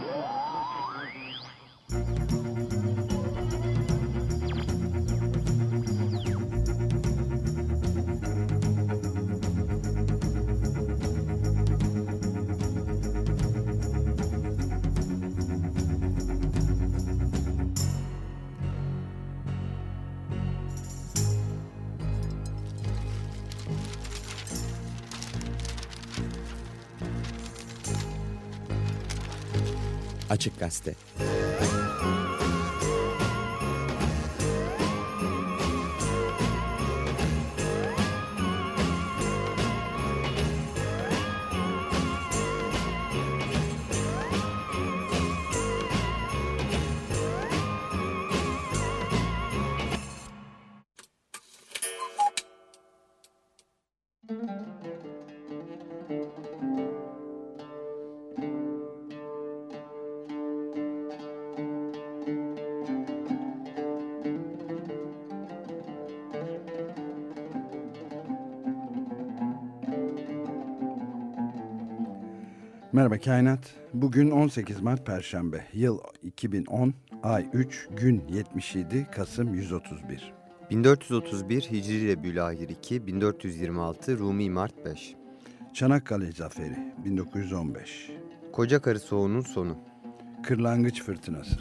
Woo! Açık Gazete. Merhaba Kainat. Bugün 18 Mart Perşembe. Yıl 2010, ay 3, gün 77, Kasım 131. 1431 Hicri Rebülahir 2, 1426 Rumi Mart 5. Çanakkale Zaferi 1915. Koca Karı Soğuğu'nun sonu. Kırlangıç Fırtınası.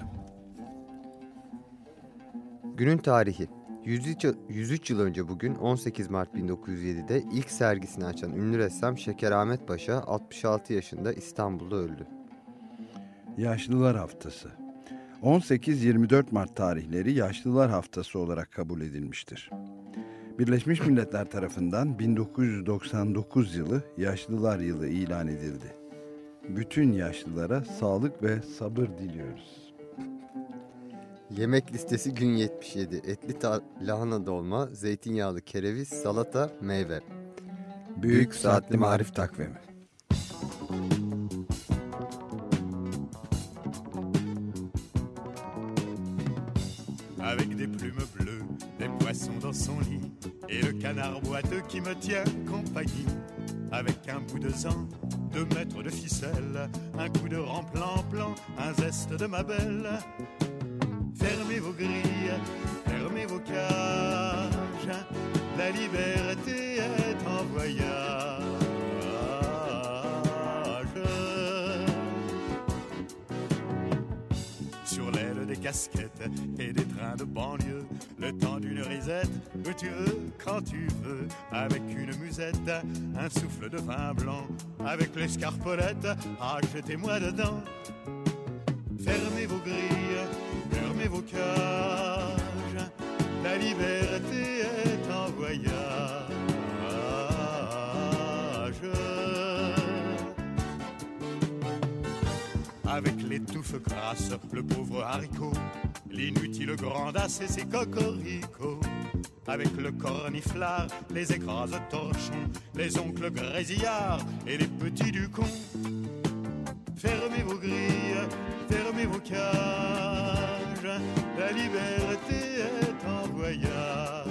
Günün tarihi 103, 103 yıl önce bugün 18 Mart 1907'de ilk sergisini açan ünlü ressam Şekerahmet Paşa 66 yaşında İstanbul'da öldü. Yaşlılar Haftası 18-24 Mart tarihleri Yaşlılar Haftası olarak kabul edilmiştir. Birleşmiş Milletler tarafından 1999 yılı Yaşlılar Yılı ilan edildi. Bütün yaşlılara sağlık ve sabır diliyoruz. Yemek listesi gün 77. Etli lahana dolma, zeytinyağlı kereviz, salata, meyve. Büyük, Büyük Saatli Marif Takvimi Avec des plumes bleues, des poissons dans son lit Et le canard boiteux qui me tient compagnie Avec un bout de zan, deux mètres de ficelle Un coup de remplan-plan, un zeste de ma belle Fermez vos grilles, fermez vos cages. La liberté est en voyage. Sur l'aile des casquettes et des trains de banlieue, le temps d'une risette où tu veux, quand tu veux, avec une musette, un souffle de vin blanc, avec l'escarpolette, ah jetez-moi dedans. Fermez vos grilles fermez vos cages, la liberté est en voyage. Avec les touffes grasses, le pauvre haricot, l'inutile grandasse et ses cocoricots. Avec le corniflard, les écrases torchons, les oncles grésillards et les petits du con. Fermez vos grilles, fermez vos cages la liberté est en voyage.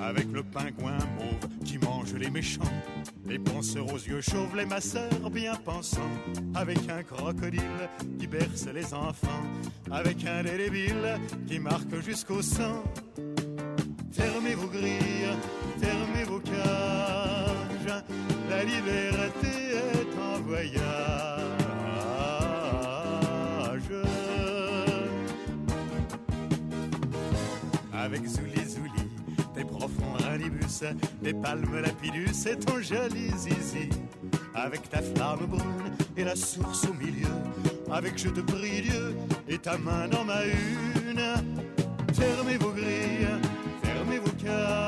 Avec le pingouin mauve qui mange les méchants, les penseurs aux yeux chauves, les masseurs bien pensants, avec un crocodile qui berce les enfants, avec un délébile qui marque jusqu'au sang. Fermez vos grilles, Avec Zouli Zouli, tes profonds rallibus, tes palmes lapidus et ton joli zizi. Avec ta flamme brune et la source au milieu, avec je te prie Dieu et ta main dans ma une. Fermez vos grilles, fermez vos cages,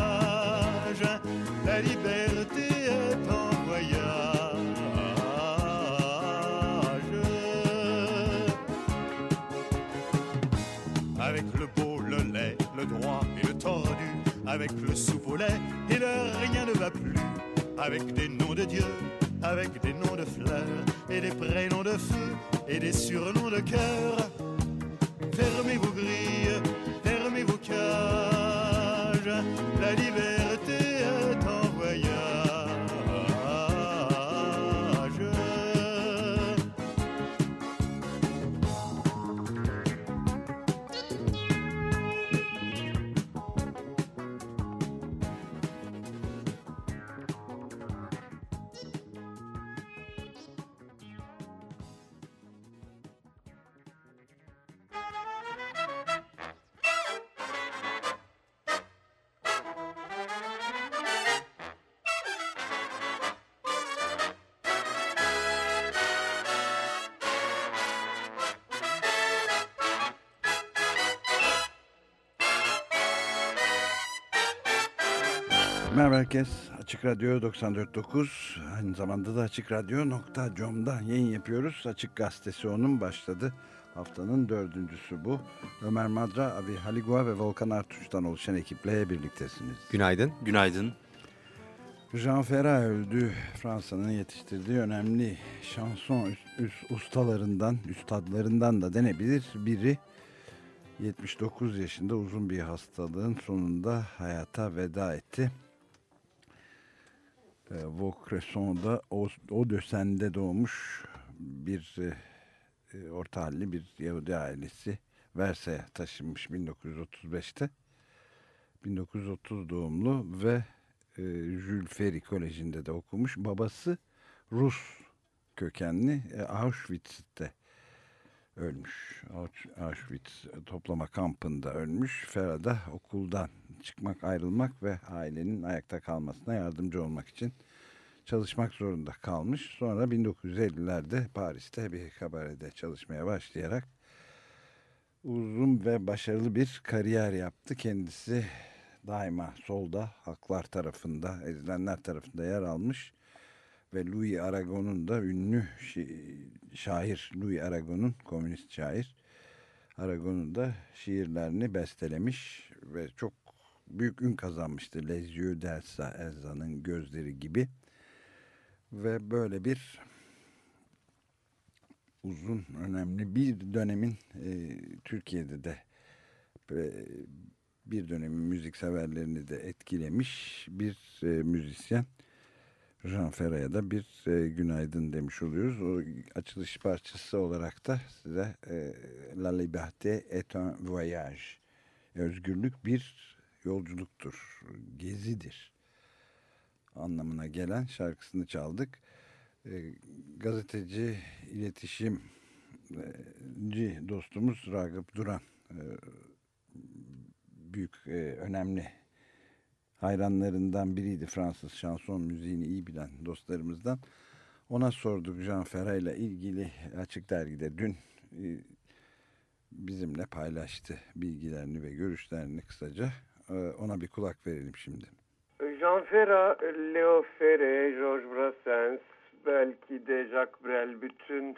le droit et le tordu, avec le lait et le rien ne va plus. Avec des noms de Dieu, avec des noms de fleurs et des prénoms de feu et des surnoms de cœur. Fermez vos grilles, fermez vos cages, la liberté Radyo 94.9 aynı zamanda da Açık Radyo.com'da yayın yapıyoruz. Açık Gazetesi onun başladı. Haftanın dördüncüsü bu. Ömer Madra, Abi Haligua ve Volkan Artuç'tan oluşan ekiple birliktesiniz. Günaydın. Günaydın. Jean Ferrat öldü. Fransa'nın yetiştirdiği önemli şanson ustalarından, üstadlarından da denebilir. Biri 79 yaşında uzun bir hastalığın sonunda hayata veda etti. E, Vaucresson'da o, o dösende doğmuş bir e, e, orta halli bir Yahudi ailesi Versa'ya taşınmış 1935'te. 1930 doğumlu ve e, Jules Ferry Koleji'nde de okumuş. Babası Rus kökenli e, Auschwitz'te ölmüş. Auschwitz toplama kampında ölmüş. Ferada okuldan çıkmak, ayrılmak ve ailenin ayakta kalmasına yardımcı olmak için çalışmak zorunda kalmış. Sonra 1950'lerde Paris'te bir kabarede çalışmaya başlayarak uzun ve başarılı bir kariyer yaptı. Kendisi daima solda, haklar tarafında, ezilenler tarafında yer almış ve Louis Aragon'un da ünlü şair Louis Aragon'un komünist şair Aragon'un da şiirlerini bestelemiş ve çok büyük ün kazanmıştı. Les Yeux d'Elsa, Elsa'nın gözleri gibi ve böyle bir uzun önemli bir dönemin e, Türkiye'de de e, bir dönemin müzik severlerini de etkilemiş bir e, müzisyen. Jean Ferra'ya da bir e, günaydın demiş oluyoruz. O açılış parçası olarak da size e, La Liberté est un voyage. Özgürlük bir yolculuktur, gezidir anlamına gelen şarkısını çaldık. E, gazeteci, iletişimci dostumuz Ragıp Duran e, büyük, e, önemli hayranlarından biriydi. Fransız şanson müziğini iyi bilen dostlarımızdan. Ona sorduk Jean Ferrat ile ilgili Açık Dergi'de dün bizimle paylaştı bilgilerini ve görüşlerini kısaca. E, ona bir kulak verelim şimdi. Jean Ferrat, Leo Ferre, Georges Brassens, belki de Jacques Brel bütün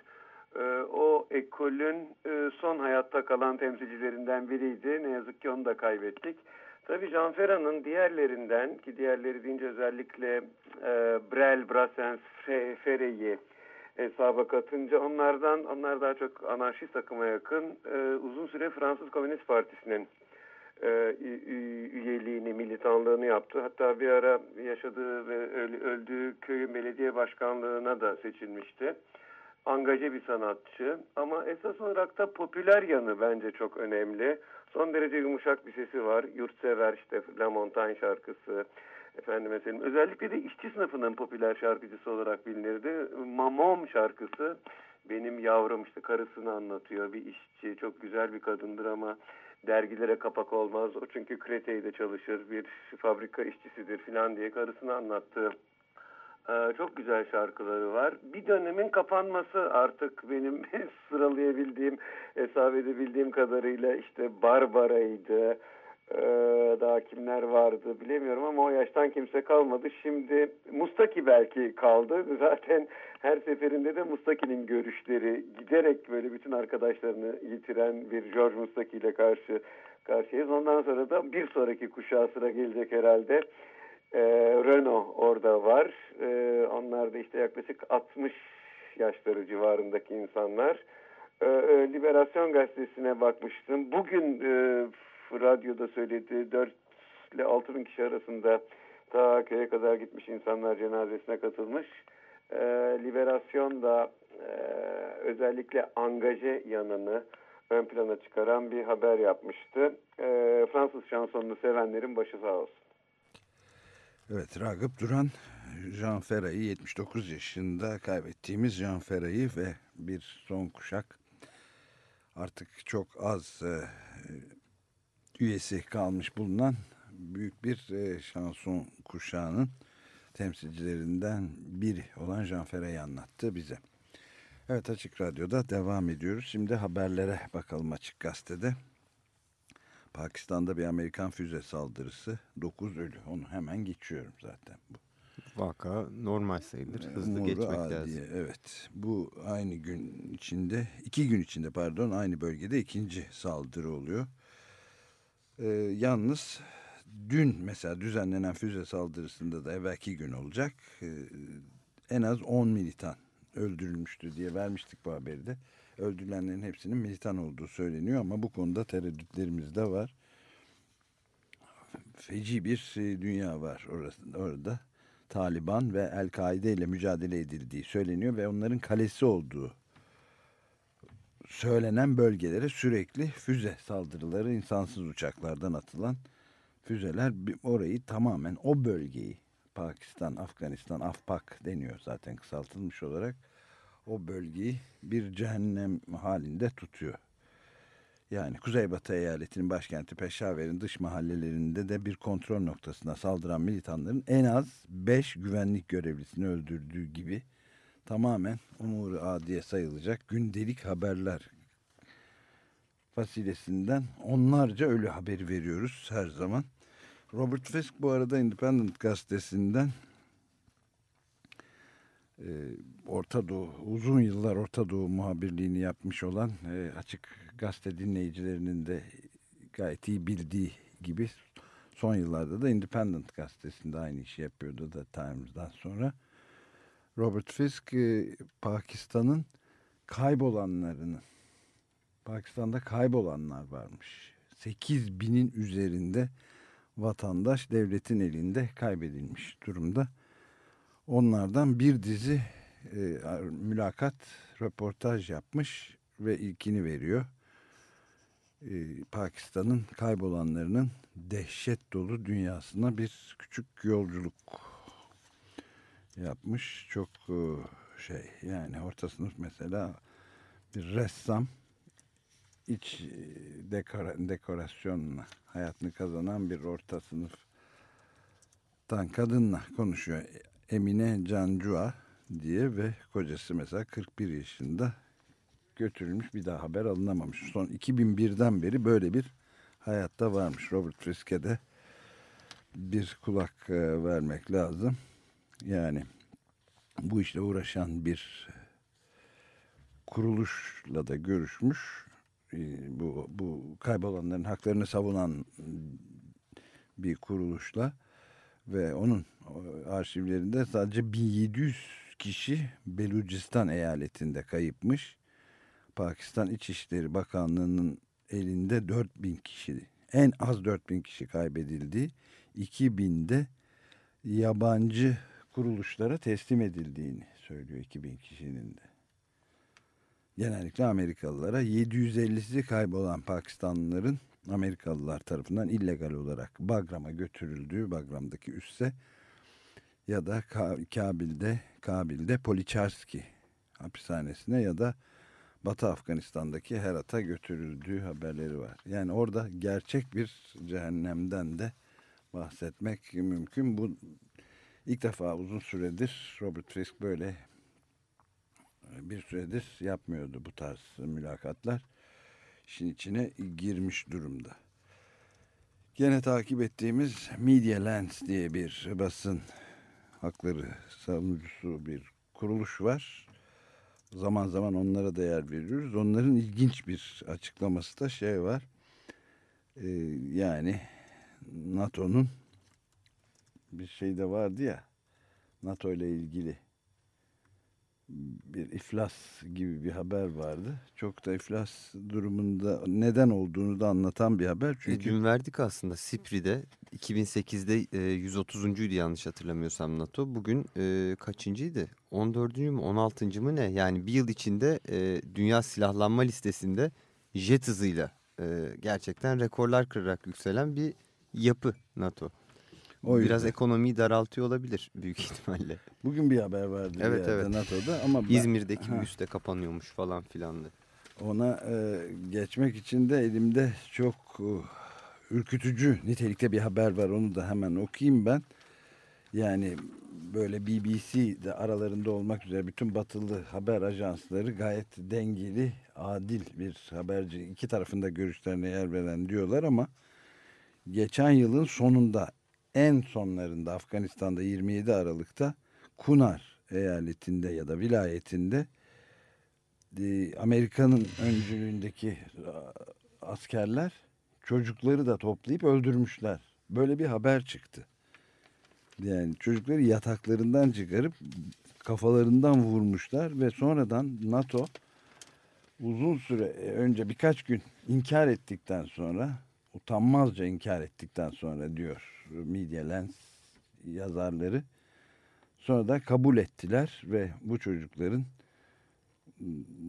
e, o ekolün son hayatta kalan temsilcilerinden biriydi. Ne yazık ki onu da kaybettik. Tabii Jean Ferrand'ın diğerlerinden ki diğerleri deyince özellikle e, Brel, Brassens, Ferre'yi hesaba katınca onlardan onlar daha çok anarşist akıma yakın e, uzun süre Fransız Komünist Partisi'nin e, üyeliğini, militanlığını yaptı. Hatta bir ara yaşadığı ve öldüğü köyün belediye başkanlığına da seçilmişti. Angaje bir sanatçı ama esas olarak da popüler yanı bence çok önemli. Son derece yumuşak bir sesi var. Yurtsever işte La Montagne şarkısı. Efendim mesela özellikle de işçi sınıfının popüler şarkıcısı olarak bilinirdi. Mamom şarkısı benim yavrum işte karısını anlatıyor. Bir işçi çok güzel bir kadındır ama dergilere kapak olmaz. O çünkü Krete'de çalışır bir fabrika işçisidir filan diye karısını anlattığı ee, çok güzel şarkıları var. Bir dönemin kapanması artık benim sıralayabildiğim, hesap edebildiğim kadarıyla işte Barbara'ydı. Ee, daha kimler vardı bilemiyorum ama o yaştan kimse kalmadı. Şimdi Mustaki belki kaldı. Zaten her seferinde de Mustaki'nin görüşleri giderek böyle bütün arkadaşlarını yitiren bir George Mustaki ile karşı karşıyayız. Ondan sonra da bir sonraki kuşağı sıra gelecek herhalde. E, Renault orada var. E, onlar da işte yaklaşık 60 yaşları civarındaki insanlar. E, Liberasyon gazetesine bakmıştım. Bugün e, radyoda söyledi 4 ile 6 bin kişi arasında ta köye kadar gitmiş insanlar cenazesine katılmış. E, Liberasyon da e, özellikle angaje yanını ön plana çıkaran bir haber yapmıştı. E, Fransız şansonunu sevenlerin başı sağ olsun. Evet Ragıp Duran Jean Ferra'yı 79 yaşında kaybettiğimiz Jean Ferra'yı ve bir son kuşak artık çok az e, üyesi kalmış bulunan büyük bir e, şanson kuşağının temsilcilerinden biri olan Jean Ferra'yı anlattı bize. Evet Açık Radyo'da devam ediyoruz. Şimdi haberlere bakalım Açık Gazete'de. Pakistan'da bir Amerikan füze saldırısı 9 ölü. Onu hemen geçiyorum zaten. Bu. Vaka normal sayılır. Hızlı Umuru geçmek adiye, lazım. Evet. Bu aynı gün içinde, iki gün içinde pardon aynı bölgede ikinci saldırı oluyor. Ee, yalnız dün mesela düzenlenen füze saldırısında da evvelki gün olacak. Ee, en az 10 militan öldürülmüştü diye vermiştik bu haberi de. Öldürülenlerin hepsinin militan olduğu söyleniyor ama bu konuda tereddütlerimiz de var. Feci bir e, dünya var orası, orada. Taliban ve El-Kaide ile mücadele edildiği söyleniyor ve onların kalesi olduğu söylenen bölgelere sürekli füze saldırıları insansız uçaklardan atılan füzeler orayı tamamen o bölgeyi Pakistan, Afganistan, Afpak deniyor zaten kısaltılmış olarak o bölgeyi bir cehennem halinde tutuyor. Yani Kuzeybatı eyaletinin başkenti Peşaver'in dış mahallelerinde de bir kontrol noktasına saldıran militanların en az 5 güvenlik görevlisini öldürdüğü gibi tamamen umuru adiye sayılacak gündelik haberler fasilesinden onlarca ölü haberi veriyoruz her zaman. Robert Fisk bu arada Independent gazetesinden e, Orta Doğu, uzun yıllar Orta Doğu muhabirliğini yapmış olan e, açık gazete dinleyicilerinin de gayet iyi bildiği gibi son yıllarda da Independent gazetesinde aynı işi yapıyordu da Times'dan sonra. Robert Fisk e, Pakistan'ın kaybolanlarının Pakistan'da kaybolanlar varmış. 8 binin üzerinde vatandaş devletin elinde kaybedilmiş durumda. Onlardan bir dizi e, mülakat, röportaj yapmış ve ilkini veriyor. E, Pakistan'ın kaybolanlarının dehşet dolu dünyasına bir küçük yolculuk yapmış. Çok e, şey yani orta sınıf mesela bir ressam iç e, dekora, dekorasyonla hayatını kazanan bir orta sınıftan kadınla konuşuyor. Emine Cancua diye ve kocası mesela 41 yaşında götürülmüş bir daha haber alınamamış. Son 2001'den beri böyle bir hayatta varmış. Robert Frisk'e de bir kulak e, vermek lazım. Yani bu işle uğraşan bir kuruluşla da görüşmüş. E, Bu, bu kaybolanların haklarını savunan bir kuruluşla ve onun arşivlerinde sadece 1700 kişi Belucistan eyaletinde kayıpmış. Pakistan İçişleri Bakanlığı'nın elinde 4000 kişi, en az 4000 kişi kaybedildi. 2000'de yabancı kuruluşlara teslim edildiğini söylüyor 2000 kişinin de. Genellikle Amerikalılara 750'si kaybolan Pakistanlıların Amerikalılar tarafından illegal olarak Bagram'a götürüldüğü Bagram'daki üsse ya da Kabil'de Kabil'de Policharski hapishanesine ya da Batı Afganistan'daki Herat'a götürüldüğü haberleri var. Yani orada gerçek bir cehennemden de bahsetmek mümkün. Bu ilk defa uzun süredir Robert Fisk böyle bir süredir yapmıyordu bu tarz mülakatlar. İşin içine girmiş durumda. Gene takip ettiğimiz Media Lens diye bir basın hakları savunucusu bir kuruluş var. Zaman zaman onlara değer veriyoruz. Onların ilginç bir açıklaması da şey var. Ee, yani NATO'nun bir şey de vardı ya NATO ile ilgili bir iflas gibi bir haber vardı. Çok da iflas durumunda neden olduğunu da anlatan bir haber. Çünkü Dün verdik aslında Sipri'de 2008'de e, 130'uncuydu yanlış hatırlamıyorsam NATO. Bugün e, kaçıncıydı? 14. mü 16. mı ne? Yani bir yıl içinde e, dünya silahlanma listesinde jet hızıyla e, gerçekten rekorlar kırarak yükselen bir yapı NATO. O Biraz yüzden. ekonomiyi daraltıyor olabilir büyük ihtimalle. bugün bir haber vardı Evet, bir evet. NATO'da ama ben- İzmir'deki Ha. bir üste kapanıyormuş falan filandı. Ona e, geçmek için de elimde çok e, ürkütücü nitelikte bir haber var. Onu da hemen okuyayım ben. Yani böyle BBC de aralarında olmak üzere bütün batılı haber ajansları gayet dengeli, adil bir haberci. iki tarafında görüşlerine yer veren diyorlar ama geçen yılın sonunda en sonlarında Afganistan'da 27 Aralık'ta Kunar eyaletinde ya da vilayetinde e, Amerika'nın öncülüğündeki e, askerler çocukları da toplayıp öldürmüşler. Böyle bir haber çıktı. Yani çocukları yataklarından çıkarıp kafalarından vurmuşlar ve sonradan NATO uzun süre e, önce birkaç gün inkar ettikten sonra utanmazca inkar ettikten sonra diyor Media Lens yazarları sonra da kabul ettiler ve bu çocukların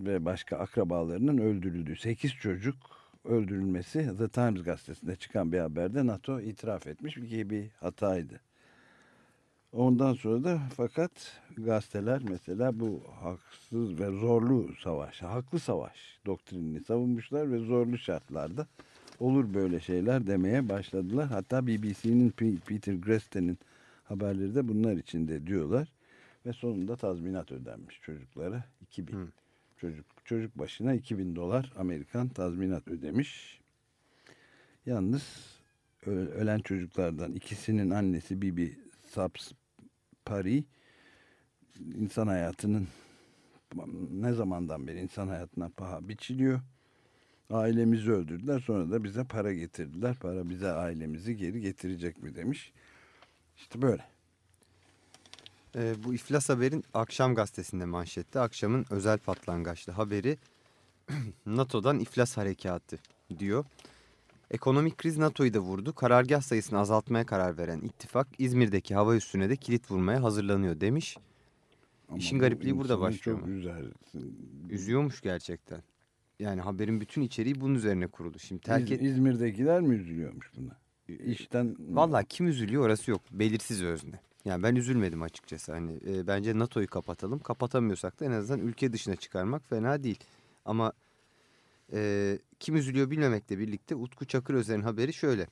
ve başka akrabalarının öldürüldüğü 8 çocuk öldürülmesi The Times gazetesinde çıkan bir haberde NATO itiraf etmiş ki bir hataydı. Ondan sonra da fakat gazeteler mesela bu haksız ve zorlu savaş, haklı savaş doktrinini savunmuşlar ve zorlu şartlarda olur böyle şeyler demeye başladılar. Hatta BBC'nin Peter Gresten'in haberleri de bunlar içinde diyorlar. Ve sonunda tazminat ödenmiş çocuklara 2000 Hı. çocuk çocuk başına 2000 dolar Amerikan tazminat ödemiş. Yalnız ölen çocuklardan ikisinin annesi Bibi Saps Paris insan hayatının ne zamandan beri insan hayatına paha biçiliyor. Ailemizi öldürdüler sonra da bize para getirdiler. Para bize ailemizi geri getirecek mi demiş. İşte böyle. E, bu iflas haberin akşam gazetesinde manşette. Akşamın özel patlangaçlı haberi NATO'dan iflas harekatı diyor. Ekonomik kriz NATO'yu da vurdu. Karargah sayısını azaltmaya karar veren ittifak İzmir'deki hava üssüne de kilit vurmaya hazırlanıyor demiş. Ama İşin garipliği burada başlıyor. Çok üzer. Üzüyormuş gerçekten. Yani haberin bütün içeriği bunun üzerine kuruldu. Şimdi terk İz, İzmir'dekiler mi üzülüyormuş buna? İşten Valla kim üzülüyor orası yok. Belirsiz özne. Yani ben üzülmedim açıkçası. Hani e, bence NATO'yu kapatalım. Kapatamıyorsak da en azından ülke dışına çıkarmak fena değil. Ama e, kim üzülüyor bilmemekle birlikte Utku Çakır Özer'in haberi şöyle.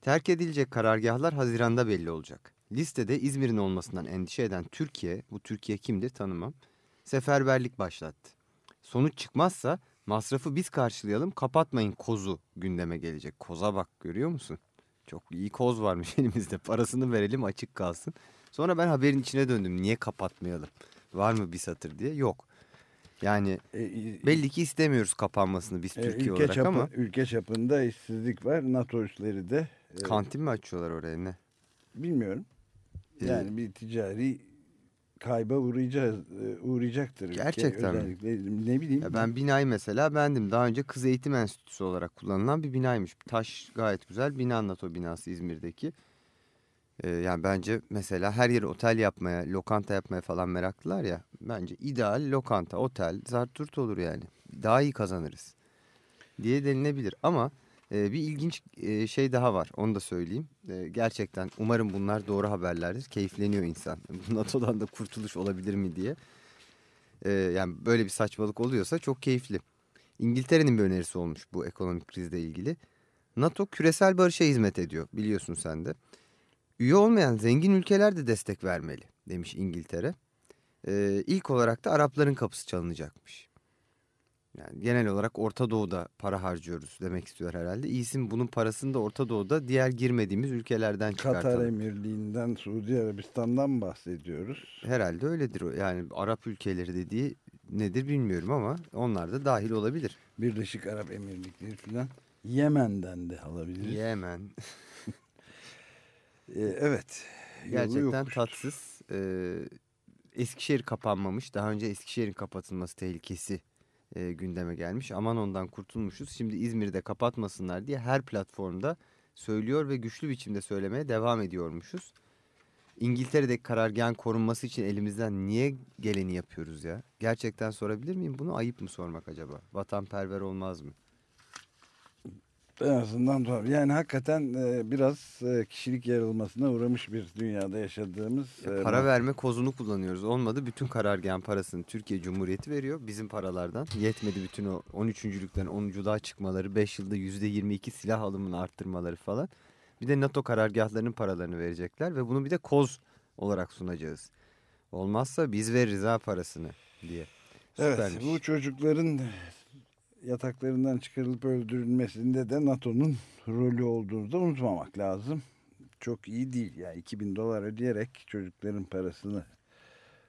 Terk edilecek karargahlar Haziran'da belli olacak. Listede İzmir'in olmasından endişe eden Türkiye, bu Türkiye kimdir tanımam, seferberlik başlattı. Sonuç çıkmazsa masrafı biz karşılayalım kapatmayın kozu gündeme gelecek. Koza bak görüyor musun? Çok iyi koz varmış elimizde parasını verelim açık kalsın. Sonra ben haberin içine döndüm niye kapatmayalım var mı bir satır diye yok. Yani e, belli ki istemiyoruz kapanmasını biz e, Türkiye olarak çapı, ama. Ülke çapında işsizlik var NATO üsleri de. E, Kantin mi açıyorlar oraya ne? Bilmiyorum. E, yani bir ticari kayba uğrayacağız, e, uğrayacaktır. Gerçekten Özellikle, ne bileyim. Ya ben binayı mesela bendim. Daha önce Kız Eğitim Enstitüsü olarak kullanılan bir binaymış. Taş gayet güzel. Bina NATO binası İzmir'deki. Ee, yani bence mesela her yeri otel yapmaya, lokanta yapmaya falan meraklılar ya. Bence ideal lokanta, otel, zarturt olur yani. Daha iyi kazanırız diye denilebilir. Ama e, bir ilginç e, şey daha var. Onu da söyleyeyim. E, gerçekten umarım bunlar doğru haberlerdir. Keyifleniyor insan. NATO'dan da kurtuluş olabilir mi diye. E, yani böyle bir saçmalık oluyorsa çok keyifli. İngiltere'nin bir önerisi olmuş bu ekonomik krizle ilgili. NATO küresel barışa hizmet ediyor biliyorsun sen de. Üye olmayan zengin ülkeler de destek vermeli demiş İngiltere. Ee, ilk olarak da Arapların kapısı çalınacakmış. Yani genel olarak Orta Doğu'da para harcıyoruz demek istiyor herhalde. İyisin bunun parasını da Orta Doğu'da diğer girmediğimiz ülkelerden çıkartalım. Katar Emirliği'nden Suudi Arabistan'dan bahsediyoruz. Herhalde öyledir. Yani Arap ülkeleri dediği nedir bilmiyorum ama onlar da dahil olabilir. Birleşik Arap Emirlikleri falan. Yemen'den de alabiliriz. Yemen. Ee, evet. Gerçekten tatsız. Ee, Eskişehir kapanmamış. Daha önce Eskişehir'in kapatılması tehlikesi e, gündeme gelmiş. Aman ondan kurtulmuşuz. Şimdi İzmir'de kapatmasınlar diye her platformda söylüyor ve güçlü biçimde söylemeye devam ediyormuşuz. İngiltere'deki karargahın korunması için elimizden niye geleni yapıyoruz ya? Gerçekten sorabilir miyim? Bunu ayıp mı sormak acaba? Vatanperver olmaz mı? En azından doğru. Yani hakikaten e, biraz e, kişilik yarılmasına uğramış bir dünyada yaşadığımız. E, para verme kozunu kullanıyoruz. Olmadı bütün karargahın parasını Türkiye Cumhuriyeti veriyor bizim paralardan. Yetmedi bütün o 13.lükten 10'unculuğa çıkmaları, 5 yılda %22 silah alımını arttırmaları falan. Bir de NATO karargahlarının paralarını verecekler ve bunu bir de koz olarak sunacağız. Olmazsa biz veririz ha parasını diye. Evet Süpermiş. bu çocukların yataklarından çıkarılıp öldürülmesinde de NATO'nun rolü olduğunu da unutmamak lazım. Çok iyi değil yani 2000 dolar ödeyerek çocukların parasını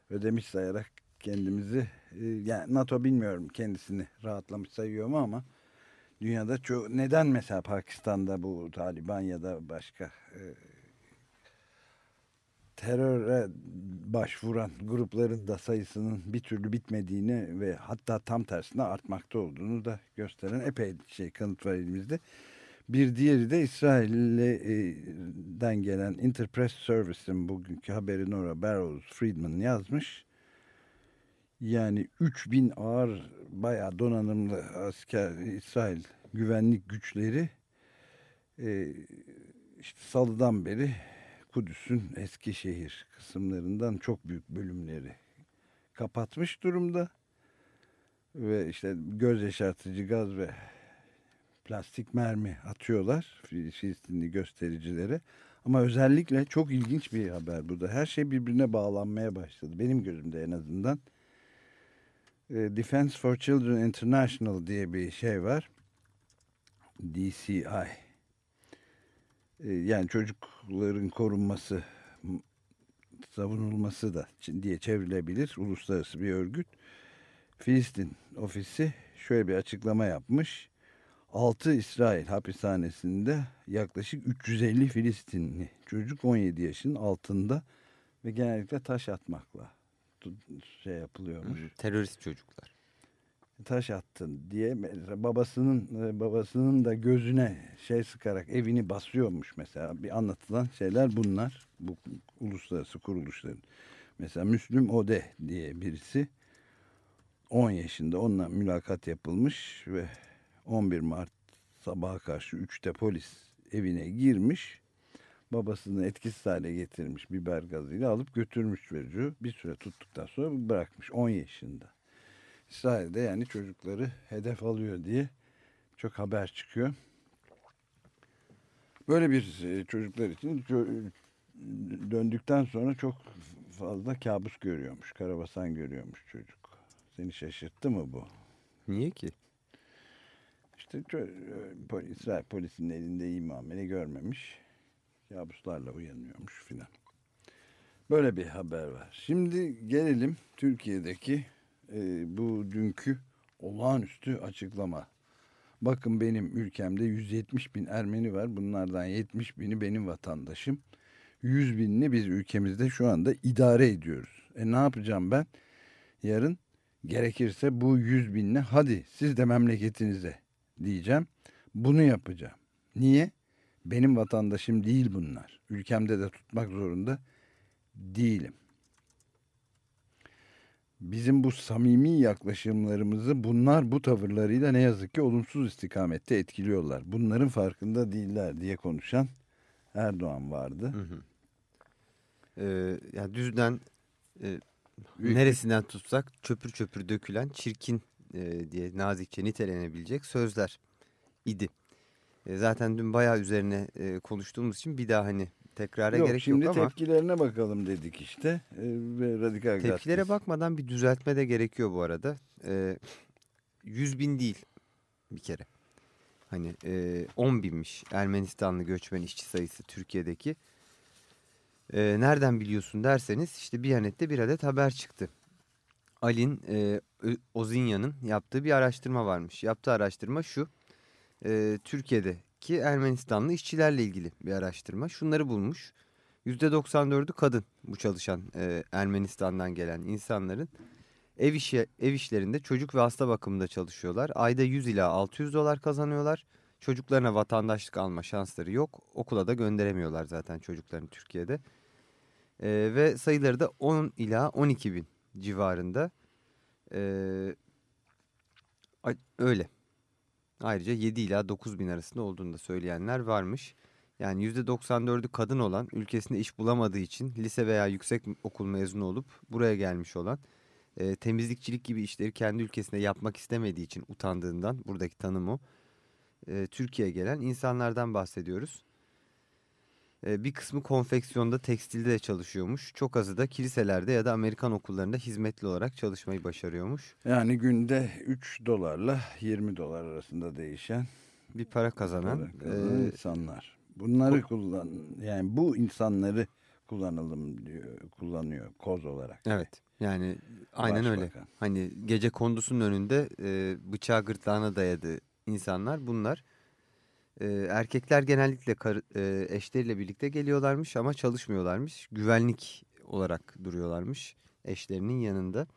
ödemiş sayarak kendimizi e, yani NATO bilmiyorum kendisini rahatlamış sayıyor mu ama dünyada çok neden mesela Pakistan'da bu Taliban ya da başka e, teröre başvuran grupların da sayısının bir türlü bitmediğini ve hatta tam tersine artmakta olduğunu da gösteren epey şey kanıt var elimizde. Bir diğeri de İsrail'den gelen Interpress Service'in bugünkü haberi Nora Barrows Friedman yazmış. Yani 3000 ağır bayağı donanımlı asker İsrail güvenlik güçleri e, işte salıdan beri Kudüs'ün Eskişehir kısımlarından çok büyük bölümleri kapatmış durumda. Ve işte göz yaşartıcı gaz ve plastik mermi atıyorlar Filistinli göstericilere. Ama özellikle çok ilginç bir haber bu da. Her şey birbirine bağlanmaya başladı. Benim gözümde en azından. E, Defense for Children International diye bir şey var. DCI. Yani çocukların korunması, savunulması da diye çevrilebilir. Uluslararası bir örgüt. Filistin ofisi şöyle bir açıklama yapmış. 6 İsrail hapishanesinde yaklaşık 350 Filistinli çocuk 17 yaşın altında ve genellikle taş atmakla şey yapılıyormuş. Terörist çocuklar. Taş attın diye babasının babasının da gözüne şey sıkarak evini basıyormuş mesela bir anlatılan şeyler bunlar bu uluslararası kuruluşların. Mesela Müslüm Ode diye birisi 10 yaşında onunla mülakat yapılmış ve 11 Mart sabaha karşı 3'te polis evine girmiş. Babasını etkisiz hale getirmiş biber gazıyla alıp götürmüş çocuğu. Bir süre tuttuktan sonra bırakmış 10 yaşında. İsrail'de yani çocukları hedef alıyor diye çok haber çıkıyor. Böyle bir çocuklar için döndükten sonra çok fazla kabus görüyormuş. Karabasan görüyormuş çocuk. Seni şaşırttı mı bu? Niye ki? İşte İsrail polisinin elinde iyi muamele görmemiş. Kabuslarla uyanıyormuş filan. Böyle bir haber var. Şimdi gelelim Türkiye'deki e, bu dünkü olağanüstü açıklama. Bakın benim ülkemde 170 bin Ermeni var. Bunlardan 70 bini benim vatandaşım. 100 binini biz ülkemizde şu anda idare ediyoruz. E ne yapacağım ben? Yarın gerekirse bu 100 binle hadi siz de memleketinize diyeceğim. Bunu yapacağım. Niye? Benim vatandaşım değil bunlar. Ülkemde de tutmak zorunda değilim. Bizim bu samimi yaklaşımlarımızı bunlar bu tavırlarıyla ne yazık ki olumsuz istikamette etkiliyorlar. Bunların farkında değiller diye konuşan Erdoğan vardı. Hı hı. Ee, yani düzden e, neresinden tutsak çöpür çöpür dökülen çirkin e, diye nazikçe nitelenebilecek sözler idi. E, zaten dün bayağı üzerine e, konuştuğumuz için bir daha hani tekrara yok, gerek şimdi yok ama. tepkilerine bakalım dedik işte. E, ve radikal Tepkilere gazetesi. bakmadan bir düzeltme de gerekiyor bu arada. E, 100 bin değil bir kere. Hani e, 10 binmiş Ermenistanlı göçmen işçi sayısı Türkiye'deki. E, nereden biliyorsun derseniz işte Biyanet'te bir adet haber çıktı. Alin e, Ozinya'nın yaptığı bir araştırma varmış. Yaptığı araştırma şu. E, Türkiye'deki Ermenistanlı işçilerle ilgili bir araştırma. Şunları bulmuş. %94'ü kadın bu çalışan e, Ermenistan'dan gelen insanların. Ev, işi, ev işlerinde çocuk ve hasta bakımında çalışıyorlar. Ayda 100 ila 600 dolar kazanıyorlar. Çocuklarına vatandaşlık alma şansları yok. Okula da gönderemiyorlar zaten çocuklarını Türkiye'de. E, ve sayıları da 10 ila 12 bin civarında. Ee, öyle. Ayrıca 7 ila 9 bin arasında olduğunu da söyleyenler varmış. Yani %94'ü kadın olan, ülkesinde iş bulamadığı için lise veya yüksek okul mezunu olup buraya gelmiş olan, e, temizlikçilik gibi işleri kendi ülkesinde yapmak istemediği için utandığından, buradaki tanım o, e, Türkiye'ye gelen insanlardan bahsediyoruz. Bir kısmı konfeksiyonda, tekstilde de çalışıyormuş. Çok azı da kiliselerde ya da Amerikan okullarında hizmetli olarak çalışmayı başarıyormuş. Yani günde 3 dolarla 20 dolar arasında değişen bir para kazanan, para kazanan e, insanlar. Bunları kullan yani bu insanları kullanalım diyor, kullanıyor koz olarak. Evet. Yani aynen öyle. Başbakan. Hani gece kondusunun önünde e, bıçağı gırtlağına dayadı insanlar bunlar. E, erkekler genellikle kar, e, eşleriyle birlikte geliyorlarmış ama çalışmıyorlarmış. Güvenlik olarak duruyorlarmış eşlerinin yanında.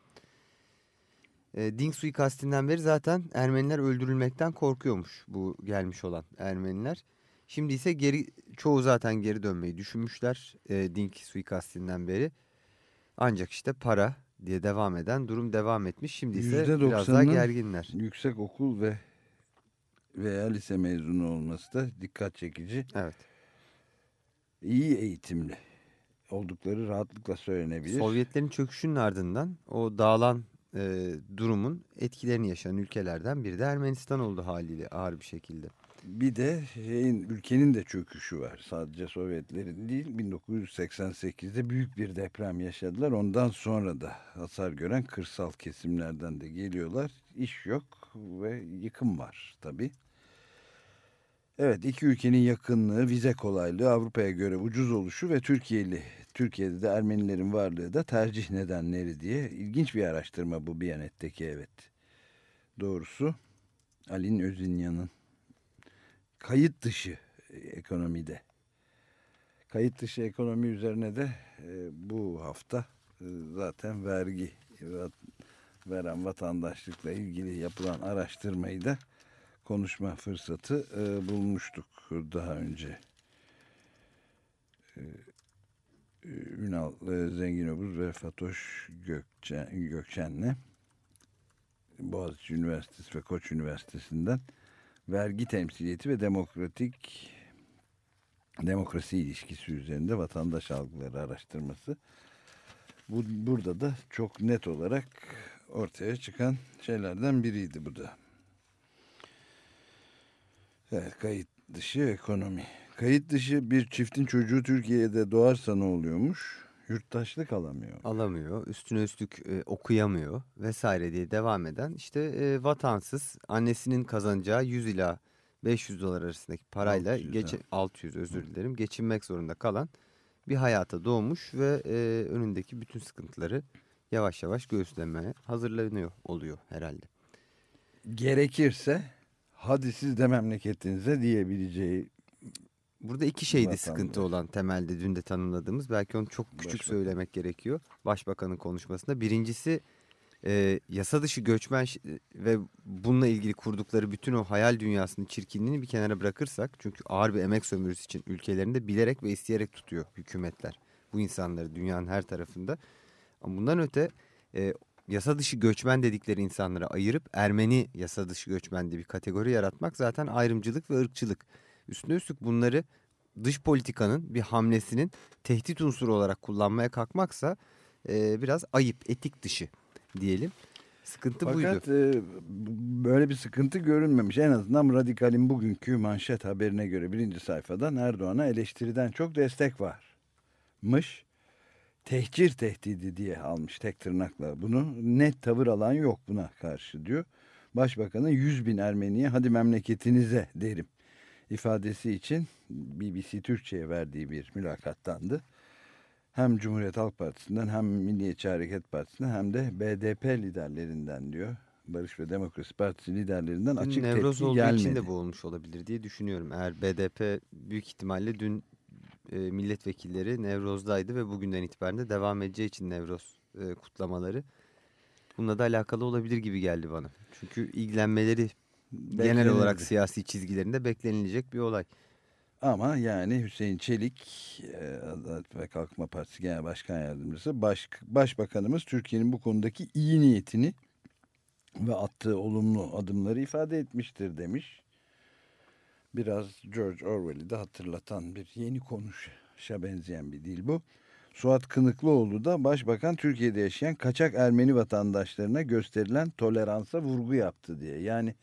E, Ding suikastinden beri zaten Ermeniler öldürülmekten korkuyormuş bu gelmiş olan Ermeniler. Şimdi ise geri çoğu zaten geri dönmeyi düşünmüşler e, Ding suikastinden beri. Ancak işte para diye devam eden durum devam etmiş. Şimdi ise biraz daha %90'ının gerginler. Yüksek okul ve veya lise mezunu olması da dikkat çekici. Evet. İyi eğitimli oldukları rahatlıkla söylenebilir. Sovyetlerin çöküşünün ardından o dağılan e, durumun etkilerini yaşayan ülkelerden biri de Ermenistan oldu haliyle ağır bir şekilde. Bir de şeyin ülkenin de çöküşü var. Sadece Sovyetlerin değil 1988'de büyük bir deprem yaşadılar. Ondan sonra da hasar gören kırsal kesimlerden de geliyorlar. İş yok ve yıkım var tabii. Evet iki ülkenin yakınlığı, vize kolaylığı, Avrupa'ya göre ucuz oluşu ve Türkiye'li Türkiye'de de Ermenilerin varlığı da tercih nedenleri diye ilginç bir araştırma bu Biyanet'teki evet. Doğrusu Alin Özinyan'ın kayıt dışı ekonomide. Kayıt dışı ekonomi üzerine de e, bu hafta e, zaten vergi veren vatandaşlıkla ilgili yapılan araştırmayı da konuşma fırsatı e, bulmuştuk daha önce. E, Ünal e, Zenginobuz ve Fatoş Gökçen, Gökçen'le Boğaziçi Üniversitesi ve Koç Üniversitesi'nden vergi temsiliyeti ve demokratik demokrasi ilişkisi üzerinde vatandaş algıları araştırması. Bu, burada da çok net olarak ortaya çıkan şeylerden biriydi bu da. Evet, kayıt dışı ekonomi. Kayıt dışı bir çiftin çocuğu Türkiye'de doğarsa ne oluyormuş? Yurttaşlık alamıyor. Alamıyor, üstüne üstlük e, okuyamıyor vesaire diye devam eden işte e, vatansız annesinin kazanacağı 100 ila 500 dolar arasındaki parayla 600, geç, evet. 600 özür dilerim geçinmek zorunda kalan bir hayata doğmuş ve e, önündeki bütün sıkıntıları yavaş yavaş göğüslemeye hazırlanıyor oluyor herhalde. Gerekirse hadi siz de memleketinize diyebileceği Burada iki şeydi Vatandaş. sıkıntı olan temelde dün de tanımladığımız. Belki onu çok küçük Başbakan. söylemek gerekiyor. Başbakanın konuşmasında. Birincisi e, yasa dışı göçmen ş- ve bununla ilgili kurdukları bütün o hayal dünyasının çirkinliğini bir kenara bırakırsak. Çünkü ağır bir emek sömürüsü için ülkelerinde bilerek ve isteyerek tutuyor hükümetler. Bu insanları dünyanın her tarafında. Ama bundan öte e, yasa dışı göçmen dedikleri insanlara ayırıp Ermeni yasa dışı göçmen diye bir kategori yaratmak zaten ayrımcılık ve ırkçılık. Üstüne üstlük bunları dış politikanın bir hamlesinin tehdit unsuru olarak kullanmaya kalkmaksa e, biraz ayıp, etik dışı diyelim. Sıkıntı Fakat buydu. e, b- böyle bir sıkıntı görünmemiş. En azından Radikal'in bugünkü manşet haberine göre birinci sayfadan Erdoğan'a eleştiriden çok destek varmış. Tehcir tehdidi diye almış tek tırnakla bunu. Net tavır alan yok buna karşı diyor. Başbakanın 100 bin Ermeniye hadi memleketinize derim ifadesi için BBC Türkçe'ye verdiği bir mülakattandı. Hem Cumhuriyet Halk Partisi'nden hem Milliyetçi Hareket Partisi'nden hem de BDP liderlerinden diyor. Barış ve Demokrasi Partisi liderlerinden açık Nevroz tepki olduğu gelmedi. için de bu olmuş olabilir diye düşünüyorum. Eğer BDP büyük ihtimalle dün e, milletvekilleri Nevroz'daydı ve bugünden itibaren de devam edeceği için Nevroz e, kutlamaları. Bununla da alakalı olabilir gibi geldi bana. Çünkü ilgilenmeleri genel olarak siyasi çizgilerinde beklenilecek bir olay. Ama yani Hüseyin Çelik, e, Adalet ve Kalkınma Partisi Genel Başkan Yardımcısı, baş, Başbakanımız Türkiye'nin bu konudaki iyi niyetini ve attığı olumlu adımları ifade etmiştir demiş. Biraz George Orwell'i de hatırlatan bir yeni konuşa benzeyen bir dil bu. Suat Kınıklıoğlu da Başbakan Türkiye'de yaşayan kaçak Ermeni vatandaşlarına gösterilen toleransa vurgu yaptı diye. Yani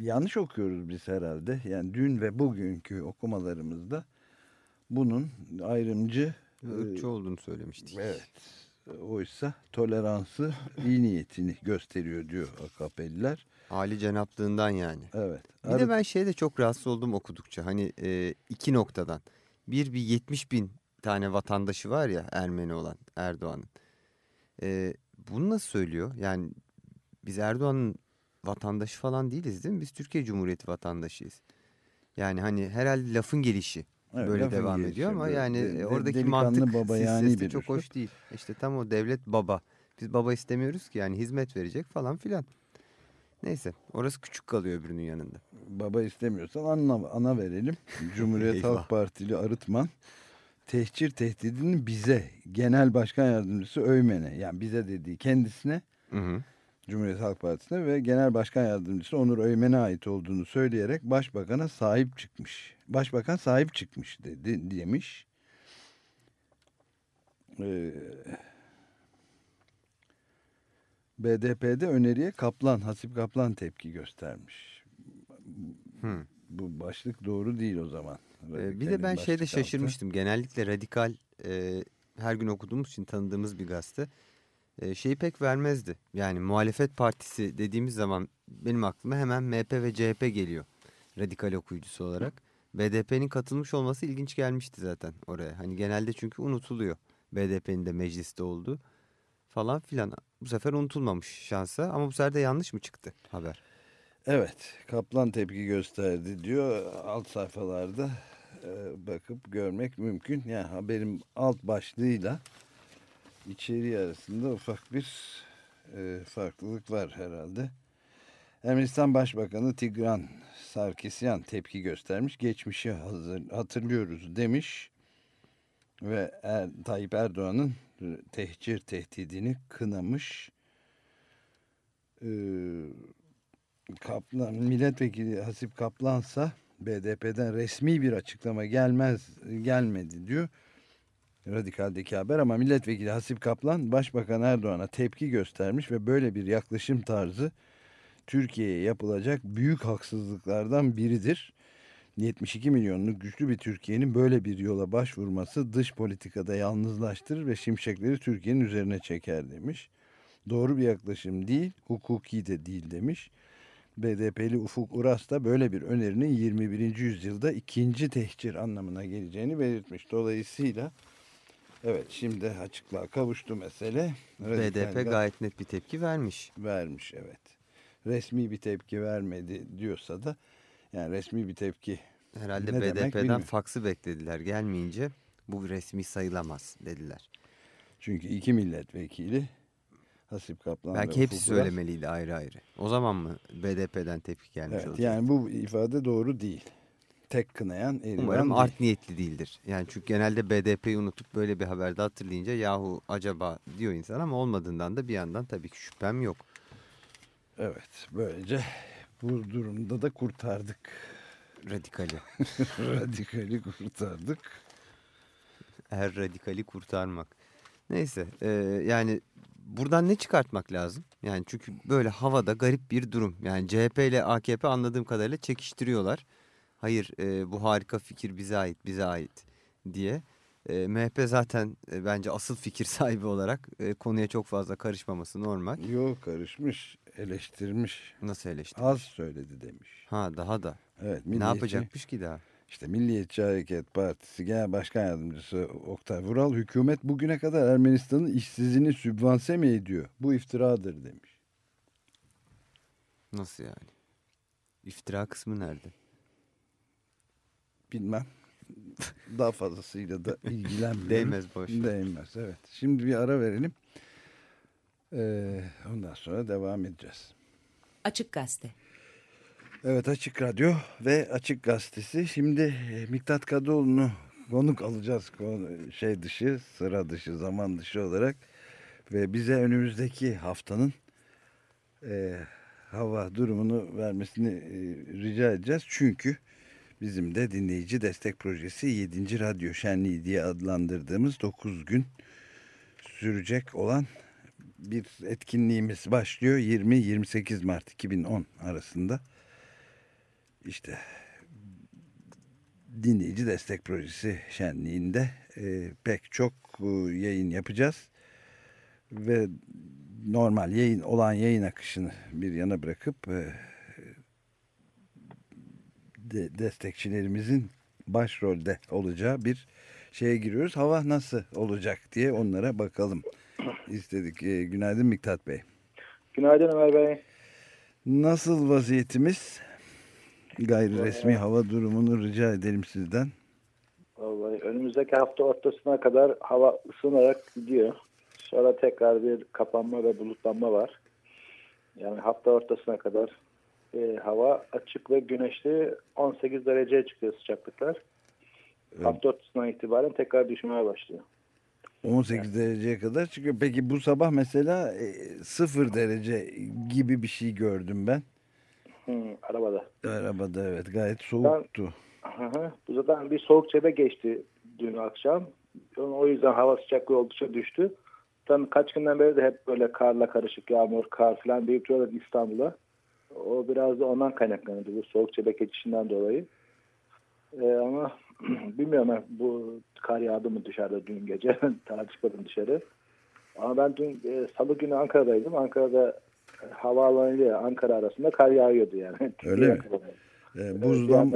yanlış okuyoruz biz herhalde. Yani dün ve bugünkü okumalarımızda bunun ayrımcı Irkçı olduğunu söylemiştik. Evet. Oysa toleransı iyi niyetini gösteriyor diyor AKP'liler. Ali cenaplığından yani. Evet. Bir de ben şeyde çok rahatsız oldum okudukça. Hani e, iki noktadan. Bir bir 70 bin tane vatandaşı var ya Ermeni olan Erdoğan'ın. E, bunu nasıl söylüyor? Yani biz Erdoğan'ın vatandaşı falan değiliz değil mi? Biz Türkiye Cumhuriyeti vatandaşıyız. Yani hani herhalde lafın gelişi Evet, böyle devam gelişi, ediyor ama yani de- de- oradaki mantık baba yani bir çok hoş değil. İşte tam o devlet baba. Biz baba istemiyoruz ki yani hizmet verecek falan filan. Neyse orası küçük kalıyor öbürünün yanında. Baba istemiyorsan ana, ana verelim. Cumhuriyet. Halk Partili Arıtman tehcir tehdidini bize genel başkan yardımcısı Öymen'e yani bize dediği kendisine Hı hı. Cumhuriyet Halk Partisi'ne ve genel başkan yardımcısı Onur Öymen'e ait olduğunu söyleyerek başbakana sahip çıkmış. Başbakan sahip çıkmış dedi demiş. Ee, BDP'de öneriye Kaplan, Hasip Kaplan tepki göstermiş. Hı. Bu başlık doğru değil o zaman. Ee, bir Radikalin de ben şeyde altı. şaşırmıştım. Genellikle radikal e, her gün okuduğumuz için tanıdığımız bir gazete. E, şeyi pek vermezdi. Yani muhalefet partisi dediğimiz zaman benim aklıma hemen MHP ve CHP geliyor. Radikal okuyucusu olarak. BDP'nin katılmış olması ilginç gelmişti zaten oraya. Hani genelde çünkü unutuluyor. BDP'nin de mecliste olduğu falan filan. Bu sefer unutulmamış şansa ama bu sefer de yanlış mı çıktı haber? Evet, Kaplan tepki gösterdi diyor. Alt sayfalarda e, bakıp görmek mümkün. Yani haberin alt başlığıyla içeriği arasında ufak bir e, farklılık var herhalde. Ermenistan Başbakanı Tigran Sarkisyan tepki göstermiş. Geçmişi hatırlıyoruz demiş. Ve er, Tayyip Erdoğan'ın e, tehcir tehdidini kınamış. Ee, Kaplan, milletvekili Hasip Kaplansa BDP'den resmi bir açıklama gelmez gelmedi diyor. Radikaldeki haber ama milletvekili Hasip Kaplan Başbakan Erdoğan'a tepki göstermiş ve böyle bir yaklaşım tarzı Türkiye'ye yapılacak büyük haksızlıklardan biridir. 72 milyonluk güçlü bir Türkiye'nin böyle bir yola başvurması dış politikada yalnızlaştırır ve şimşekleri Türkiye'nin üzerine çeker demiş. Doğru bir yaklaşım değil, hukuki de değil demiş. BDP'li Ufuk Uras da böyle bir önerinin 21. yüzyılda ikinci tehcir anlamına geleceğini belirtmiş. Dolayısıyla evet şimdi açıklığa kavuştu mesele. BDP Radikaller gayet net bir tepki vermiş. vermiş evet. Resmi bir tepki vermedi diyorsa da yani resmi bir tepki Herhalde Ne BDP'den faksı beklediler. Gelmeyince bu resmi sayılamaz dediler. çünkü iki milletvekili Hasip Kaplan Belki hepsi Ufuk söylemeliydi ayrı ayrı. O zaman mı BDP'den tepki gelmiş Evet, olacak? yani bu ifade doğru değil. Tek kınayan Erivan Umarım değil. art niyetli değildir. Yani çünkü genelde BDP'yi unutup böyle bir haberde hatırlayınca yahu acaba diyor insan ama olmadığından da bir yandan tabii ki şüphem yok. Evet böylece bu durumda da kurtardık. Radikali. Radikali kurtardık. Her radikali kurtarmak. Neyse e, yani buradan ne çıkartmak lazım? Yani çünkü böyle havada garip bir durum. Yani CHP ile AKP anladığım kadarıyla çekiştiriyorlar. Hayır e, bu harika fikir bize ait, bize ait diye. E, MHP zaten e, bence asıl fikir sahibi olarak e, konuya çok fazla karışmaması normal. Yok karışmış, eleştirmiş. Nasıl eleştir? Az söyledi demiş. Ha daha da. Evet, Ne yapacakmış ki daha? İşte Milliyetçi Hareket Partisi Genel Başkan Yardımcısı Oktay Vural hükümet bugüne kadar Ermenistan'ın işsizliğini sübvanse mi ediyor? Bu iftiradır demiş. Nasıl yani? İftira kısmı nerede? Bilmem. Daha fazlasıyla da ilgilenmiyorum. Değmez boş. Değmez evet. Şimdi bir ara verelim. Ee, ondan sonra devam edeceğiz. Açık Gazete. Evet Açık Radyo ve Açık Gazetesi. Şimdi e, Miktat Kadıoğlu'nu konuk alacağız. Konu- Şey dışı, sıra dışı, zaman dışı olarak. Ve bize önümüzdeki haftanın e, hava durumunu vermesini e, rica edeceğiz. Çünkü bizim de dinleyici destek projesi 7. Radyo Şenliği diye adlandırdığımız 9 gün sürecek olan bir etkinliğimiz başlıyor 20-28 Mart 2010 arasında. İşte dinleyici destek projesi şenliğinde e, pek çok e, yayın yapacağız. Ve normal yayın olan yayın akışını bir yana bırakıp e, de, destekçilerimizin başrolde olacağı bir şeye giriyoruz. Hava nasıl olacak diye onlara bakalım istedik. E, günaydın Miktat Bey. Günaydın Ömer Bey. Nasıl vaziyetimiz? Gayri resmi hava durumunu rica edelim sizden. Vallahi önümüzdeki hafta ortasına kadar hava ısınarak gidiyor. Sonra tekrar bir kapanma ve bulutlanma var. Yani hafta ortasına kadar e, hava açık ve güneşli 18 dereceye çıkıyor sıcaklıklar. Evet. Hafta ortasından itibaren tekrar düşmeye başlıyor. 18 yani. dereceye kadar çıkıyor. Peki bu sabah mesela e, 0 derece gibi bir şey gördüm ben. Hmm, arabada. Arabada evet gayet soğuktu. Ben, hı, bu zaten bir soğuk çebe geçti dün akşam. O yüzden hava sıcaklığı oldukça düştü. Zaten kaç günden beri de hep böyle karla karışık yağmur, kar falan deyip duruyorlar İstanbul'a. O biraz da ondan kaynaklanıyordu bu soğuk çebe geçişinden dolayı. Ee, ama bilmiyorum ben bu kar yağdı mı dışarıda dün gece. Daha çıkmadım dışarı. Ama ben dün e, salı günü Ankara'daydım. Ankara'da e, havaalanı ile Ankara arasında kar yağıyordu yani. Öyle mi? E, buzdan,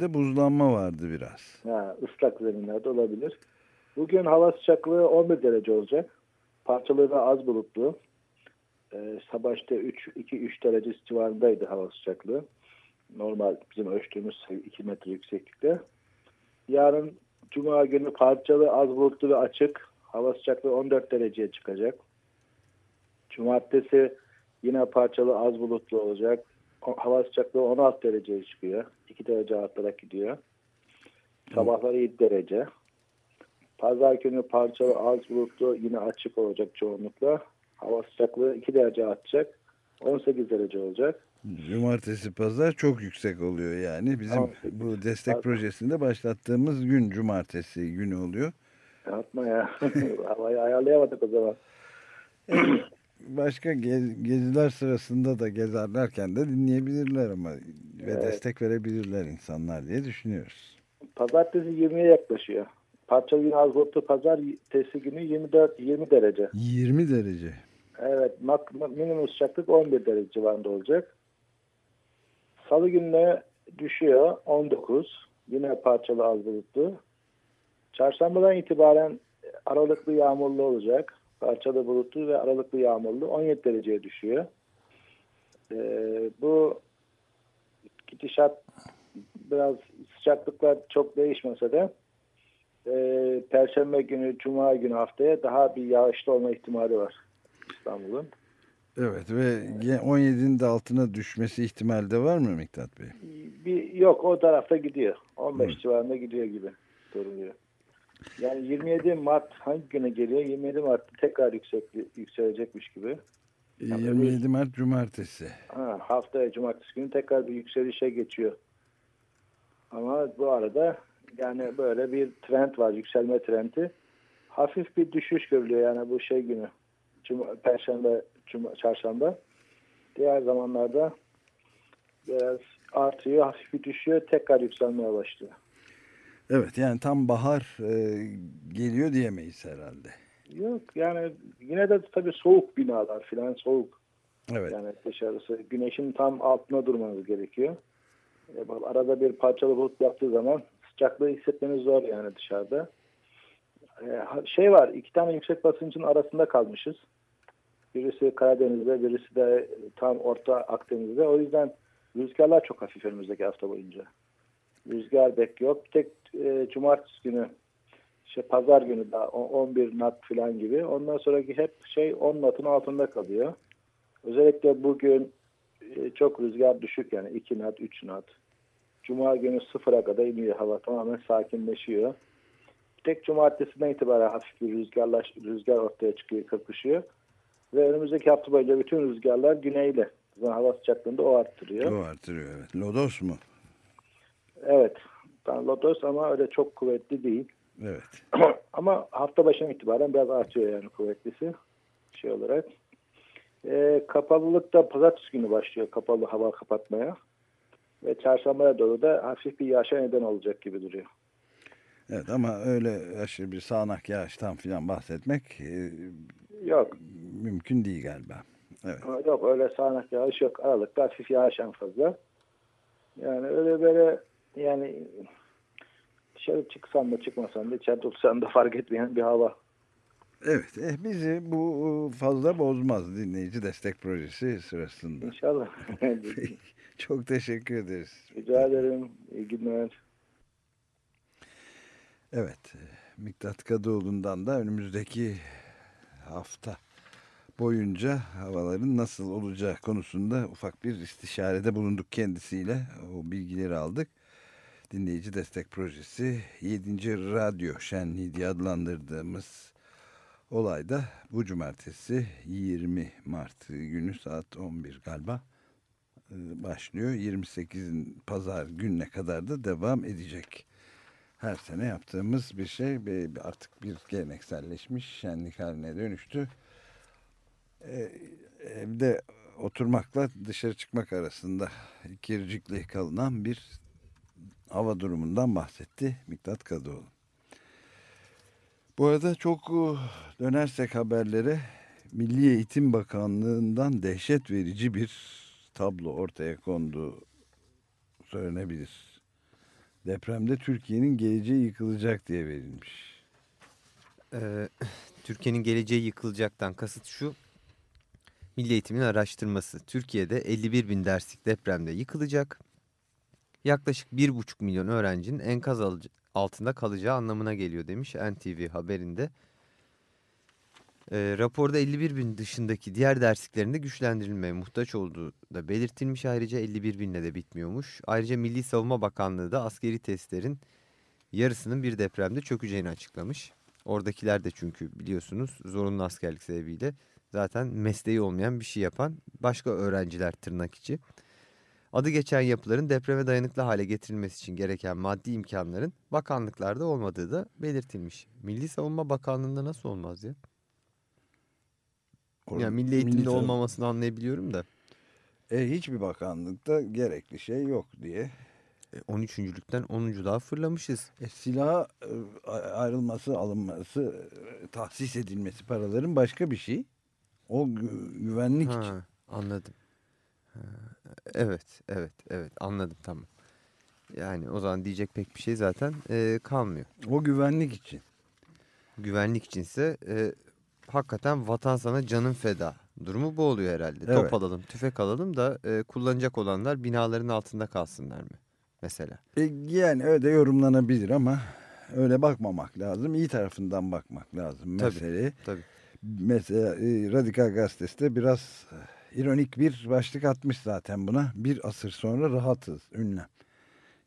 de buzlanma vardı biraz. Ha, ıslak zeminlerde olabilir. Bugün hava sıcaklığı 11 derece olacak. Parçaları da az bulutlu. Ee, sabah işte 2-3 derece civarındaydı hava sıcaklığı. Normal bizim ölçtüğümüz 2 metre yükseklikte. Yarın Cuma günü parçalı az bulutlu ve açık. Hava sıcaklığı 14 dereceye çıkacak. Cumartesi yine parçalı az bulutlu olacak. Hava sıcaklığı 16 dereceye çıkıyor. 2 derece artarak gidiyor. Sabahları 7 derece. Pazar günü parçalı az bulutlu yine açık olacak çoğunlukla. Hava sıcaklığı 2 derece artacak. 18 derece olacak. Cumartesi pazar çok yüksek oluyor yani. Bizim 18. bu destek Pardon. projesinde başlattığımız gün cumartesi günü oluyor. Yapma ya. Havayı ayarlayamadık o zaman. Başka gez, geziler sırasında da gezerlerken de dinleyebilirler ama ve evet. destek verebilirler insanlar diye düşünüyoruz. Pazartesi 20'ye yaklaşıyor. Parçalı yine az bulutlu pazar testi günü 24 20 derece. 20 derece. Evet, minimum sıcaklık 11 derece civarında olacak. Salı gününe düşüyor 19. Yine parçalı az bulutlu. Çarşambadan itibaren aralıklı yağmurlu olacak. Parçalı bulutlu ve aralıklı yağmurlu 17 dereceye düşüyor. Ee, bu gidişat biraz sıcaklıklar çok değişmese de e, Perşembe günü, Cuma günü haftaya daha bir yağışlı olma ihtimali var İstanbul'un. Evet ve 17'nin de altına düşmesi ihtimali de var mı Miktat Bey? Bir, yok o tarafta gidiyor. 15 Hı. civarında gidiyor gibi duruluyor. Yani 27 Mart hangi güne geliyor? 27 Mart'ta tekrar yüksek, yükselecekmiş gibi. Yani 27 Mart Cumartesi. Ha, haftaya Cumartesi günü tekrar bir yükselişe geçiyor. Ama bu arada yani böyle bir trend var, yükselme trendi. Hafif bir düşüş görülüyor yani bu şey günü. Cuma, Perşembe, Cuma, Çarşamba. Diğer zamanlarda biraz artıyor, hafif bir düşüyor, tekrar yükselmeye başlıyor. Evet yani tam bahar e, geliyor diyemeyiz herhalde. Yok yani yine de tabii soğuk binalar filan soğuk. Evet. Yani dışarısı güneşin tam altına durmanız gerekiyor. E, arada bir parçalı bulut yaptığı zaman sıcaklığı hissetmeniz zor yani dışarıda. Ee, şey var iki tane yüksek basıncın arasında kalmışız. Birisi Karadeniz'de birisi de tam Orta Akdeniz'de. O yüzden rüzgarlar çok hafif önümüzdeki hafta boyunca. Rüzgar bek yok. Tek e, cumartesi günü işte pazar günü daha 11 knot falan gibi. Ondan sonraki hep şey 10 knot'un altında kalıyor. Özellikle bugün e, çok rüzgar düşük yani 2 knot, 3 knot. Cuma günü sıfıra kadar iniyor hava tamamen sakinleşiyor. Tek cumartesinden itibaren hafif bir rüzgarlar, rüzgar ortaya çıkıyor, kapışıyor. Ve önümüzdeki hafta boyunca bütün rüzgarlar güneyle. Hava sıcaklığında o arttırıyor. O arttırıyor evet. Lodos mu? Evet. Ben Lodos ama öyle çok kuvvetli değil. Evet. ama hafta başına itibaren biraz artıyor yani kuvvetlisi şey olarak. E, kapalılık da pazartesi günü başlıyor kapalı hava kapatmaya. Ve çarşambaya doğru da hafif bir yağışa neden olacak gibi duruyor. Evet ama öyle aşırı bir sağanak yağıştan falan bahsetmek e, Yok. Mümkün değil galiba. Evet. Yok öyle sağanak yağış yok. Aralıkta hafif yağış en fazla. Yani öyle böyle yani dışarı çıksan da çıkmasan da içeride otursan da fark etmeyen bir hava. Evet, eh, bizi bu fazla bozmaz dinleyici destek projesi sırasında. İnşallah. Çok teşekkür ederiz. Rica ederim. İyi günler. Evet, Miktat Kadıoğlu'ndan da önümüzdeki hafta boyunca havaların nasıl olacağı konusunda ufak bir istişarede bulunduk kendisiyle. O bilgileri aldık. Dinleyici Destek Projesi 7. Radyo Şenliği diye adlandırdığımız olayda bu cumartesi 20 Mart günü saat 11 galiba e, başlıyor. 28'in pazar gününe kadar da devam edecek. Her sene yaptığımız bir şey artık bir gelenekselleşmiş şenlik haline dönüştü. Ee, evde oturmakla dışarı çıkmak arasında ikircikli kalınan bir hava durumundan bahsetti Miktat Kadıoğlu. Bu arada çok e, dönersek haberlere Milli Eğitim Bakanlığı'ndan dehşet verici bir tablo ortaya konduğu söylenebilir. Depremde Türkiye'nin geleceği yıkılacak diye verilmiş. Ee, Türkiye'nin geleceği yıkılacaktan kasıt şu. Milli Eğitim'in araştırması. Türkiye'de 51 bin derslik depremde yıkılacak. Yaklaşık 1,5 milyon öğrencinin enkaz altında kalacağı anlamına geliyor demiş NTV haberinde. E, raporda 51 bin dışındaki diğer dersliklerinde güçlendirilmeye muhtaç olduğu da belirtilmiş. Ayrıca 51 binle de bitmiyormuş. Ayrıca Milli Savunma Bakanlığı da askeri testlerin yarısının bir depremde çökeceğini açıklamış. Oradakiler de çünkü biliyorsunuz zorunlu askerlik sebebiyle zaten mesleği olmayan bir şey yapan başka öğrenciler tırnak içi. Adı geçen yapıların depreme dayanıklı hale getirilmesi için gereken maddi imkanların bakanlıklarda olmadığı da belirtilmiş. Milli Savunma Bakanlığı'nda nasıl olmaz ya? Or yani milli eğitimde milli olmamasını anlayabiliyorum da. E, hiçbir bakanlıkta gerekli şey yok diye. E, 13.lükten 10. daha fırlamışız. E, silah e, ayrılması, alınması, e, tahsis edilmesi paraların başka bir şey. O gü güvenlik ha, için. Anladım. Ha, evet, evet, evet anladım tamam. Yani o zaman diyecek pek bir şey zaten e, kalmıyor. O güvenlik için. Güvenlik içinse e, hakikaten vatan sana canın feda durumu bu oluyor herhalde. Evet. Top alalım, tüfek alalım da e, kullanacak olanlar binaların altında kalsınlar mı? Mesela. E, yani öyle yorumlanabilir ama öyle bakmamak lazım. İyi tarafından bakmak lazım Tabii, meseleye. Tabii. Mesela e, Radikal Gazetesi de biraz e, ironik bir başlık atmış zaten buna. Bir asır sonra rahatız ünlem.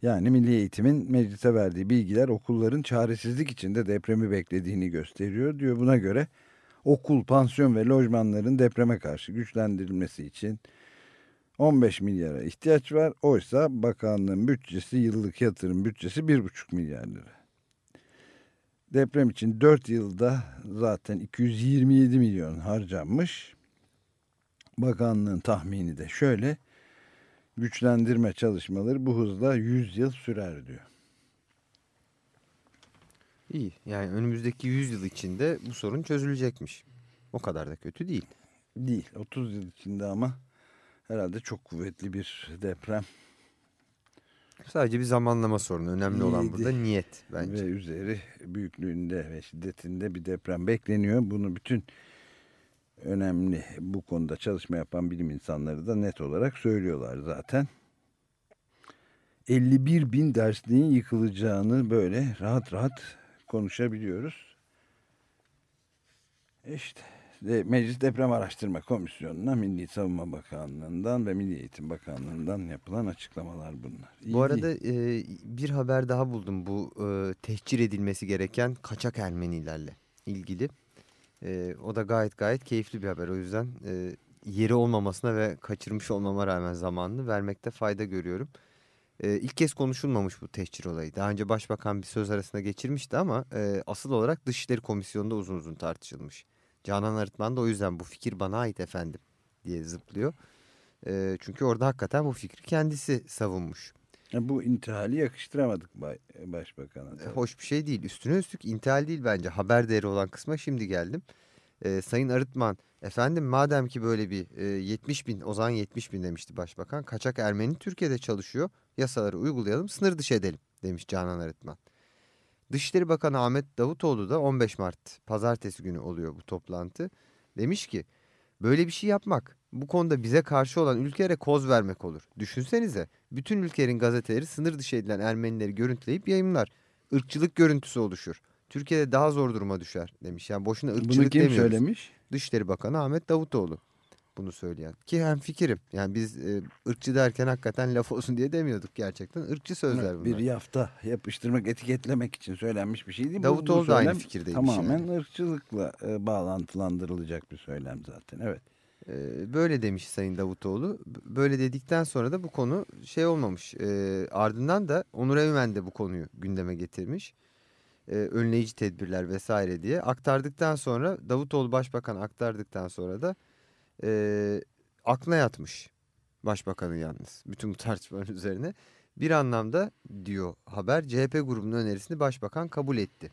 Yani Milli Eğitim'in meclise verdiği bilgiler okulların çaresizlik içinde depremi beklediğini gösteriyor. Diyor buna göre okul, pansiyon ve lojmanların depreme karşı güçlendirilmesi için 15 milyara ihtiyaç var. Oysa bakanlığın bütçesi, yıllık yatırım bütçesi 1,5 milyar lira. Deprem için 4 yılda zaten 227 milyon harcanmış. Bakanlığın tahmini de şöyle. Güçlendirme çalışmaları bu hızla 100 yıl sürer diyor. İyi. Yani önümüzdeki 100 yıl içinde bu sorun çözülecekmiş. O kadar da kötü değil. Değil. 30 yıl içinde ama herhalde çok kuvvetli bir deprem. Sadece bir zamanlama sorunu. Önemli olan burada niyet bence. Ve üzeri büyüklüğünde ve şiddetinde bir deprem bekleniyor. Bunu bütün önemli bu konuda çalışma yapan bilim insanları da net olarak söylüyorlar zaten. 51 bin dersliğin yıkılacağını böyle rahat rahat konuşabiliyoruz. İşte de Meclis Deprem Araştırma Komisyonu'na Milli Savunma Bakanlığı'ndan ve Milli Eğitim Bakanlığı'ndan yapılan açıklamalar bunlar. İyi Bu arada e, bir haber daha buldum bu e, tehcir edilmesi gereken kaçak Ermenilerle ilgili. E, o da gayet gayet keyifli bir haber. O yüzden e, yeri olmamasına ve kaçırmış olmama rağmen zamanını vermekte fayda görüyorum. E, ilk kez konuşulmamış bu tehcir olayı. Daha önce başbakan bir söz arasında geçirmişti ama e, asıl olarak Dışişleri Komisyonu'nda uzun uzun tartışılmış. Canan Arıtman da o yüzden bu fikir bana ait efendim diye zıplıyor. E, çünkü orada hakikaten bu fikri kendisi savunmuş. Ya bu intihali yakıştıramadık bay, başbakana. E, tabii. hoş bir şey değil. Üstüne üstlük intihal değil bence. Haber değeri olan kısma şimdi geldim. E, Sayın Arıtman, efendim madem ki böyle bir e, 70 bin, o zaman 70 bin demişti başbakan. Kaçak Ermeni Türkiye'de çalışıyor. Yasaları uygulayalım, sınır dışı edelim demiş Canan Arıtman. Dışişleri Bakanı Ahmet Davutoğlu da 15 Mart pazartesi günü oluyor bu toplantı. Demiş ki böyle bir şey yapmak bu konuda bize karşı olan ülkelere koz vermek olur. Düşünsenize bütün ülkelerin gazeteleri sınır dışı edilen Ermenileri görüntüleyip yayınlar. Irkçılık görüntüsü oluşur. Türkiye'de daha zor duruma düşer demiş. Yani boşuna ırkçılık Bunu kim demiyoruz. söylemiş? Dışişleri Bakanı Ahmet Davutoğlu bunu söyleyen. Ki hem fikirim. Yani biz e, ırkçı derken hakikaten laf olsun diye demiyorduk gerçekten. Irkçı sözler bunlar. Bir yafta yapıştırmak, etiketlemek için söylenmiş bir şey değil. Davutoğlu bu da aynı fikirdeymiş Tamamen yani. ırkçılıkla e, bağlantılandırılacak bir söylem zaten. Evet. Ee, böyle demiş Sayın Davutoğlu. Böyle dedikten sonra da bu konu şey olmamış. Ee, ardından da Onur Evmen de bu konuyu gündeme getirmiş. Ee, önleyici tedbirler vesaire diye. Aktardıktan sonra Davutoğlu Başbakan aktardıktan sonra da e, aklına yatmış. Başbakanın yalnız. Bütün bu tartışmaların üzerine. Bir anlamda diyor haber CHP grubunun önerisini başbakan kabul etti.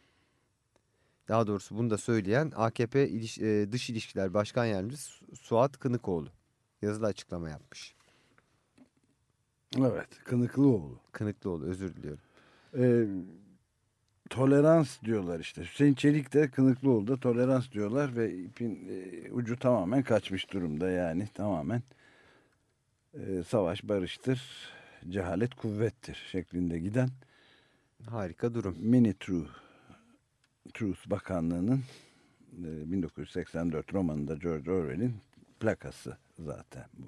Daha doğrusu bunu da söyleyen AKP İliş- e, Dış İlişkiler Başkan Yardımcısı Su- Suat Kınıkoğlu yazılı açıklama yapmış. Evet. Kınıklıoğlu. Kınıklıoğlu özür diliyorum. E, tolerans diyorlar işte. Hüseyin Çelik de Kınıklıoğlu da tolerans diyorlar ve ipin e, ucu tamamen kaçmış durumda yani. Tamamen e, savaş barıştır, cehalet kuvvettir şeklinde giden Harika durum. Mini True Truth Bakanlığı'nın e, 1984 romanında George Orwell'in plakası zaten bu.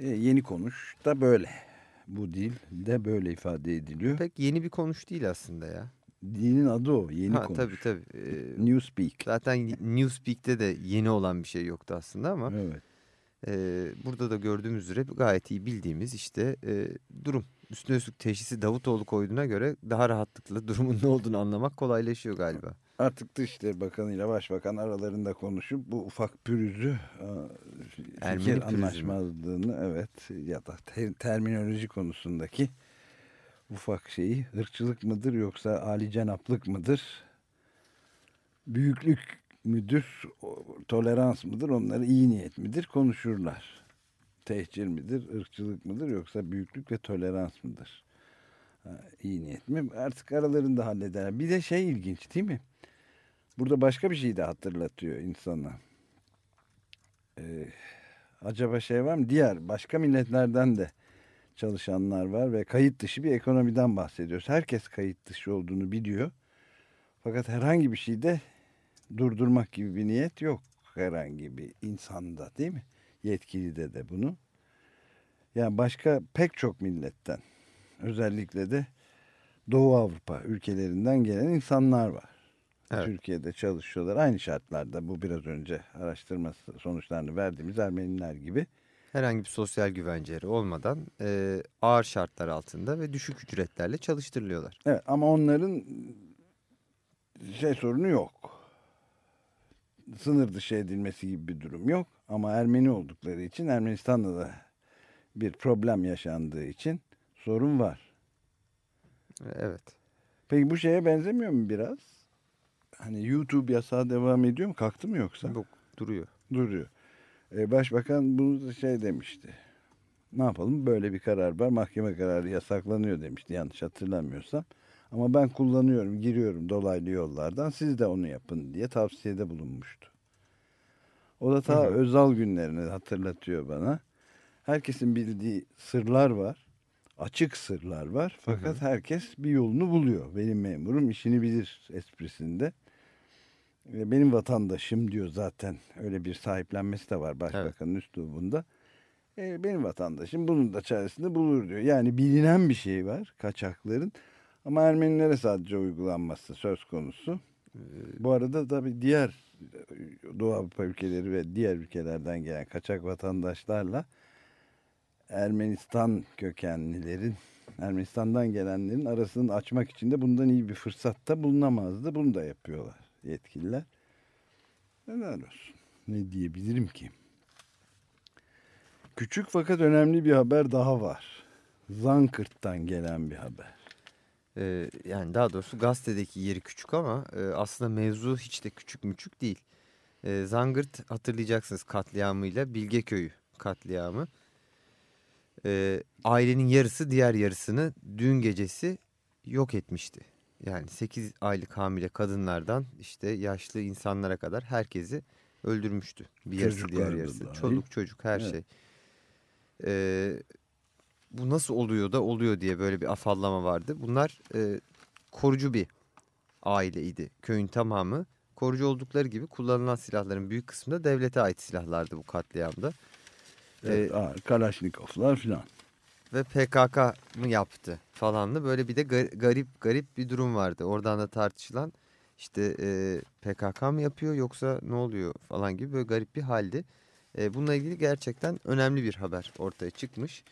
E, yeni konuş da böyle. Bu dil de böyle ifade ediliyor. Pek yeni bir konuş değil aslında ya. Dilin adı o. Yeni ha, konuş. tabii tabii. Ee, Newspeak. zaten Newspeak'te de yeni olan bir şey yoktu aslında ama Evet. e, burada da gördüğümüz üzere gayet iyi bildiğimiz işte e, durum. Üstüne üstlük teşhisi Davutoğlu koyduğuna göre daha rahatlıkla durumun ne olduğunu anlamak kolaylaşıyor galiba. Artık Dışişleri Bakanı ile Başbakan aralarında konuşup bu ufak pürüzü e, Ermeni fikir anlaşmazlığını evet ya da te- terminoloji konusundaki ufak şeyi ırkçılık mıdır yoksa Ali cenaplık mıdır? Büyüklük müdür? Tolerans mıdır? Onları iyi niyet midir? Konuşurlar. Tehcir midir? ırkçılık mıdır? Yoksa büyüklük ve tolerans mıdır? Ha, iyi niyet mi? Artık aralarında halleder. Bir de şey ilginç değil mi? Burada başka bir şey de hatırlatıyor insana. Ee, acaba şey var mı? Diğer başka milletlerden de çalışanlar var ve kayıt dışı bir ekonomiden bahsediyoruz. Herkes kayıt dışı olduğunu biliyor. Fakat herhangi bir şeyde durdurmak gibi bir niyet yok herhangi bir insanda değil mi? Yetkili de bunu. Yani başka pek çok milletten özellikle de Doğu Avrupa ülkelerinden gelen insanlar var. Evet. Türkiye'de çalışıyorlar. Aynı şartlarda bu biraz önce araştırma sonuçlarını verdiğimiz Ermeniler gibi. Herhangi bir sosyal güvenceleri olmadan e, ağır şartlar altında ve düşük ücretlerle çalıştırılıyorlar. Evet ama onların şey sorunu yok. Sınır dışı edilmesi gibi bir durum yok. Ama Ermeni oldukları için Ermenistan'da da bir problem yaşandığı için sorun var. Evet. Peki bu şeye benzemiyor mu biraz? Hani YouTube yasağı devam ediyor mu? Kalktı mı yoksa? Bu duruyor. Duruyor. Ee, Başbakan bunu da şey demişti. Ne yapalım böyle bir karar var. Mahkeme kararı yasaklanıyor demişti yanlış hatırlamıyorsam. Ama ben kullanıyorum, giriyorum dolaylı yollardan. Siz de onu yapın diye tavsiyede bulunmuştu. O da ta Hı hı. Özal günlerini hatırlatıyor bana. Herkesin bildiği sırlar var. Açık sırlar var. Fakat herkes bir yolunu buluyor. Benim memurum işini bilir esprisinde. Ve benim vatandaşım diyor zaten. Öyle bir sahiplenmesi de var başbakanın üslubunda. E, benim vatandaşım bunun da çaresini bulur diyor. Yani bilinen bir şey var kaçakların. Ama Ermenilere sadece uygulanması söz konusu. Bu arada tabii diğer e, Doğu Avrupa ülkeleri ve diğer ülkelerden gelen kaçak vatandaşlarla Ermenistan kökenlilerin, Ermenistan'dan gelenlerin arasını açmak için de bundan iyi bir fırsatta bulunamazdı. Bunu da yapıyorlar yetkililer. Helal olsun. Ne diyebilirim ki? Küçük fakat önemli bir haber daha var. Zankırt'tan gelen bir haber. Ee, yani daha doğrusu gazetedeki yeri küçük ama e, aslında mevzu hiç de küçük müçük değil. E, Zangırt hatırlayacaksınız katliamıyla Bilgeköy'ü katliamı. E, ailenin yarısı diğer yarısını dün gecesi yok etmişti. Yani 8 aylık hamile kadınlardan işte yaşlı insanlara kadar herkesi öldürmüştü. Bir yarısı diğer yarısı. Dahil. Çoluk çocuk her evet. şey. E, bu nasıl oluyor da oluyor diye böyle bir afallama vardı. Bunlar e, korucu bir aileydi. Köyün tamamı korucu oldukları gibi kullanılan silahların büyük kısmı da devlete ait silahlardı bu katliamda. Evet, ee, Kalaşnikovlar filan. Ve PKK mı yaptı falanlı böyle bir de garip garip bir durum vardı. Oradan da tartışılan işte e, PKK mı yapıyor yoksa ne oluyor falan gibi böyle garip bir haldi. E, bununla ilgili gerçekten önemli bir haber ortaya çıkmış.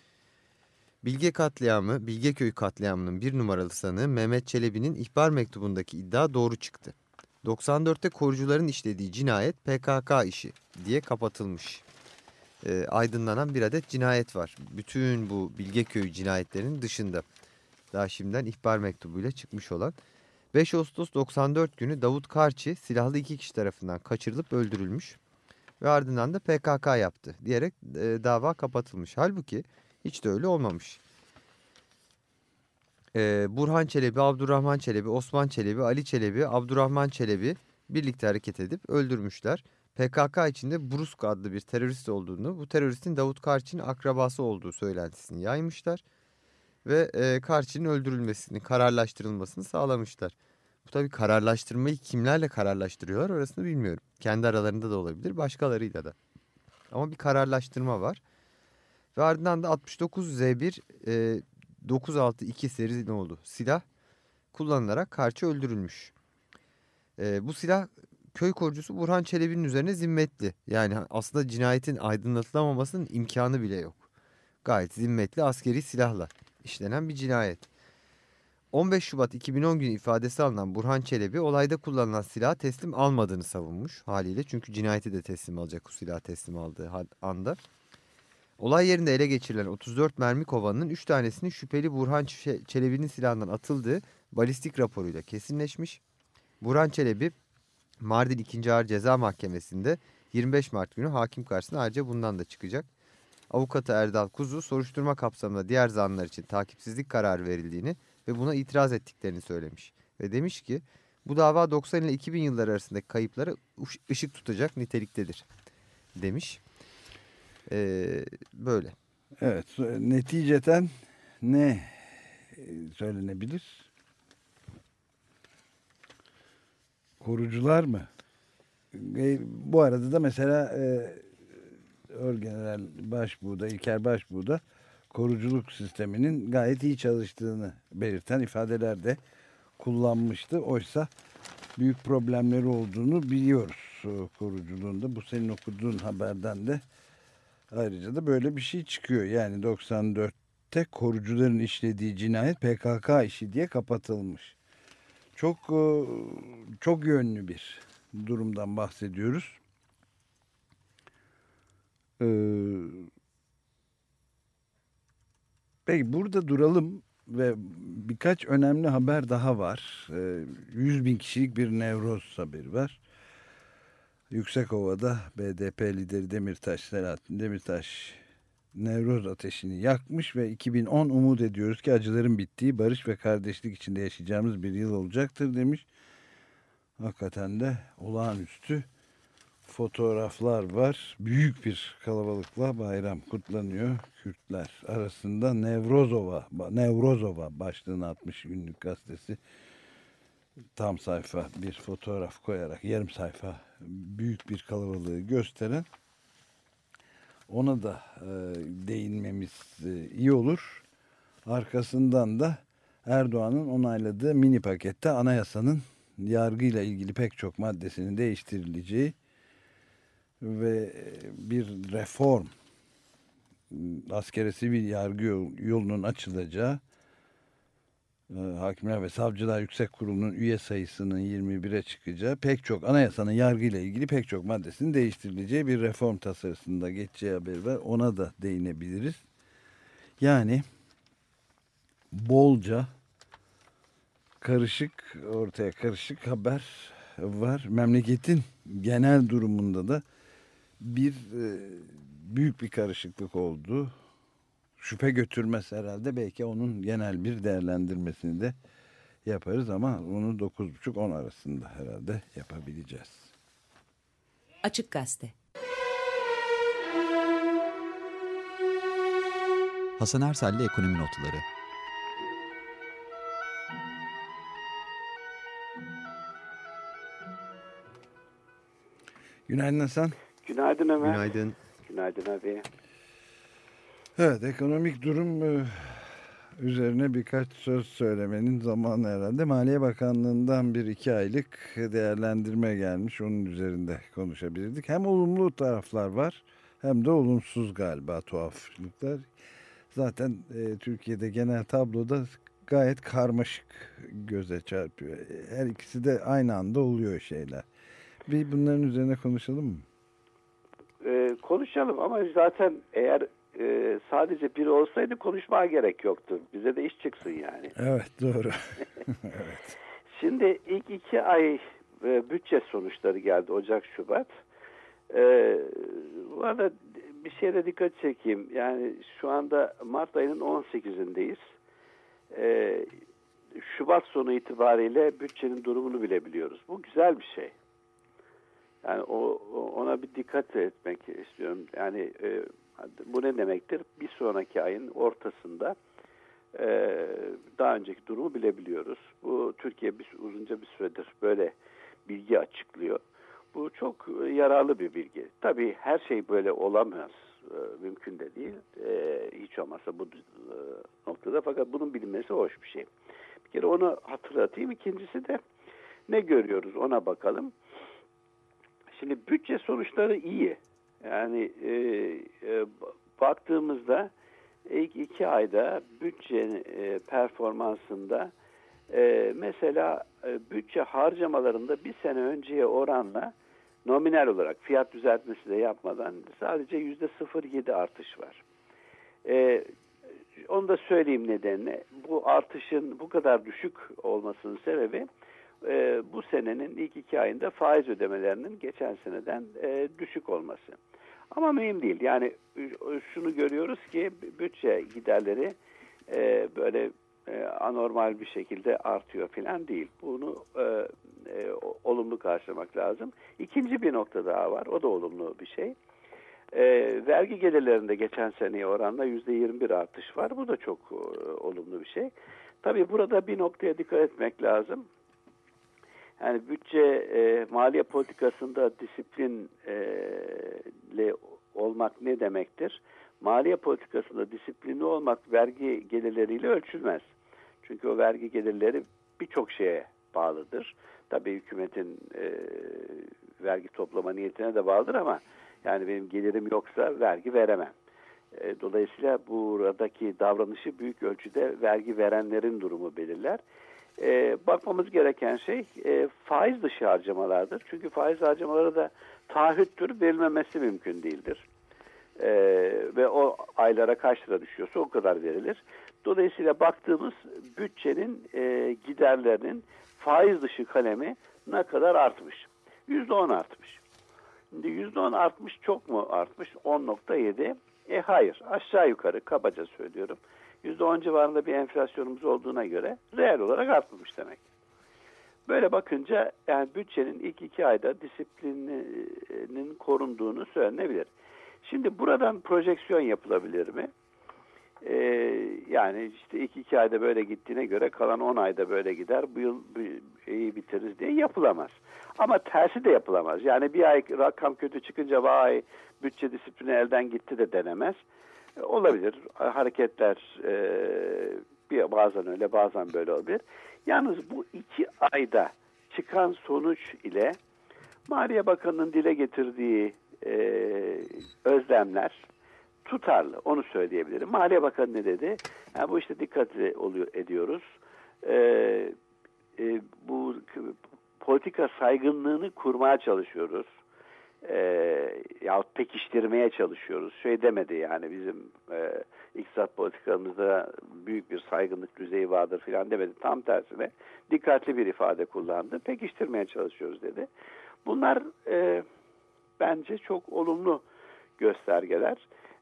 Bilge katliamı, Bilgeköy katliamının bir numaralı sanığı Mehmet Çelebi'nin ihbar mektubundaki iddia doğru çıktı. 94'te korucuların işlediği cinayet PKK işi diye kapatılmış. E, aydınlanan bir adet cinayet var. Bütün bu Bilgeköy cinayetlerinin dışında. Daha şimdiden ihbar mektubuyla çıkmış olan. 5 Ağustos 94 günü Davut Karçı silahlı iki kişi tarafından kaçırılıp öldürülmüş. Ve ardından da PKK yaptı diyerek e, dava kapatılmış. Halbuki hiç de öyle olmamış. Ee, Burhan Çelebi, Abdurrahman Çelebi, Osman Çelebi, Ali Çelebi, Abdurrahman Çelebi birlikte hareket edip öldürmüşler. PKK içinde Brusk adlı bir terörist olduğunu, bu teröristin Davut Karçı'nın akrabası olduğu söylentisini yaymışlar. Ve e, Karçı'nın öldürülmesini, kararlaştırılmasını sağlamışlar. Bu tabii kararlaştırmayı kimlerle kararlaştırıyorlar orasını bilmiyorum. Kendi aralarında da olabilir, başkalarıyla da. Ama bir kararlaştırma var. Ve ardından da 69 Z1 e, 962 seri ne oldu? Silah kullanılarak karşı öldürülmüş. E, bu silah köy korucusu Burhan Çelebi'nin üzerine zimmetli. Yani aslında cinayetin aydınlatılamamasının imkanı bile yok. Gayet zimmetli askeri silahla işlenen bir cinayet. 15 Şubat 2010 günü ifadesi alınan Burhan Çelebi olayda kullanılan silah teslim almadığını savunmuş haliyle. Çünkü cinayeti de teslim alacak o silah teslim aldığı anda. Olay yerinde ele geçirilen 34 mermi kovanının 3 tanesinin şüpheli Burhan Çelebi'nin silahından atıldığı balistik raporuyla kesinleşmiş. Burhan Çelebi Mardin 2. Ağır Ceza Mahkemesi'nde 25 Mart günü hakim karşısına ayrıca bundan da çıkacak. Avukatı Erdal Kuzu soruşturma kapsamında diğer zanlar için takipsizlik kararı verildiğini ve buna itiraz ettiklerini söylemiş. Ve demiş ki bu dava 90 ile 2000 yılları arasındaki kayıplara ışık tutacak niteliktedir demiş. Ee, böyle. Evet neticeten ne söylenebilir? Korucular mı? E, bu arada da mesela e, Orgeneral Başbuğ'da, İlker Başbuğ'da koruculuk sisteminin gayet iyi çalıştığını belirten ifadeler de kullanmıştı. Oysa büyük problemleri olduğunu biliyoruz koruculuğunda. Bu senin okuduğun haberden de Ayrıca da böyle bir şey çıkıyor. Yani 94'te korucuların işlediği cinayet PKK işi diye kapatılmış. Çok e, çok yönlü bir durumdan bahsediyoruz. Ee, peki burada duralım ve birkaç önemli haber daha var. 100 bin kişilik bir nevroz haberi var. Yüksekova'da BDP lideri Demirtaş, Selahattin Demirtaş Nevroz ateşini yakmış ve 2010 umut ediyoruz ki acıların bittiği barış ve kardeşlik içinde yaşayacağımız bir yıl olacaktır demiş. Hakikaten de olağanüstü fotoğraflar var. Büyük bir kalabalıkla bayram kutlanıyor. Kürtler arasında Nevrozova, Nevrozova başlığını atmış günlük gazetesi tam sayfa bir fotoğraf koyarak yarım sayfa büyük bir kalabalığı gösteren ona da e, değinmemiz e, iyi olur. Arkasından da Erdoğan'ın onayladığı mini pakette anayasanın yargıyla ilgili pek çok maddesinin değiştirileceği ve bir reform askere sivil yargı yolunun açılacağı e, Hakimler ve Savcılar Yüksek Kurulu'nun üye sayısının 21'e çıkacağı pek çok anayasanın yargıyla ilgili pek çok maddesinin değiştirileceği bir reform tasarısında geçeceği haber var. Ona da değinebiliriz. Yani bolca karışık ortaya karışık haber var. Memleketin genel durumunda da bir e, büyük bir karışıklık oldu. Şüphe götürmez herhalde. Belki onun genel bir değerlendirmesini de yaparız ama onu 9.30-10 arasında herhalde yapabileceğiz. Açık Gazete Hasan Ersel'le Ekonomi Notları Günaydın Hasan. Günaydın Ömer. Günaydın. Günaydın abi. Evet ekonomik durum e, üzerine birkaç söz söylemenin zamanı herhalde. Maliye Bakanlığı'ndan bir iki aylık değerlendirme gelmiş. Onun üzerinde konuşabilirdik. Hem olumlu taraflar var hem de olumsuz galiba tuhaflıklar. Zaten e, Türkiye'de genel tabloda gayet karmaşık göze çarpıyor. Her ikisi de aynı anda oluyor şeyler. Bir bunların üzerine konuşalım mı? Ee, konuşalım ama zaten eğer e, sadece biri olsaydı konuşmaya gerek yoktu. Bize de iş çıksın yani. Evet doğru. evet. Şimdi ilk iki ay e, bütçe sonuçları geldi Ocak Şubat. E, bu arada bir şeye dikkat çekeyim. Yani şu anda Mart ayının 18'indeyiz. E, Şubat sonu itibariyle bütçenin durumunu bilebiliyoruz. Bu güzel bir şey. Yani o, ona bir dikkat etmek istiyorum. Yani e, bu ne demektir? Bir sonraki ayın ortasında e, daha önceki durumu bilebiliyoruz. Bu Türkiye bir, uzunca bir süredir böyle bilgi açıklıyor. Bu çok yararlı bir bilgi. Tabii her şey böyle olamaz. E, mümkün de değil. E, hiç olmazsa bu e, noktada. Fakat bunun bilinmesi hoş bir şey. Bir kere onu hatırlatayım. İkincisi de ne görüyoruz ona bakalım. Şimdi bütçe sonuçları iyi. Yani e, e, baktığımızda ilk iki ayda bütçe e, performansında e, mesela e, bütçe harcamalarında bir sene önceye oranla nominal olarak fiyat düzeltmesi de yapmadan sadece yüzde 0.7 artış var. E, onu da söyleyeyim nedenle. Bu artışın bu kadar düşük olmasının sebebi e, bu senenin ilk iki ayında faiz ödemelerinin geçen seneden e, düşük olması. Ama mühim değil. Yani şunu görüyoruz ki bütçe giderleri e, böyle e, anormal bir şekilde artıyor falan değil. Bunu e, e, olumlu karşılamak lazım. İkinci bir nokta daha var. O da olumlu bir şey. E, vergi gelirlerinde geçen seneye oranla yüzde 21 artış var. Bu da çok e, olumlu bir şey. Tabii burada bir noktaya dikkat etmek lazım. Yani bütçe e, maliye politikasında disiplinle olmak ne demektir? Maliye politikasında disiplinli olmak vergi gelirleriyle ölçülmez. Çünkü o vergi gelirleri birçok şeye bağlıdır. Tabii hükümetin e, vergi toplama niyetine de bağlıdır ama yani benim gelirim yoksa vergi veremem. E, dolayısıyla buradaki davranışı büyük ölçüde vergi verenlerin durumu belirler e, bakmamız gereken şey e, faiz dışı harcamalardır. Çünkü faiz harcamaları da taahhüttür verilmemesi mümkün değildir. E, ve o aylara kaç lira düşüyorsa o kadar verilir. Dolayısıyla baktığımız bütçenin e, giderlerinin faiz dışı kalemi ne kadar artmış? %10 artmış. Şimdi %10 artmış çok mu artmış? 10.7. E hayır aşağı yukarı kabaca söylüyorum. %10 civarında bir enflasyonumuz olduğuna göre reel olarak artmamış demek. Böyle bakınca yani bütçenin ilk iki ayda disiplinin korunduğunu söylenebilir. Şimdi buradan projeksiyon yapılabilir mi? Ee, yani işte ilk iki ayda böyle gittiğine göre kalan 10 ayda böyle gider bu yıl iyi bitiririz diye yapılamaz. Ama tersi de yapılamaz. Yani bir ay rakam kötü çıkınca vay bütçe disiplini elden gitti de denemez. Olabilir. Hareketler e, bir bazen öyle bazen böyle olabilir. Yalnız bu iki ayda çıkan sonuç ile Maliye Bakanı'nın dile getirdiği e, özlemler tutarlı. Onu söyleyebilirim. Maliye Bakanı ne dedi? Yani bu işte dikkat oluyor, ediyoruz. e, e, bu politika saygınlığını kurmaya çalışıyoruz. E, yahut pekiştirmeye çalışıyoruz. Şey demedi yani bizim e, iktisat politikamızda büyük bir saygınlık düzeyi vardır filan demedi. Tam tersine dikkatli bir ifade kullandı. Pekiştirmeye çalışıyoruz dedi. Bunlar e, bence çok olumlu göstergeler.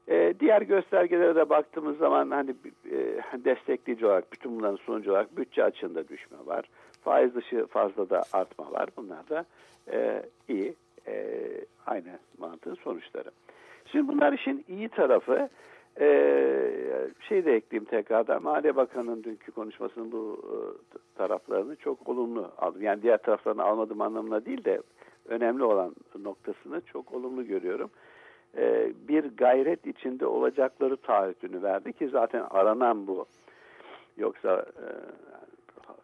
E, diğer göstergelere de baktığımız zaman hani e, destekleyici olarak bütün bunların sonucu olarak bütçe açığında düşme var. Faiz dışı fazla da artma var. Bunlar da e, iyi. E, aynı mantığın sonuçları. Şimdi bunlar işin iyi tarafı. E, şey de ekleyeyim tekrardan. Maliye Bakanı'nın dünkü konuşmasının bu e, taraflarını çok olumlu aldım. Yani diğer taraflarını almadım anlamına değil de önemli olan noktasını çok olumlu görüyorum. E, bir gayret içinde olacakları taahhütünü verdi ki zaten aranan bu. Yoksa e,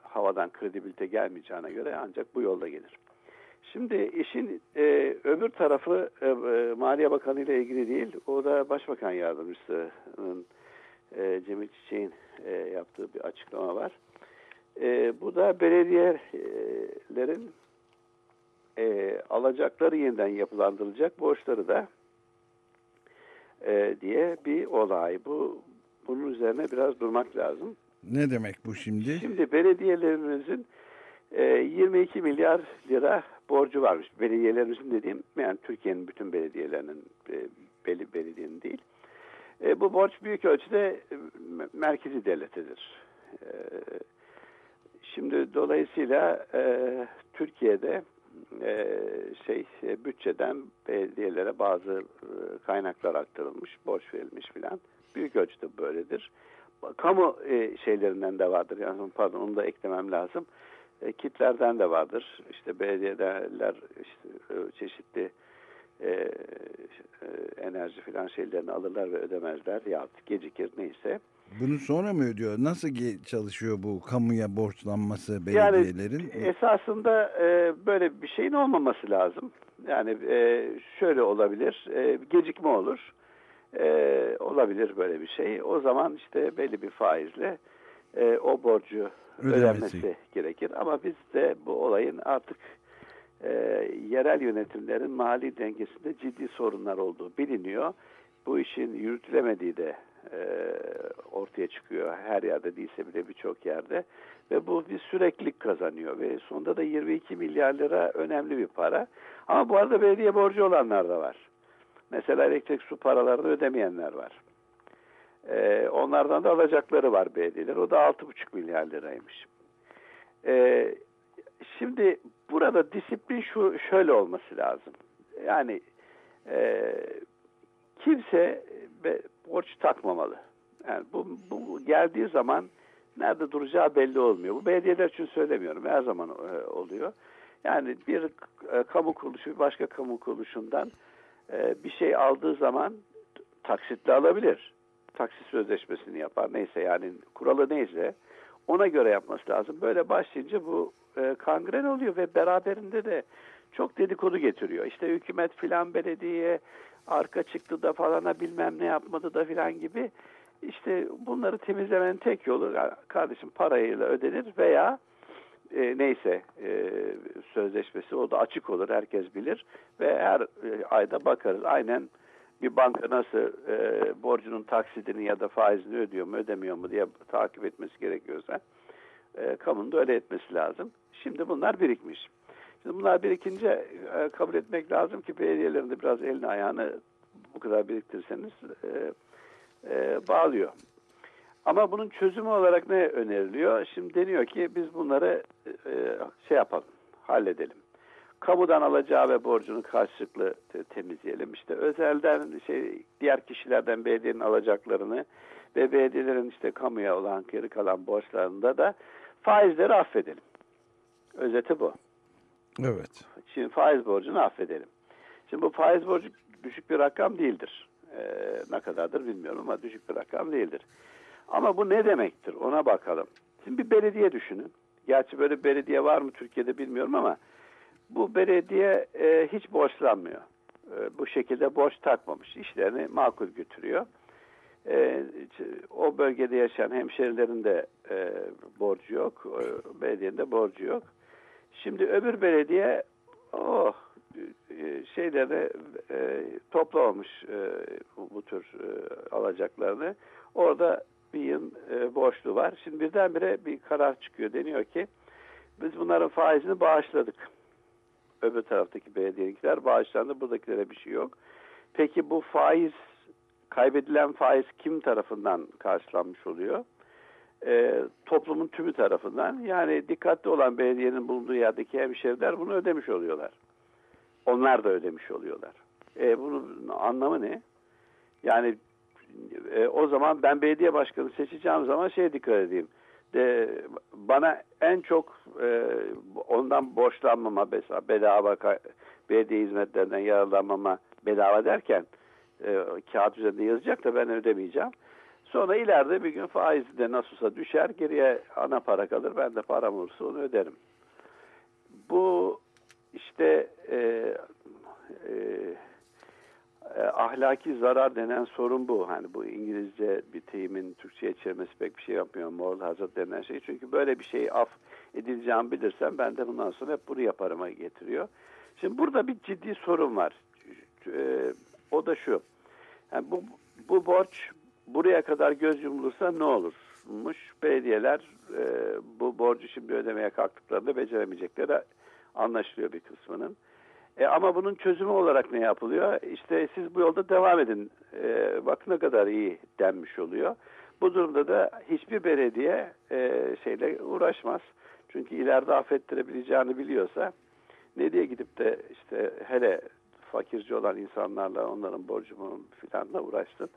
havadan kredibilite gelmeyeceğine göre ancak bu yolda gelir. Şimdi işin e, öbür tarafı e, e, Maliye Bakanı ile ilgili değil. O da Başbakan Yardımcısı'nın e, Cemil Çiçek'in e, yaptığı bir açıklama var. E, bu da belediyelerin e, alacakları yeniden yapılandırılacak borçları da e, diye bir olay. Bu bunun üzerine biraz durmak lazım. Ne demek bu şimdi? Şimdi belediyelerimizin e, 22 milyar lira borcu varmış. Belediyelerimizin dediğim yani Türkiye'nin bütün belediyelerinin e, belediyenin değil. E, bu borç büyük ölçüde e, merkezi devletidir. E, şimdi dolayısıyla e, Türkiye'de şey bütçeden belediyelere bazı kaynaklar aktarılmış, borç verilmiş filan. Büyük ölçüde böyledir. Kamu şeylerinden de vardır. Yani pardon onu da eklemem lazım. E, kitlerden de vardır. İşte belediyeler işte, e, çeşitli e, e, enerji filan şeylerini alırlar ve ödemezler ya gecikir neyse. Bunu sonra mı ödüyor? Nasıl çalışıyor bu kamuya borçlanması belediyelerin? Yani esasında e, böyle bir şeyin olmaması lazım. Yani e, şöyle olabilir, e, gecikme olur. E, olabilir böyle bir şey. O zaman işte belli bir faizle e, o borcu Ödenmesi gerekir. Ama biz de bu olayın artık e, yerel yönetimlerin mali dengesinde ciddi sorunlar olduğu biliniyor. Bu işin yürütülemediği de e, ortaya çıkıyor. Her yerde değilse bile birçok yerde. Ve bu bir süreklilik kazanıyor. Ve sonunda da 22 milyar lira önemli bir para. Ama bu arada belediye borcu olanlar da var. Mesela elektrik su paralarını ödemeyenler var. E, onlardan da alacakları var belediyeler. O da 6,5 milyar liraymış. E, şimdi burada disiplin şu şöyle olması lazım. Yani e, kimse borç takmamalı. Yani bu, bu geldiği zaman nerede duracağı belli olmuyor. Bu belediyeler için söylemiyorum. Her zaman e, oluyor. Yani bir e, kamu kuruluşu bir başka kamu kuruluşundan e, bir şey aldığı zaman taksitle alabilir. Taksit sözleşmesini yapar. Neyse yani kuralı neyse ona göre yapması lazım. Böyle başlayınca bu e, kangren oluyor ve beraberinde de çok dedikodu getiriyor. İşte hükümet filan belediye arka çıktı da falana bilmem ne yapmadı da filan gibi. İşte bunları temizlemenin tek yolu kardeşim parayla ödenir veya e, neyse e, sözleşmesi o da açık olur herkes bilir ve her e, ayda bakarız aynen bir banka nasıl e, borcunun taksidini ya da faizini ödüyor mu ödemiyor mu diye takip etmesi gerekiyorsa e, kamunun da öyle etmesi lazım. Şimdi bunlar birikmiş. Şimdi bunlar birikince e, kabul etmek lazım ki belediyelerin biraz elini ayağını bu kadar biriktirseniz e, e, bağlıyor. Ama bunun çözümü olarak ne öneriliyor? Şimdi deniyor ki biz bunları e, şey yapalım, halledelim. Kamudan alacağı ve borcunu karşılıklı te temizleyelim. İşte özelden şey diğer kişilerden belediyenin alacaklarını ve belediyelerin işte kamuya olan geri kalan borçlarında da faizleri affedelim. Özeti bu. Evet. Şimdi faiz borcunu affedelim. Şimdi bu faiz borcu düşük bir rakam değildir. Ee, ne kadardır bilmiyorum ama düşük bir rakam değildir. Ama bu ne demektir ona bakalım. Şimdi bir belediye düşünün. Gerçi böyle belediye var mı Türkiye'de bilmiyorum ama bu belediye e, hiç borçlanmıyor. E, bu şekilde borç takmamış. İşlerini makul götürüyor. E, o bölgede yaşayan hemşerilerin de e, borcu yok. E, belediyenin de borcu yok. Şimdi öbür belediye oh e, şeyleri e, toplamamış e, bu, bu tür e, alacaklarını. Orada bir yıl e, borçlu var. Şimdi birdenbire bir karar çıkıyor. Deniyor ki biz bunların faizini bağışladık. Öbür taraftaki belediyelikler bağışlandı. Buradakilere bir şey yok. Peki bu faiz kaybedilen faiz kim tarafından karşılanmış oluyor? E, toplumun tümü tarafından. Yani dikkatli olan belediyenin bulunduğu yerdeki hemşehriler bunu ödemiş oluyorlar. Onlar da ödemiş oluyorlar. E, bunun anlamı ne? Yani e, o zaman ben belediye başkanı seçeceğim zaman şey dikkat edeyim. De, bana en çok e, ondan borçlanmama mesela bedava belediye hizmetlerinden yararlanmama bedava derken e, kağıt üzerinde yazacak da ben ödemeyeceğim. Sonra ileride bir gün faizi de nasılsa düşer geriye ana para kalır ben de param olursa onu öderim. Bu işte e, e, e, ahlaki zarar denen sorun bu. Hani bu İngilizce bir teyimin Türkçe'ye çevirmesi pek bir şey yapmıyor. Moral hazard denen şey. Çünkü böyle bir şey af edileceğimi bilirsem ben de bundan sonra hep bunu yaparıma getiriyor. Şimdi burada bir ciddi sorun var. E, o da şu. Yani bu, bu borç buraya kadar göz yumulursa ne olurmuş? Belediyeler e, bu borcu şimdi ödemeye kalktıklarında beceremeyecekleri anlaşılıyor bir kısmının. E, ama bunun çözümü olarak ne yapılıyor? İşte siz bu yolda devam edin. E, bak ne kadar iyi denmiş oluyor. Bu durumda da hiçbir belediye e, şeyle uğraşmaz. Çünkü ileride affettirebileceğini biliyorsa ne diye gidip de işte hele fakirci olan insanlarla onların borcumu filanla uğraştın.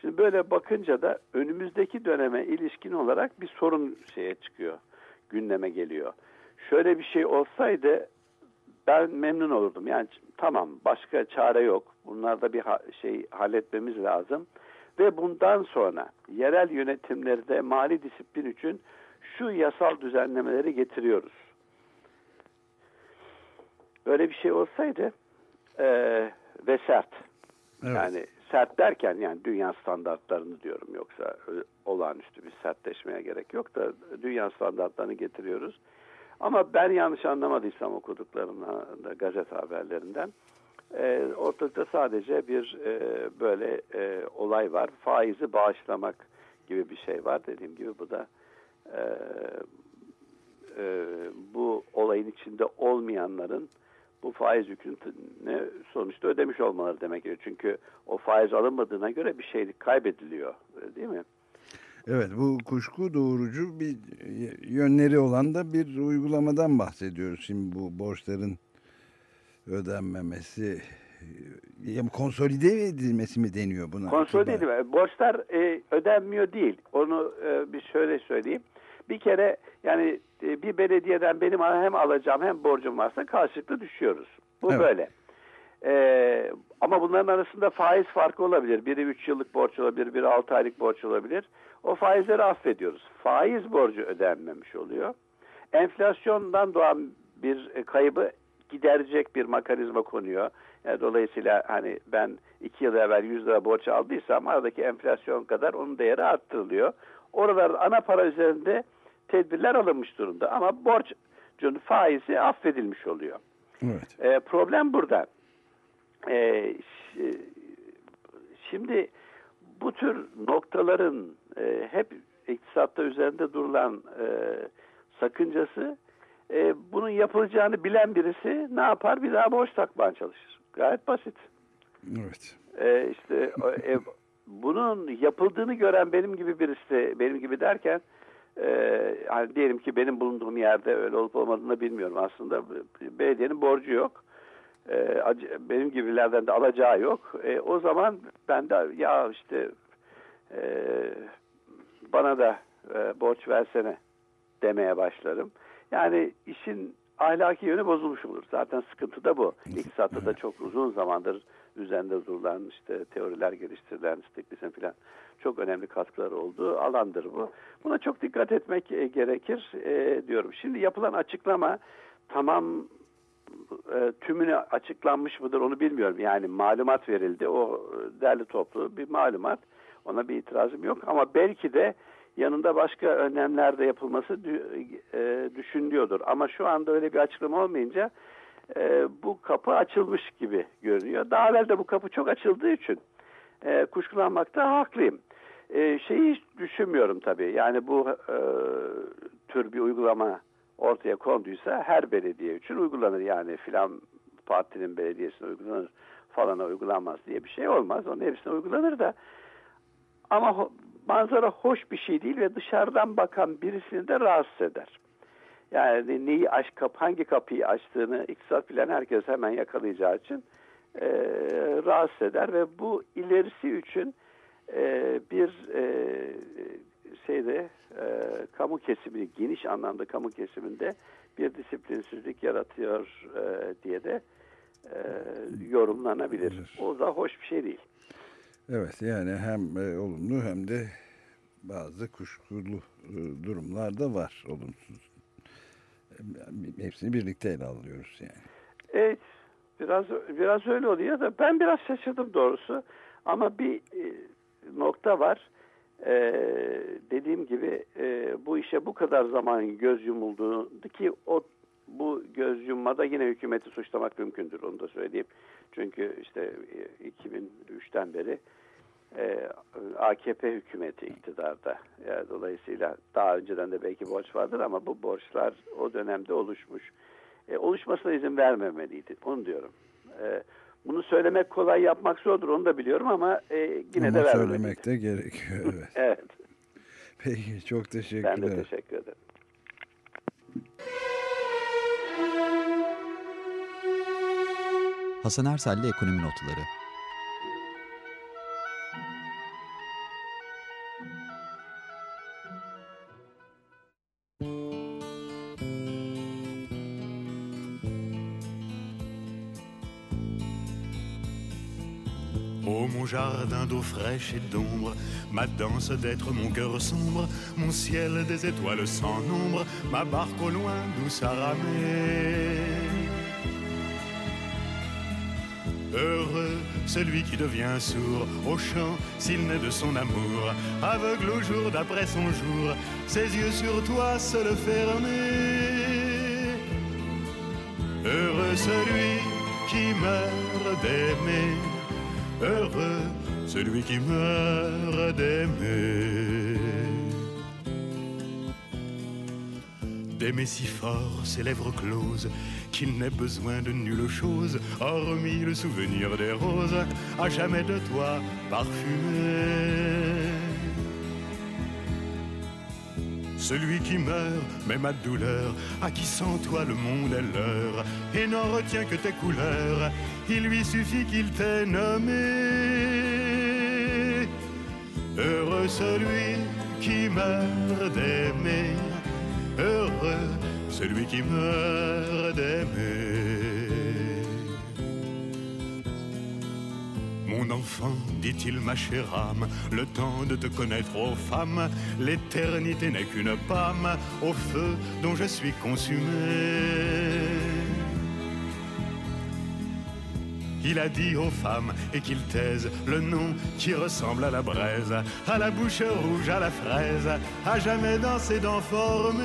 Şimdi böyle bakınca da önümüzdeki döneme ilişkin olarak bir sorun şeye çıkıyor, gündeme geliyor. Şöyle bir şey olsaydı ben memnun olurdum. Yani tamam başka çare yok. Bunlarda bir ha şey halletmemiz lazım. Ve bundan sonra yerel yönetimlerde mali disiplin için şu yasal düzenlemeleri getiriyoruz. Böyle bir şey olsaydı e, ve sert. Evet. Yani sert derken yani dünya standartlarını diyorum yoksa olağanüstü bir sertleşmeye gerek yok da dünya standartlarını getiriyoruz. Ama ben yanlış anlamadıysam okuduklarımda gazete haberlerinden e, ortalıkta sadece bir e, böyle e, olay var. Faizi bağışlamak gibi bir şey var. Dediğim gibi bu da e, e, bu olayın içinde olmayanların bu faiz yükünü sonuçta ödemiş olmaları demek. Çünkü o faiz alınmadığına göre bir şey kaybediliyor değil mi? Evet bu kuşku doğurucu bir yönleri olan da bir uygulamadan bahsediyoruz. Şimdi bu borçların ödenmemesi ya konsolide edilmesi mi deniyor buna? Konsolide edilmesi. Borçlar e, ödenmiyor değil. Onu e, bir şöyle söyleyeyim. Bir kere yani e, bir belediyeden benim hem alacağım hem borcum varsa karşılıklı düşüyoruz. Bu evet. böyle. Ee, ama bunların arasında faiz farkı olabilir. Biri 3 yıllık borç olabilir, biri 6 aylık borç olabilir. O faizleri affediyoruz. Faiz borcu ödenmemiş oluyor. Enflasyondan doğan bir kaybı giderecek bir mekanizma konuyor. Yani dolayısıyla hani ben 2 yıl evvel 100 lira borç aldıysam aradaki enflasyon kadar onun değeri arttırılıyor. Oralar ana para üzerinde tedbirler alınmış durumda ama borcun faizi affedilmiş oluyor. Evet. E, problem burada. E, şimdi bu tür noktaların e, hep iktisatta üzerinde durulan e, sakıncası e, bunun yapılacağını bilen birisi ne yapar? Bir daha borç takmaya çalışır. Gayet basit. Evet. E, işte e, bunun yapıldığını gören benim gibi birisi, benim gibi derken e, hani diyelim ki benim bulunduğum yerde öyle olup olmadığını bilmiyorum aslında. Belediyenin borcu yok. E, benim gibilerden de alacağı yok. E, o zaman ben de ya işte e, bana da e, borç versene demeye başlarım. Yani işin ahlaki yönü bozulmuş olur. Zaten sıkıntı da bu. İktisatta da çok uzun zamandır üzerinde durulan işte teoriler geliştirilen stiklisin filan çok önemli katkıları olduğu alandır bu. Buna çok dikkat etmek e, gerekir e, diyorum. Şimdi yapılan açıklama tamam e, tümünü açıklanmış mıdır onu bilmiyorum. Yani malumat verildi. O derli toplu bir malumat. Ona bir itirazım yok ama belki de yanında başka önlemler de yapılması e, düşünülüyordur. Ama şu anda öyle bir açıklama olmayınca e, bu kapı açılmış gibi görünüyor. Daha evvel de bu kapı çok açıldığı için e, kuşkulanmakta haklıyım. E, şeyi hiç düşünmüyorum tabii. Yani bu e, tür bir uygulama ortaya konduysa her belediye için uygulanır. Yani filan partinin belediyesine uygulanır falana uygulanmaz diye bir şey olmaz. Onun hepsine uygulanır da ama manzara hoş bir şey değil ve dışarıdan bakan birisini de rahatsız eder. Yani neyi aç, kap, hangi kapıyı açtığını iktisat bilen herkes hemen yakalayacağı için e, rahatsız eder ve bu ilerisi için e, bir e, şeyde e, kamu kesimini geniş anlamda kamu kesiminde bir disiplinsizlik yaratıyor e, diye de e, yorumlanabilir. O da hoş bir şey değil. Evet yani hem e, olumlu hem de bazı kuşkulu e, durumlar da var olumsuz. E, hepsini birlikte ele alıyoruz yani. Evet biraz biraz öyle oluyor da ben biraz şaşırdım doğrusu ama bir e, nokta var. Ee, dediğim gibi e, bu işe bu kadar zaman göz yumulduğu ki o bu göz yummada yine hükümeti suçlamak mümkündür onu da söyleyeyim. Çünkü işte 2003'ten beri e, AKP hükümeti iktidarda. Yani dolayısıyla daha önceden de belki borç vardır ama bu borçlar o dönemde oluşmuş. E, oluşmasına izin vermemeliydi. Onu diyorum. E, bunu söylemek kolay yapmak zordur onu da biliyorum ama e, yine ama de vermemeliydi. söylemek de gerekiyor. Evet. evet. Peki çok teşekkür ederim. Ben de teşekkür ederim. Hasan Ersel'le Ekonomi Notları d'eau fraîche et d'ombre, ma danse d'être mon cœur sombre, mon ciel des étoiles sans nombre, ma barque au loin douce à ramer. Heureux celui qui devient sourd au chant s'il n'est de son amour, aveugle au jour d'après son jour, ses yeux sur toi se le fermer. Heureux celui qui meurt d'aimer heureux celui qui meurt d'aimer. D'aimer si fort ses lèvres closes qu'il n'ait besoin de nulle chose, hormis le souvenir des roses, à jamais de toi parfumé. Celui qui meurt, même à douleur, à qui sans toi le monde est l'heure, et n'en retient que tes couleurs, il lui suffit qu'il t'ait nommé. Heureux celui qui meurt d'aimer, heureux celui qui meurt d'aimer. Mon enfant, dit-il, ma chère âme, le temps de te connaître, ô femme, l'éternité n'est qu'une pâme au feu dont je suis consumé. Il a dit aux femmes et qu'ils taisent le nom qui ressemble à la braise, à la bouche rouge, à la fraise, à jamais dans ses dents formées.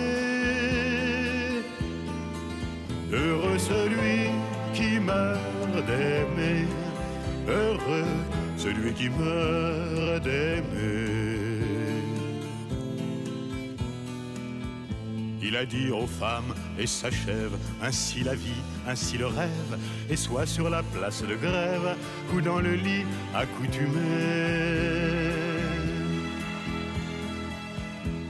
Heureux celui qui meurt d'aimer heureux celui qui meurt d'aimer. Il a dit aux femmes, et s'achève ainsi la vie, ainsi le rêve, et soit sur la place de grève ou dans le lit accoutumé.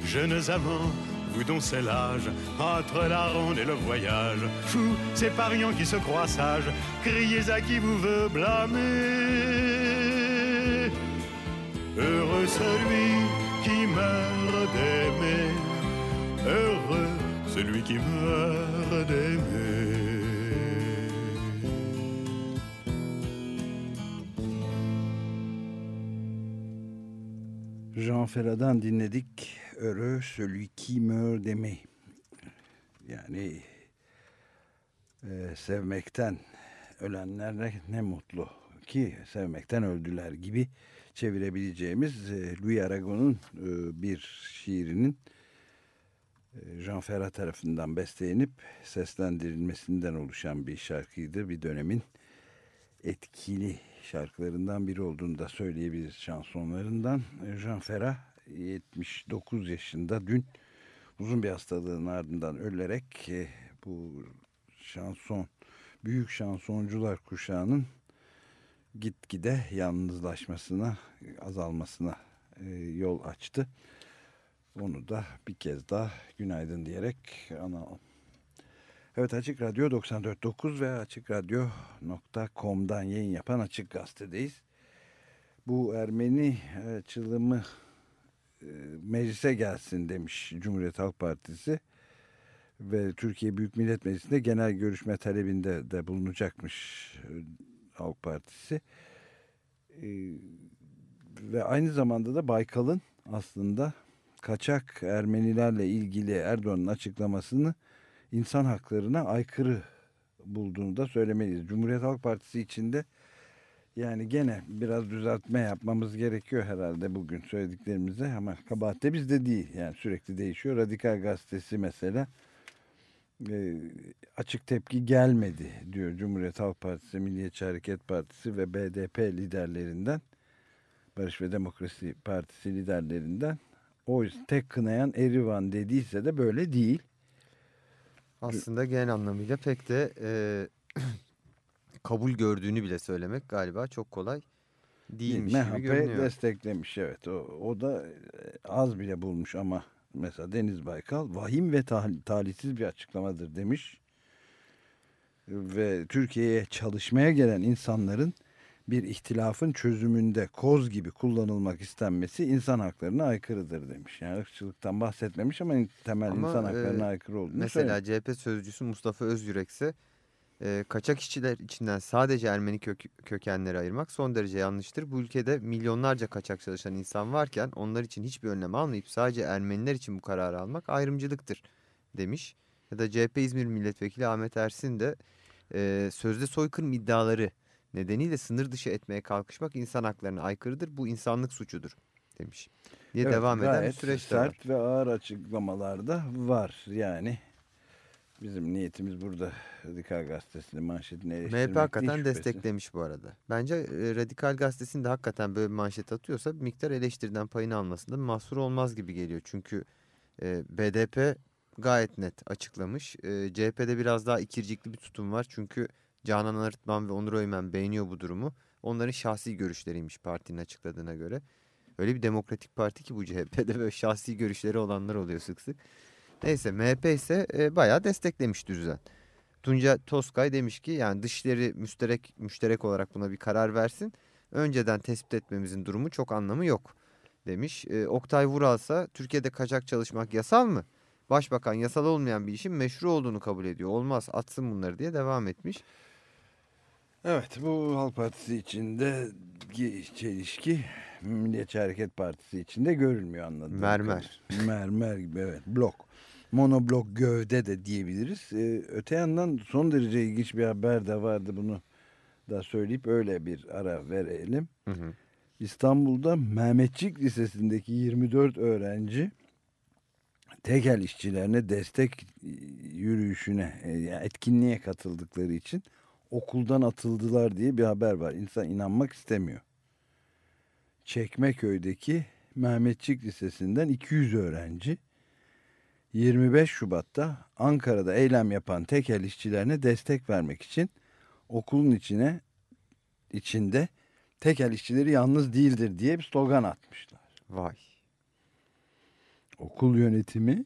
Jeunes amants, vous dont c'est l'âge, entre la ronde et le voyage, fous, ces pariants qui se croient sages, criez à qui vous veut blâmer. Heureux celui qui meurt d'aimer, heureux celui qui meurt d'aimer. Jean Ferrat'dan dinledik. Heureux celui qui meurt d'aimer. Yani e, sevmekten ölenlerle ne mutlu ki sevmekten öldüler gibi çevirebileceğimiz e, Louis Aragon'un e, bir şiirinin Jean Ferrat tarafından bestelenip seslendirilmesinden oluşan bir şarkıydı. Bir dönemin etkili şarkılarından biri olduğunu da söyleyebiliriz şansonlarından. Jean Ferrat 79 yaşında dün uzun bir hastalığın ardından ölerek e, bu şanson büyük şansoncular kuşağının gitgide yalnızlaşmasına, azalmasına e, yol açtı. Onu da bir kez daha günaydın diyerek analım. Evet Açık Radyo 94.9 ve açıkradyo.com'dan yayın yapan Açık Gazete'deyiz. Bu Ermeni açılımı e, meclise gelsin demiş Cumhuriyet Halk Partisi ve Türkiye Büyük Millet Meclisi'nde genel görüşme talebinde de bulunacakmış e, Halk Partisi. E, ve aynı zamanda da Baykal'ın aslında kaçak Ermenilerle ilgili Erdoğan'ın açıklamasını insan haklarına aykırı bulduğunu da söylemeliyiz. Cumhuriyet Halk Partisi içinde yani gene biraz düzeltme yapmamız gerekiyor herhalde bugün söylediklerimize ama kabahat de bizde değil. Yani sürekli değişiyor. Radikal Gazetesi mesela e, açık tepki gelmedi diyor Cumhuriyet Halk Partisi, Milliyetçi Hareket Partisi ve BDP liderlerinden Barış ve Demokrasi Partisi liderlerinden o tek kınayan Erivan dediyse de böyle değil. Aslında genel anlamıyla pek de e, kabul gördüğünü bile söylemek galiba çok kolay değilmiş MHP gibi görünüyor. desteklemiş evet. O, o da az bile bulmuş ama mesela Deniz Baykal vahim ve talihsiz bir açıklamadır demiş. Ve Türkiye'ye çalışmaya gelen insanların bir ihtilafın çözümünde koz gibi kullanılmak istenmesi insan haklarına aykırıdır demiş. Yani ırkçılıktan bahsetmemiş ama temel ama, insan haklarına e, aykırı olduğunu Mesela söylüyor. CHP sözcüsü Mustafa Özyürek ise e, kaçak işçiler içinden sadece Ermeni kök, kökenleri ayırmak son derece yanlıştır. Bu ülkede milyonlarca kaçak çalışan insan varken onlar için hiçbir önlem almayıp sadece Ermeniler için bu kararı almak ayrımcılıktır demiş. Ya da CHP İzmir Milletvekili Ahmet Ersin de e, sözde soykırım iddiaları nedeniyle sınır dışı etmeye kalkışmak insan haklarına aykırıdır. Bu insanlık suçudur demiş. Diye evet, devam eden bir süreç sert ve ağır açıklamalarda var. Yani bizim niyetimiz burada Radikal Gazetesi'nin manşetini eleştirmek MHP hakikaten desteklemiş bu arada. Bence e, Radikal Gazetesi'nin de hakikaten böyle bir manşet atıyorsa bir miktar eleştiriden payını almasında mahsur olmaz gibi geliyor. Çünkü e, BDP gayet net açıklamış. E, CHP'de biraz daha ikircikli bir tutum var. Çünkü Canan Arıtman ve Onur Öymen beğeniyor bu durumu. Onların şahsi görüşleriymiş partinin açıkladığına göre. Öyle bir demokratik parti ki bu CHP'de böyle şahsi görüşleri olanlar oluyor sık sık. Neyse MHP ise e, bayağı desteklemiş düzen. Tunca Toskay demiş ki yani dışları müşterek, müşterek olarak buna bir karar versin. Önceden tespit etmemizin durumu çok anlamı yok demiş. E, Oktay Vural ise Türkiye'de kaçak çalışmak yasal mı? Başbakan yasal olmayan bir işin meşru olduğunu kabul ediyor. Olmaz atsın bunları diye devam etmiş. Evet bu Halk Partisi içinde çelişki Milliyetçi Hareket Partisi içinde görülmüyor anladım. Mermer. Mermer gibi evet blok. Monoblok gövde de diyebiliriz. Ee, öte yandan son derece ilginç bir haber de vardı bunu da söyleyip öyle bir ara verelim. Hı hı. İstanbul'da Mehmetçik Lisesi'ndeki 24 öğrenci tekel işçilerine destek yürüyüşüne e, etkinliğe katıldıkları için okuldan atıldılar diye bir haber var. İnsan inanmak istemiyor. Çekmeköy'deki Mehmetçik Lisesi'nden 200 öğrenci 25 Şubat'ta Ankara'da eylem yapan tekel işçilerine destek vermek için okulun içine içinde tekel işçileri yalnız değildir diye bir slogan atmışlar. Vay. Okul yönetimi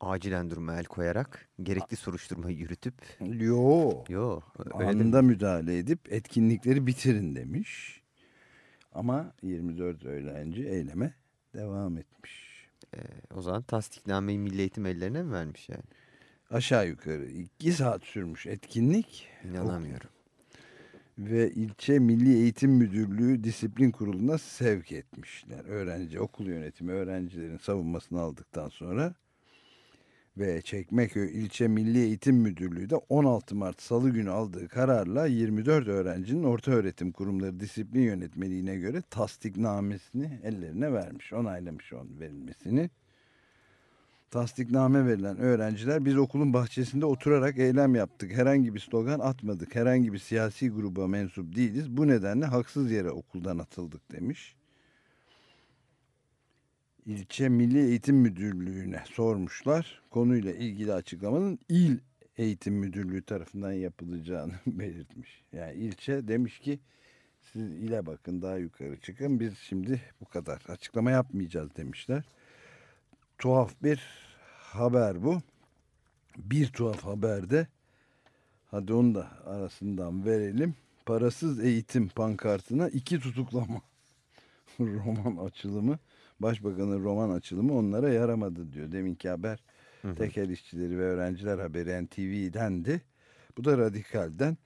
acilen duruma el koyarak gerekli soruşturmayı yürütüp yo, yo anında müdahale edip etkinlikleri bitirin demiş. Ama 24 öğrenci eyleme devam etmiş. Ee, o zaman tasdiknameyi Milli Eğitim ellerine mi vermiş yani? Aşağı yukarı iki saat sürmüş etkinlik. İnanamıyorum. Ve ilçe Milli Eğitim Müdürlüğü Disiplin Kurulu'na sevk etmişler. Öğrenci, okul yönetimi öğrencilerin savunmasını aldıktan sonra ve Çekmeköy İlçe Milli Eğitim Müdürlüğü de 16 Mart Salı günü aldığı kararla 24 öğrencinin orta öğretim kurumları disiplin yönetmeliğine göre tasdiknamesini ellerine vermiş, onaylamış onun verilmesini. Tasdikname verilen öğrenciler biz okulun bahçesinde oturarak eylem yaptık. Herhangi bir slogan atmadık. Herhangi bir siyasi gruba mensup değiliz. Bu nedenle haksız yere okuldan atıldık demiş. İlçe Milli Eğitim Müdürlüğü'ne sormuşlar. Konuyla ilgili açıklamanın il eğitim müdürlüğü tarafından yapılacağını belirtmiş. Yani ilçe demiş ki siz ile bakın daha yukarı çıkın biz şimdi bu kadar açıklama yapmayacağız demişler tuhaf bir haber bu. Bir tuhaf haberde hadi onu da arasından verelim. Parasız eğitim pankartına iki tutuklama roman açılımı. Başbakanın roman açılımı onlara yaramadı diyor. Deminki haber hı hı. tekel işçileri ve öğrenciler haberi NTV'dendi. Bu da Radikal'den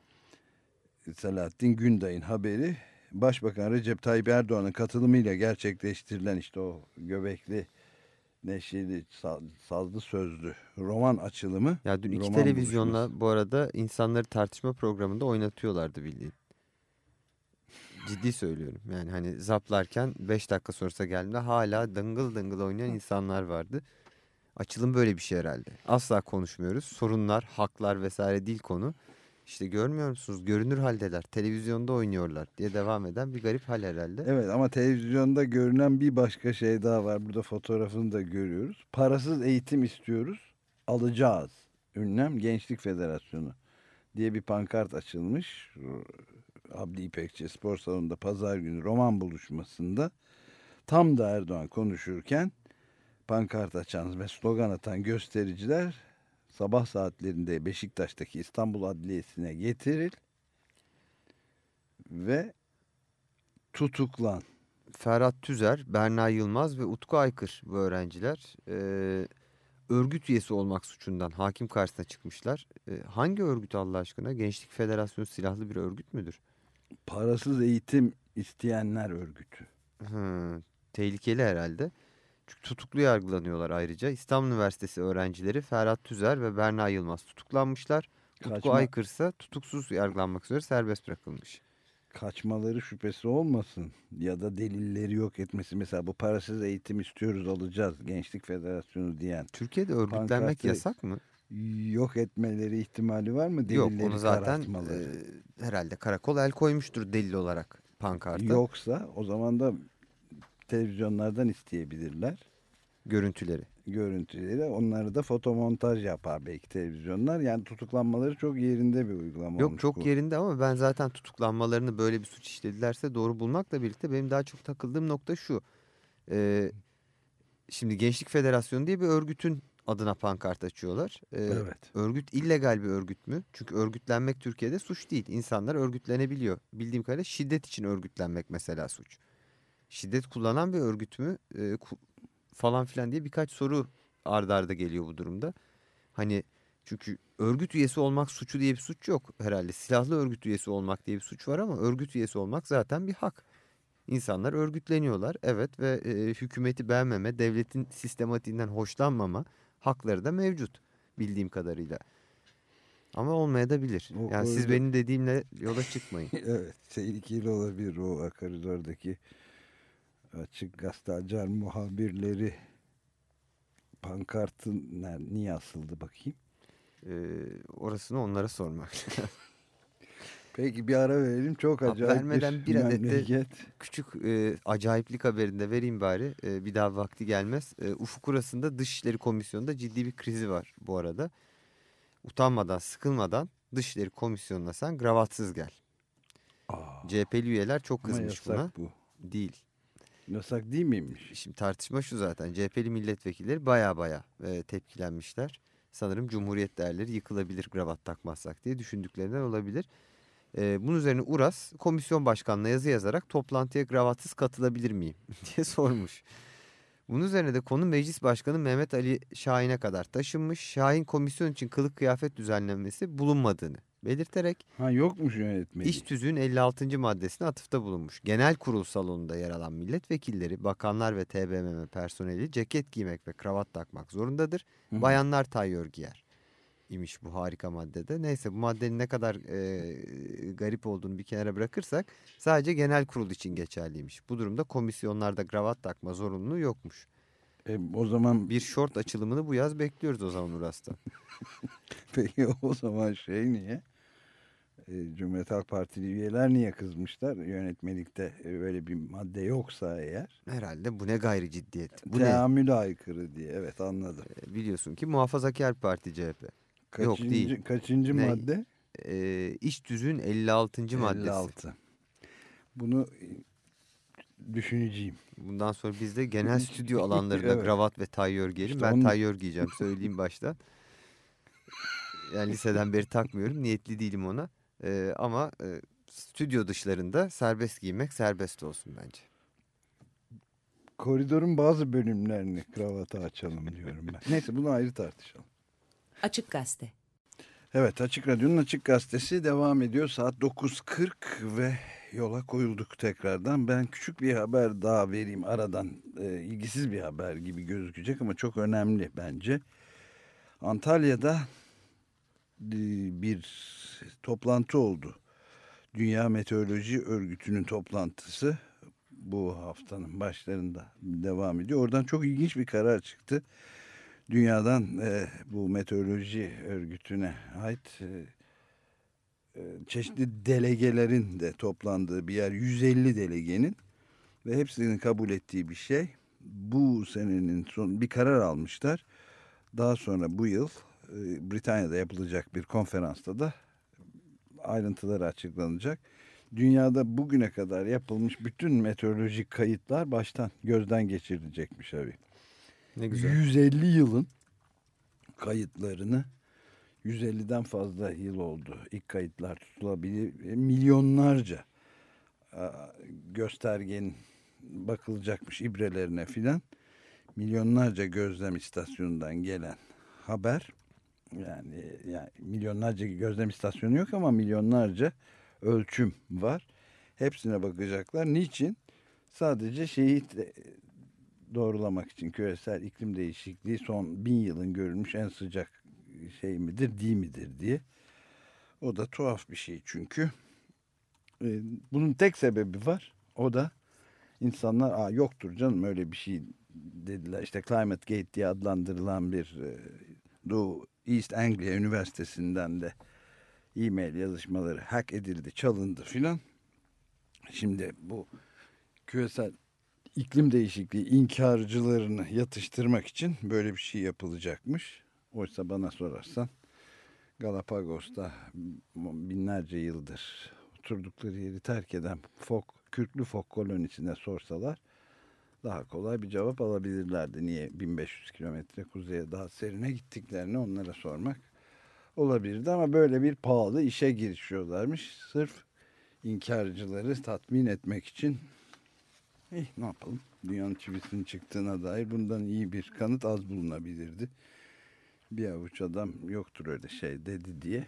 Selahattin Günday'ın haberi. Başbakan Recep Tayyip Erdoğan'ın katılımıyla gerçekleştirilen işte o göbekli neşeli, sazlı sözlü roman açılımı. Ya dün iki televizyonla bu arada insanları tartışma programında oynatıyorlardı bildiğin. Ciddi söylüyorum. Yani hani zaplarken 5 dakika sonrası geldiğinde hala dıngıl dıngıl oynayan insanlar vardı. Açılım böyle bir şey herhalde. Asla konuşmuyoruz. Sorunlar, haklar vesaire değil konu. İşte görmüyor musunuz? Görünür haldeler. Televizyonda oynuyorlar diye devam eden bir garip hal herhalde. Evet ama televizyonda görünen bir başka şey daha var. Burada fotoğrafını da görüyoruz. Parasız eğitim istiyoruz. Alacağız. Ünlem Gençlik Federasyonu diye bir pankart açılmış. Abdi İpekçi Spor Salonu'nda pazar günü roman buluşmasında tam da Erdoğan konuşurken pankart açan ve slogan atan göstericiler sabah saatlerinde Beşiktaş'taki İstanbul Adliyesi'ne getiril ve tutuklan. Ferhat Tüzer, Berna Yılmaz ve Utku Aykır bu öğrenciler e, örgüt üyesi olmak suçundan hakim karşısına çıkmışlar. E, hangi örgüt Allah aşkına? Gençlik Federasyonu silahlı bir örgüt müdür? Parasız eğitim isteyenler örgütü. Hı, tehlikeli herhalde. Çünkü tutuklu yargılanıyorlar ayrıca. İstanbul Üniversitesi öğrencileri Ferhat Tüzer ve Berna Yılmaz tutuklanmışlar. Kaçma. Utku Aykır ise tutuksuz yargılanmak üzere serbest bırakılmış. Kaçmaları şüphesi olmasın ya da delilleri yok etmesi. Mesela bu parasız eğitim istiyoruz alacağız Gençlik Federasyonu diyen. Türkiye'de örgütlenmek yasak mı? Yok etmeleri ihtimali var mı? Delilleri yok onu zaten e, herhalde karakol el koymuştur delil olarak pankarta. Yoksa o zaman da televizyonlardan isteyebilirler. Görüntüleri. Görüntüleri. Onları da fotomontaj yapar belki televizyonlar. Yani tutuklanmaları çok yerinde bir uygulama Yok çok bu. yerinde ama ben zaten tutuklanmalarını böyle bir suç işledilerse doğru bulmakla birlikte benim daha çok takıldığım nokta şu. Ee, şimdi Gençlik Federasyonu diye bir örgütün adına pankart açıyorlar. Ee, evet. Örgüt illegal bir örgüt mü? Çünkü örgütlenmek Türkiye'de suç değil. İnsanlar örgütlenebiliyor. Bildiğim kadarıyla şiddet için örgütlenmek mesela suç şiddet kullanan bir örgüt mü e, ku, falan filan diye birkaç soru ardarda arda geliyor bu durumda. Hani çünkü örgüt üyesi olmak suçu diye bir suç yok herhalde. Silahlı örgüt üyesi olmak diye bir suç var ama örgüt üyesi olmak zaten bir hak. İnsanlar örgütleniyorlar evet ve e, hükümeti beğenmeme, devletin sistematiğinden hoşlanmama hakları da mevcut bildiğim kadarıyla. Ama olmaya da bilir. O yani siz benim dediğimle yola çıkmayın. evet tehlikeli olabilir o koridordaki Açık Gazete Acar muhabirleri pankartın niye asıldı bakayım? Ee, orasını onlara sormak. Peki bir ara verelim. Çok acayip Vermeden bir, bir adet de küçük e, acayiplik haberinde vereyim bari. E, bir daha vakti gelmez. E, Ufuk Urası'nda Dışişleri Komisyonu'nda ciddi bir krizi var bu arada. Utanmadan, sıkılmadan Dışişleri Komisyonu'na sen gravatsız gel. Aa, CHP'li üyeler çok kızmış buna. bu. Değil. Yasak değil miymiş? Şimdi tartışma şu zaten. CHP'li milletvekilleri baya baya e, tepkilenmişler. Sanırım Cumhuriyet değerleri yıkılabilir gravat takmazsak diye düşündüklerinden olabilir. E, bunun üzerine Uras komisyon başkanına yazı yazarak toplantıya gravatsız katılabilir miyim diye sormuş. Bunun üzerine de konu meclis başkanı Mehmet Ali Şahin'e kadar taşınmış. Şahin komisyon için kılık kıyafet düzenlenmesi bulunmadığını belirterek Ha yokmuş yönetmeliği. İş tüzüğün 56. maddesine atıfta bulunmuş. Genel kurul salonunda yer alan milletvekilleri, bakanlar ve TBMM personeli ceket giymek ve kravat takmak zorundadır. Hı. Bayanlar tayyör giyer imiş bu harika maddede. Neyse bu maddenin ne kadar e, garip olduğunu bir kenara bırakırsak sadece genel kurul için geçerliymiş. Bu durumda komisyonlarda kravat takma zorunluluğu yokmuş. E, o zaman Bir şort açılımını bu yaz bekliyoruz o zaman Uras'ta. peki o zaman şey niye? E, Cumhuriyet Halk Partili üyeler niye kızmışlar? Yönetmelikte e, böyle bir madde yoksa eğer. Herhalde bu ne gayri ciddiyet. Bu Teamüle aykırı diye. Evet anladım. ne? E, Biliyorsun ki muhafazakar parti CHP. Yok, Kaçıncı, değil. Kaçıncı Ne? madde? E, iş tüzüğün 56. maddesi. 56. Bunu e, düşüneceğim. Bundan sonra biz de genel stüdyo alanlarında Evet. kravat ve tayyör giyelim. İşte ben onun- tayyör giyeceğim söyleyeyim baştan. Yani liseden beri takmıyorum. Niyetli değilim ona. Ee, ama e, stüdyo dışlarında serbest giymek serbest olsun bence. Koridorun bazı bölümlerini kravata açalım diyorum ben. Neyse bunu ayrı tartışalım. Açık Gazete. Evet Açık Radyo'nun Açık Gazetesi devam ediyor. Saat 9.40 ve yola koyulduk tekrardan. Ben küçük bir haber daha vereyim aradan. Ee, ilgisiz bir haber gibi gözükecek ama çok önemli bence. Antalya'da e, bir toplantı oldu. Dünya Meteoroloji Örgütü'nün toplantısı bu haftanın başlarında devam ediyor. Oradan çok ilginç bir karar çıktı. Dünyadan e, bu meteoroloji örgütüne ait e, e, çeşitli delegelerin de toplandığı bir yer 150 delegenin ve hepsinin kabul ettiği bir şey bu senenin son bir karar almışlar. Daha sonra bu yıl e, Britanya'da yapılacak bir konferansta da ayrıntıları açıklanacak. Dünyada bugüne kadar yapılmış bütün meteorolojik kayıtlar baştan gözden geçirilecekmiş abi. Ne güzel. 150 yılın kayıtlarını 150'den fazla yıl oldu. İlk kayıtlar tutulabilir. E, Milyonlarca e, göstergenin bakılacakmış ibrelerine filan. Milyonlarca gözlem istasyonundan gelen haber yani, yani milyonlarca gözlem istasyonu yok ama milyonlarca ölçüm var. Hepsine bakacaklar. Niçin? Sadece şeyi te- doğrulamak için küresel iklim değişikliği son bin yılın görülmüş en sıcak şey midir değil midir diye. O da tuhaf bir şey çünkü. Ee, bunun tek sebebi var. O da insanlar Aa, yoktur canım öyle bir şey dediler. İşte Climate Gate diye adlandırılan bir e, Doğu East Anglia Üniversitesi'nden de e-mail yazışmaları hack edildi, çalındı filan. Şimdi bu küresel iklim değişikliği inkarcılarını yatıştırmak için böyle bir şey yapılacakmış. Oysa bana sorarsan Galapagos'ta binlerce yıldır oturdukları yeri terk eden fok, kürklü fok kolonisine sorsalar daha kolay bir cevap alabilirlerdi. Niye 1500 kilometre kuzeye daha serine gittiklerini onlara sormak olabilirdi ama böyle bir pahalı işe girişiyorlarmış. Sırf inkarcıları tatmin etmek için Eh, ne yapalım? Dünyanın çivisinin çıktığına dair bundan iyi bir kanıt az bulunabilirdi. Bir avuç adam yoktur öyle şey dedi diye.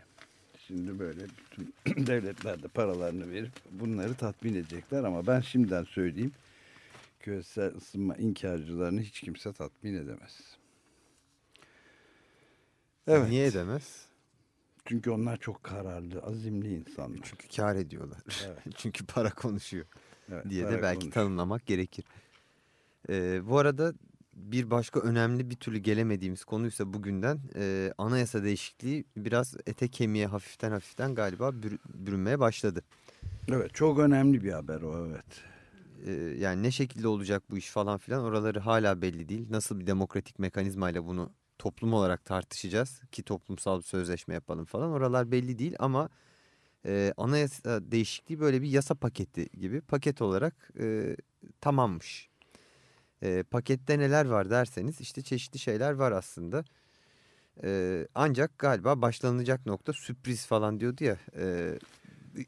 Şimdi böyle bütün devletler de paralarını verip bunları tatmin edecekler ama ben şimdiden söyleyeyim. Küresel ısınma inkarcılarını hiç kimse tatmin edemez. Evet. Niye edemez? Çünkü onlar çok kararlı, azimli insanlar. Çünkü kar ediyorlar. Evet. Çünkü para konuşuyor Evet, diye de belki konuşuyor. tanımlamak gerekir. Ee, bu arada bir başka önemli bir türlü gelemediğimiz konuysa bugünden e, anayasa değişikliği biraz ete kemiğe hafiften hafiften galiba bür- bürünmeye başladı. Evet çok önemli bir haber o evet. Ee, yani ne şekilde olacak bu iş falan filan oraları hala belli değil. Nasıl bir demokratik mekanizmayla bunu toplum olarak tartışacağız ki toplumsal bir sözleşme yapalım falan oralar belli değil ama e, anayasa değişikliği böyle bir yasa paketi gibi paket olarak e, tamammış. E, pakette neler var derseniz işte çeşitli şeyler var aslında. E, ancak galiba başlanılacak nokta sürpriz falan diyordu ya e,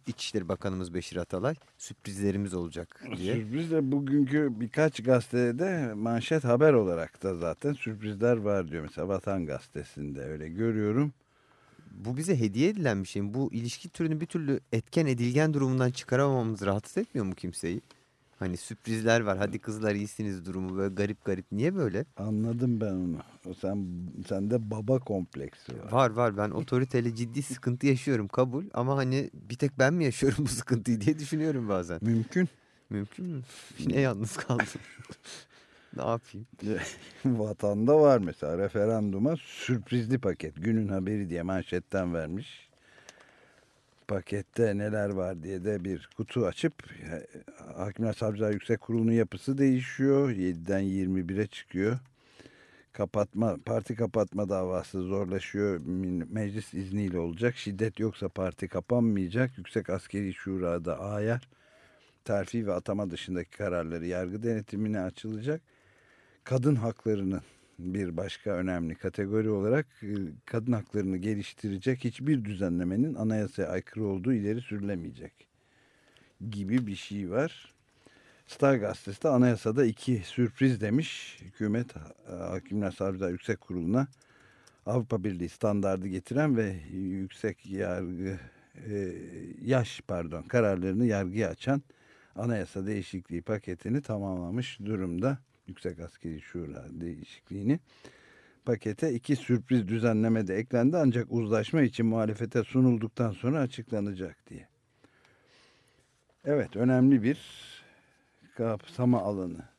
İçişleri Bakanımız Beşir Atalay sürprizlerimiz olacak diye. Sürpriz de bugünkü birkaç gazetede manşet haber olarak da zaten sürprizler var diyor. Mesela Vatan Gazetesi'nde öyle görüyorum. Bu bize hediye edilen bir şey. Bu ilişki türünü bir türlü etken edilgen durumundan çıkaramamamız rahatsız etmiyor mu kimseyi? Hani sürprizler var. Hadi kızlar iyisiniz durumu böyle garip garip. Niye böyle? Anladım ben onu. Sen sende baba kompleksi var. Var var. Ben otoriteyle ciddi sıkıntı yaşıyorum kabul. Ama hani bir tek ben mi yaşıyorum bu sıkıntıyı diye düşünüyorum bazen. Mümkün. Mümkün mü? Yine yalnız kaldım. ne yapayım? Vatanda var mesela referanduma sürprizli paket. Günün haberi diye manşetten vermiş. Pakette neler var diye de bir kutu açıp Hakimler Savcılar Yüksek Kurulu'nun yapısı değişiyor. 7'den 21'e çıkıyor. Kapatma, parti kapatma davası zorlaşıyor. Meclis izniyle olacak. Şiddet yoksa parti kapanmayacak. Yüksek Askeri Şura'da ayar terfi ve atama dışındaki kararları yargı denetimine açılacak. Kadın haklarının bir başka önemli kategori olarak e, kadın haklarını geliştirecek hiçbir düzenlemenin anayasaya aykırı olduğu ileri sürülemeyecek gibi bir şey var. Star Gazetesi de anayasada iki sürpriz demiş. Hükümet Hakimler Savcılar Yüksek Kurulu'na Avrupa Birliği standardı getiren ve yüksek yargı e, yaş pardon kararlarını yargıya açan anayasa değişikliği paketini tamamlamış durumda. Yüksek Askeri Şura değişikliğini. Pakete iki sürpriz düzenleme de eklendi ancak uzlaşma için muhalefete sunulduktan sonra açıklanacak diye. Evet önemli bir kapsama alanı.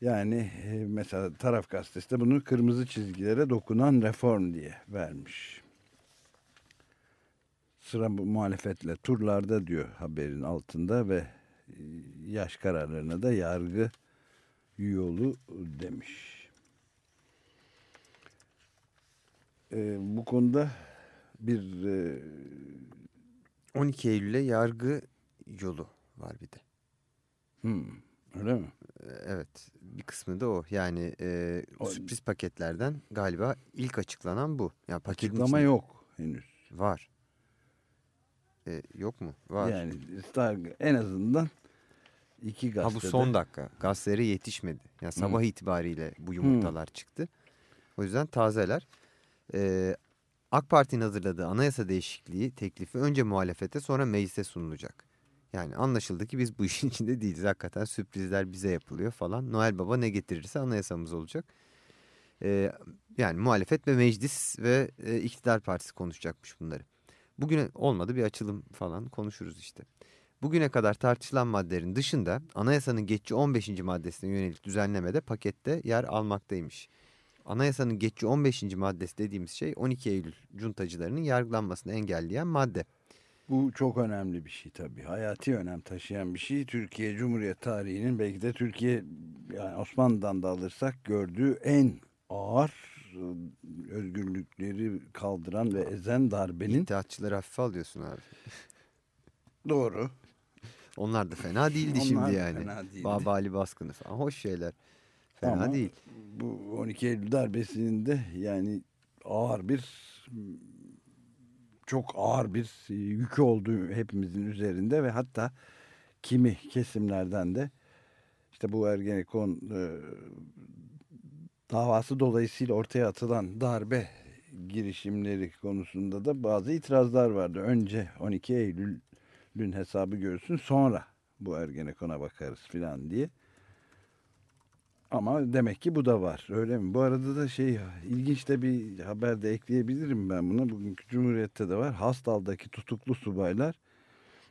Yani e, mesela taraf gazetesi de bunu kırmızı çizgilere dokunan reform diye vermiş. Sıra bu muhalefetle turlarda diyor haberin altında ve e, yaş kararlarına da yargı yolu demiş. Ee, bu konuda bir e... 12 Eylül'e yargı yolu var bir de. Hmm, öyle mi? Evet bir kısmı da o yani e, o, sürpriz paketlerden galiba ilk açıklanan bu. Yani Açıklama içinde... yok henüz. Var. E, yok mu? Var. Yani en azından iki gazetede. Ha bu son dakika. Gazetelere yetişmedi. Yani sabah hmm. itibariyle bu yumurtalar hmm. çıktı. O yüzden tazeler. Ee, AK Parti'nin hazırladığı anayasa değişikliği teklifi önce muhalefete sonra meclise sunulacak. Yani anlaşıldı ki biz bu işin içinde değiliz. Hakikaten sürprizler bize yapılıyor falan. Noel Baba ne getirirse anayasamız olacak. Ee, yani muhalefet ve meclis ve e, iktidar partisi konuşacakmış bunları. Bugün olmadı bir açılım falan konuşuruz işte. Bugüne kadar tartışılan maddelerin dışında anayasanın geçici 15. maddesine yönelik düzenlemede pakette yer almaktaymış. Anayasanın geçici 15. maddesi dediğimiz şey 12 Eylül cuntacılarının yargılanmasını engelleyen madde. Bu çok önemli bir şey tabii. Hayati önem taşıyan bir şey. Türkiye Cumhuriyet tarihinin belki de Türkiye yani Osmanlı'dan da alırsak gördüğü en ağır özgürlükleri kaldıran ve ezen darbenin... İttihatçıları hafife alıyorsun abi. Doğru. Onlar da fena değildi Onlar şimdi yani. Fena değildi. Babali baskını falan hoş şeyler. Fena Ama değil. Bu 12 Eylül darbesinin de yani ağır bir çok ağır bir yükü olduğu hepimizin üzerinde ve hatta kimi kesimlerden de işte bu Ergenekon e, davası dolayısıyla ortaya atılan darbe girişimleri konusunda da bazı itirazlar vardı. Önce 12 Eylül Lün hesabı görsün sonra bu Ergenekon'a bakarız filan diye. Ama demek ki bu da var öyle mi? Bu arada da şey ilginç de bir haber de ekleyebilirim ben buna. Bugünkü Cumhuriyet'te de var. Hastal'daki tutuklu subaylar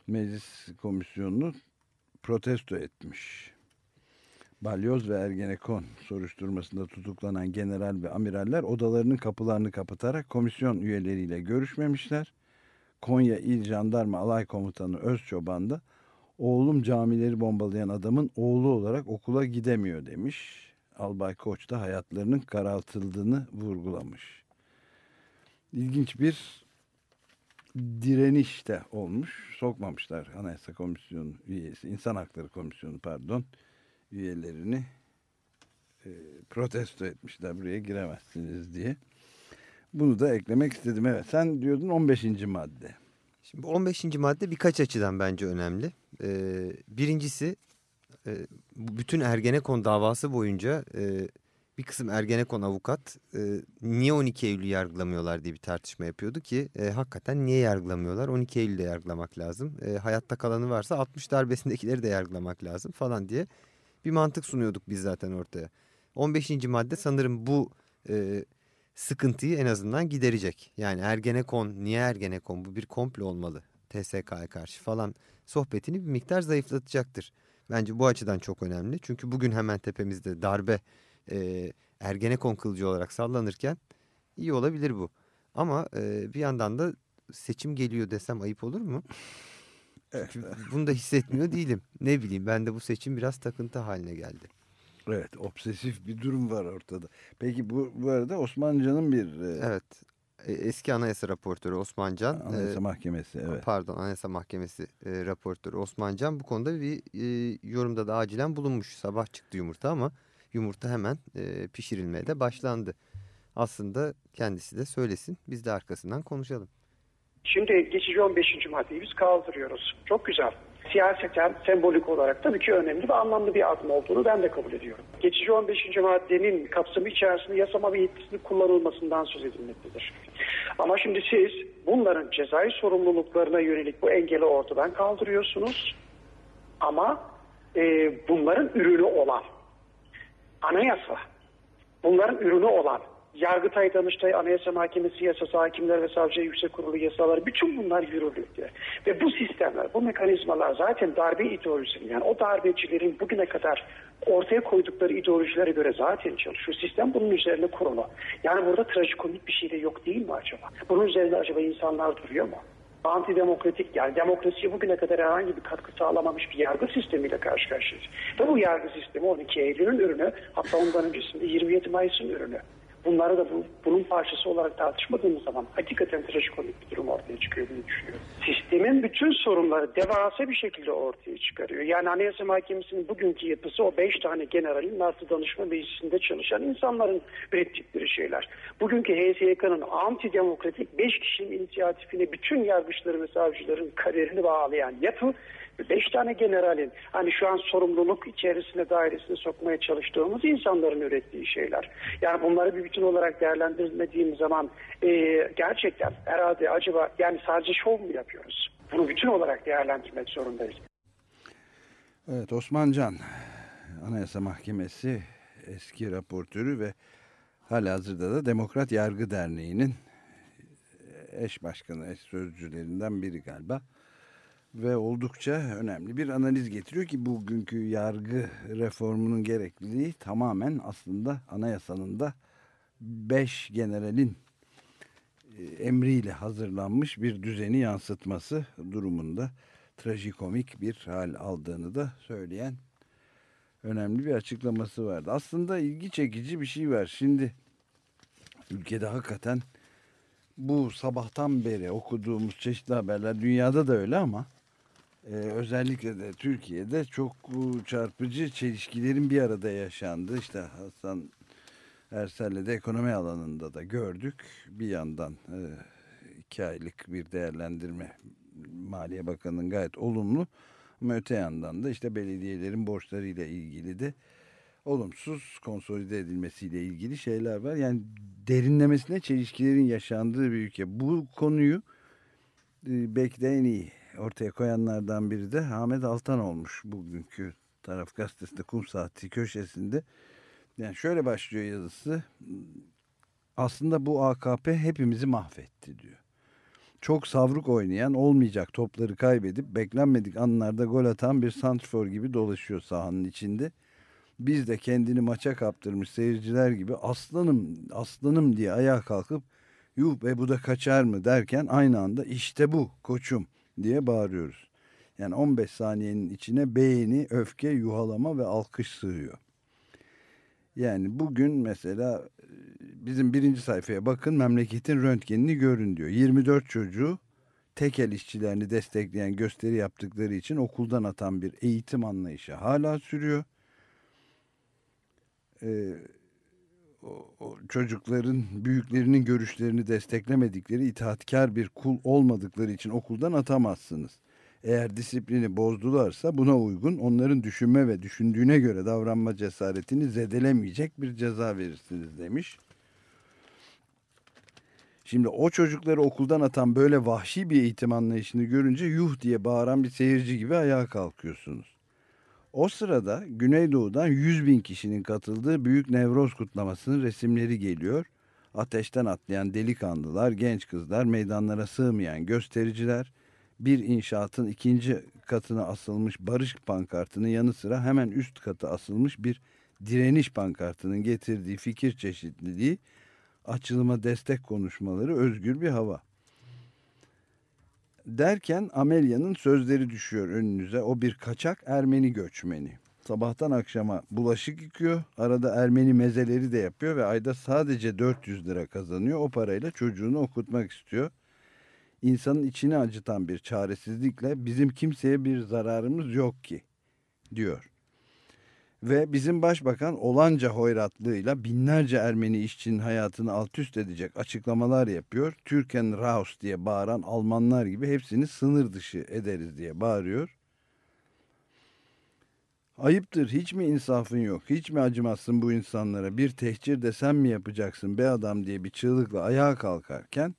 meclis komisyonunu protesto etmiş. Balyoz ve Ergenekon soruşturmasında tutuklanan general ve amiraller odalarının kapılarını kapatarak komisyon üyeleriyle görüşmemişler. Konya İl Jandarma Alay Komutanı Özçoban da oğlum camileri bombalayan adamın oğlu olarak okula gidemiyor demiş. Albay Koç da hayatlarının karartıldığını vurgulamış. İlginç bir direniş de olmuş. Sokmamışlar Anayasa Komisyonu üyesi, İnsan Hakları Komisyonu pardon üyelerini e, protesto etmişler buraya giremezsiniz diye. Bunu da eklemek istedim. Evet sen diyordun 15. madde. Şimdi bu 15. madde birkaç açıdan bence önemli. Ee, birincisi e, bütün Ergenekon davası boyunca e, bir kısım Ergenekon avukat e, niye 12 Eylül'ü yargılamıyorlar diye bir tartışma yapıyordu ki e, hakikaten niye yargılamıyorlar? 12 Eylül'de yargılamak lazım. E, hayatta kalanı varsa 60 darbesindekileri de yargılamak lazım falan diye bir mantık sunuyorduk biz zaten ortaya. 15. madde sanırım bu e, sıkıntıyı en azından giderecek. Yani Ergenekon niye Ergenekon bu bir komplo olmalı TSK'ya karşı falan sohbetini bir miktar zayıflatacaktır. Bence bu açıdan çok önemli. Çünkü bugün hemen tepemizde darbe e, Ergenekon kılıcı olarak sallanırken iyi olabilir bu. Ama e, bir yandan da seçim geliyor desem ayıp olur mu? Çünkü bunu da hissetmiyor değilim. Ne bileyim ben de bu seçim biraz takıntı haline geldi. Evet obsesif bir durum var ortada. Peki bu, bu arada Osmancan'ın bir... E, evet e, eski anayasa raportörü Osmancan. Anayasa e, Mahkemesi evet. Pardon Anayasa Mahkemesi e, raportörü Osmancan bu konuda bir e, yorumda da acilen bulunmuş. Sabah çıktı yumurta ama yumurta hemen e, pişirilmeye de başlandı. Aslında kendisi de söylesin biz de arkasından konuşalım. Şimdi geçici 15. maddeyi biz kaldırıyoruz. Çok güzel. Siyaseten sembolik olarak tabii ki önemli ve anlamlı bir adım olduğunu ben de kabul ediyorum. Geçici 15. maddenin kapsamı içerisinde yasama ve yetkisinin kullanılmasından söz edilmektedir. Ama şimdi siz bunların cezai sorumluluklarına yönelik bu engeli ortadan kaldırıyorsunuz. Ama e, bunların ürünü olan anayasa, bunların ürünü olan Yargıtay, Danıştay, Anayasa Mahkemesi yasası, hakimler ve savcı yüksek kurulu yasaları bütün bunlar yürürlükte. Ve bu sistemler, bu mekanizmalar zaten darbe ideolojisinin yani o darbecilerin bugüne kadar ortaya koydukları ideolojilere göre zaten çalışıyor. Sistem bunun üzerine kurulu. Yani burada trajikomik bir şey de yok değil mi acaba? Bunun üzerinde acaba insanlar duruyor mu? antidemokratik yani demokrasiye bugüne kadar herhangi bir katkı sağlamamış bir yargı sistemiyle karşı karşıyayız. Ve bu yargı sistemi 12 Eylül'ün ürünü hatta ondan öncesinde 27 Mayıs'ın ürünü bunları da bu, bunun parçası olarak tartışmadığımız zaman hakikaten trajikomik bir durum ortaya çıkıyor diye düşünüyorum. Sistemin bütün sorunları devasa bir şekilde ortaya çıkarıyor. Yani Anayasa Mahkemesi'nin bugünkü yapısı o beş tane generalin artı danışma meclisinde çalışan insanların ürettikleri şeyler. Bugünkü HSYK'nın antidemokratik beş kişinin inisiyatifine bütün yargıçları ve savcıların kariyerini bağlayan yapı beş tane generalin hani şu an sorumluluk içerisine dairesine sokmaya çalıştığımız insanların ürettiği şeyler. Yani bunları bir bütün olarak değerlendirmediğimiz zaman e, gerçekten herhalde acaba yani sadece şov mu yapıyoruz? Bunu bütün olarak değerlendirmek zorundayız. Evet Osman Can Anayasa Mahkemesi eski raportörü ve halihazırda da Demokrat Yargı Derneği'nin eş başkanı, eş sözcülerinden biri galiba ve oldukça önemli bir analiz getiriyor ki bugünkü yargı reformunun gerekliliği tamamen aslında anayasanın da 5 generalin e, emriyle hazırlanmış bir düzeni yansıtması durumunda trajikomik bir hal aldığını da söyleyen önemli bir açıklaması vardı. Aslında ilgi çekici bir şey var. Şimdi ülkede hakikaten bu sabahtan beri okuduğumuz çeşitli haberler dünyada da öyle ama ee, özellikle de Türkiye'de çok e, çarpıcı çelişkilerin bir arada yaşandı. İşte Hasan Ersel'le de ekonomi alanında da gördük. Bir yandan e, iki aylık bir değerlendirme Maliye Bakanı'nın gayet olumlu. Ama öte yandan da işte belediyelerin borçlarıyla ilgili de olumsuz konsolide edilmesiyle ilgili şeyler var. Yani derinlemesine çelişkilerin yaşandığı bir ülke. Bu konuyu e, belki de en iyi ortaya koyanlardan biri de Ahmet Altan olmuş bugünkü Taraf Gazetesi'nde kum saati köşesinde. Yani şöyle başlıyor yazısı. Aslında bu AKP hepimizi mahvetti diyor. Çok savruk oynayan olmayacak topları kaybedip beklenmedik anlarda gol atan bir santrfor gibi dolaşıyor sahanın içinde. Biz de kendini maça kaptırmış seyirciler gibi aslanım aslanım diye ayağa kalkıp yuh be bu da kaçar mı derken aynı anda işte bu koçum diye bağırıyoruz. Yani 15 saniyenin içine beğeni, öfke, yuhalama ve alkış sığıyor. Yani bugün mesela e, bizim birinci sayfaya bakın memleketin röntgenini görün diyor. 24 çocuğu tekel işçilerini destekleyen gösteri yaptıkları için okuldan atan bir eğitim anlayışı hala sürüyor. Ee, o, çocukların büyüklerinin görüşlerini desteklemedikleri itaatkar bir kul olmadıkları için okuldan atamazsınız. Eğer disiplini bozdularsa buna uygun onların düşünme ve düşündüğüne göre davranma cesaretini zedelemeyecek bir ceza verirsiniz demiş. Şimdi o çocukları okuldan atan böyle vahşi bir eğitim anlayışını görünce yuh diye bağıran bir seyirci gibi ayağa kalkıyorsunuz. O sırada Güneydoğu'dan 100 bin kişinin katıldığı Büyük Nevroz kutlamasının resimleri geliyor. Ateşten atlayan delikanlılar, genç kızlar, meydanlara sığmayan göstericiler, bir inşaatın ikinci katına asılmış barış pankartının yanı sıra hemen üst katı asılmış bir direniş pankartının getirdiği fikir çeşitliliği, açılıma destek konuşmaları, özgür bir hava. Derken Amelia'nın sözleri düşüyor önünüze. O bir kaçak Ermeni göçmeni. Sabahtan akşama bulaşık yıkıyor. Arada Ermeni mezeleri de yapıyor ve ayda sadece 400 lira kazanıyor. O parayla çocuğunu okutmak istiyor. İnsanın içini acıtan bir çaresizlikle bizim kimseye bir zararımız yok ki diyor. Ve bizim başbakan olanca hoyratlığıyla binlerce Ermeni işçinin hayatını alt üst edecek açıklamalar yapıyor. Türken Raus diye bağıran Almanlar gibi hepsini sınır dışı ederiz diye bağırıyor. Ayıptır hiç mi insafın yok hiç mi acımazsın bu insanlara bir tehcir de sen mi yapacaksın be adam diye bir çığlıkla ayağa kalkarken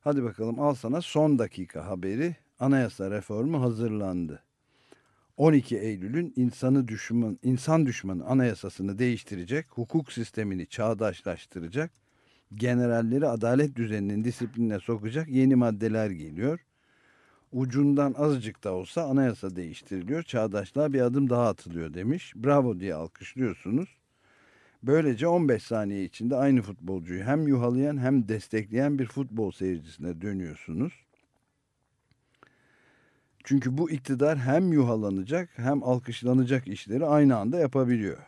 hadi bakalım al sana son dakika haberi anayasa reformu hazırlandı. 12 Eylül'ün insanı düşman, insan düşmanı anayasasını değiştirecek, hukuk sistemini çağdaşlaştıracak, generalleri adalet düzeninin disiplinine sokacak yeni maddeler geliyor. Ucundan azıcık da olsa anayasa değiştiriliyor, çağdaşlığa bir adım daha atılıyor demiş. Bravo diye alkışlıyorsunuz. Böylece 15 saniye içinde aynı futbolcuyu hem yuhalayan hem destekleyen bir futbol seyircisine dönüyorsunuz. Çünkü bu iktidar hem yuhalanacak hem alkışlanacak işleri aynı anda yapabiliyor.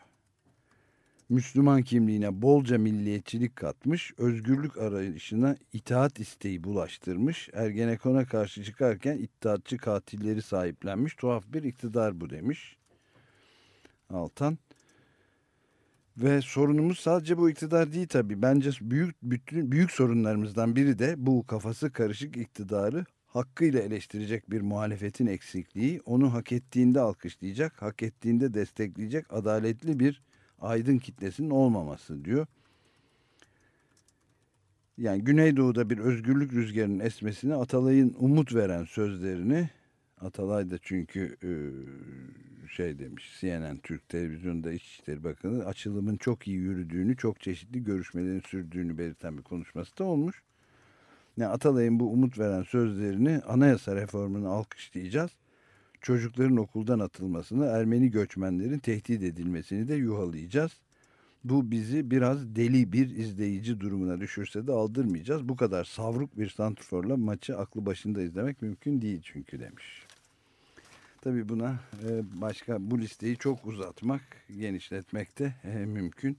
Müslüman kimliğine bolca milliyetçilik katmış, özgürlük arayışına itaat isteği bulaştırmış, Ergenekon'a karşı çıkarken iddiatçı katilleri sahiplenmiş tuhaf bir iktidar bu demiş. Altan. Ve sorunumuz sadece bu iktidar değil tabii. Bence büyük bütün büyük sorunlarımızdan biri de bu kafası karışık iktidarı hakkıyla eleştirecek bir muhalefetin eksikliği, onu hak ettiğinde alkışlayacak, hak ettiğinde destekleyecek adaletli bir aydın kitlesinin olmaması diyor. Yani Güneydoğu'da bir özgürlük rüzgarının esmesini Atalay'ın umut veren sözlerini Atalay da çünkü şey demiş CNN Türk Televizyonu'nda İçişleri Bakanı açılımın çok iyi yürüdüğünü, çok çeşitli görüşmelerin sürdüğünü belirten bir konuşması da olmuş. Yani Atalay'ın bu umut veren sözlerini anayasa reformunu alkışlayacağız. Çocukların okuldan atılmasını, Ermeni göçmenlerin tehdit edilmesini de yuhalayacağız. Bu bizi biraz deli bir izleyici durumuna düşürse de aldırmayacağız. Bu kadar savruk bir santrforla maçı aklı başında izlemek mümkün değil çünkü demiş. Tabii buna başka bu listeyi çok uzatmak, genişletmek de mümkün.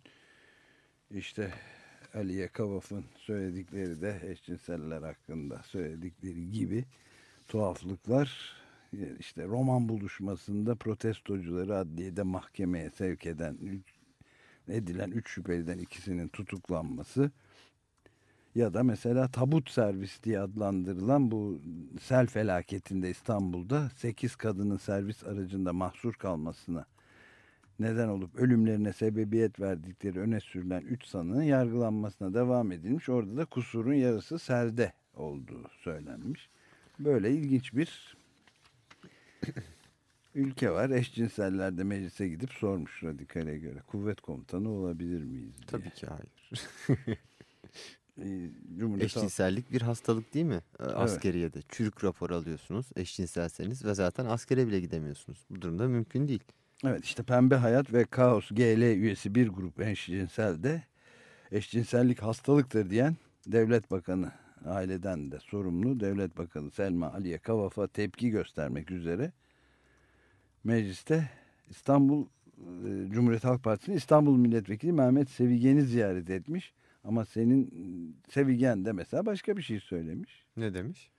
İşte Aliye Kavaf'ın söyledikleri de eşcinseller hakkında söyledikleri gibi tuhaflıklar. İşte roman buluşmasında protestocuları adliyede mahkemeye sevk eden edilen üç şüpheliden ikisinin tutuklanması ya da mesela tabut servis diye adlandırılan bu sel felaketinde İstanbul'da 8 kadının servis aracında mahsur kalmasına neden olup ölümlerine sebebiyet verdikleri öne sürülen 3 sanığın yargılanmasına devam edilmiş. Orada da kusurun yarısı selde olduğu söylenmiş. Böyle ilginç bir ülke var. Eşcinseller de meclise gidip sormuş radikale göre. Kuvvet komutanı olabilir miyiz diye. Tabii ki hayır. Cumhuriyet Eşcinsellik bir hastalık değil mi? Askeriyede. Evet. Çürük rapor alıyorsunuz eşcinselseniz ve zaten askere bile gidemiyorsunuz. Bu durumda mümkün değil. Evet işte Pembe Hayat ve Kaos GL üyesi bir grup eşcinsel de eşcinsellik hastalıktır diyen Devlet Bakanı aileden de sorumlu Devlet Bakanı Selma Aliye Kavaf'a tepki göstermek üzere mecliste İstanbul e, Cumhuriyet Halk Partisi'nin İstanbul Milletvekili Mehmet Sevigen'i ziyaret etmiş. Ama senin Sevigen de mesela başka bir şey söylemiş. Ne demiş?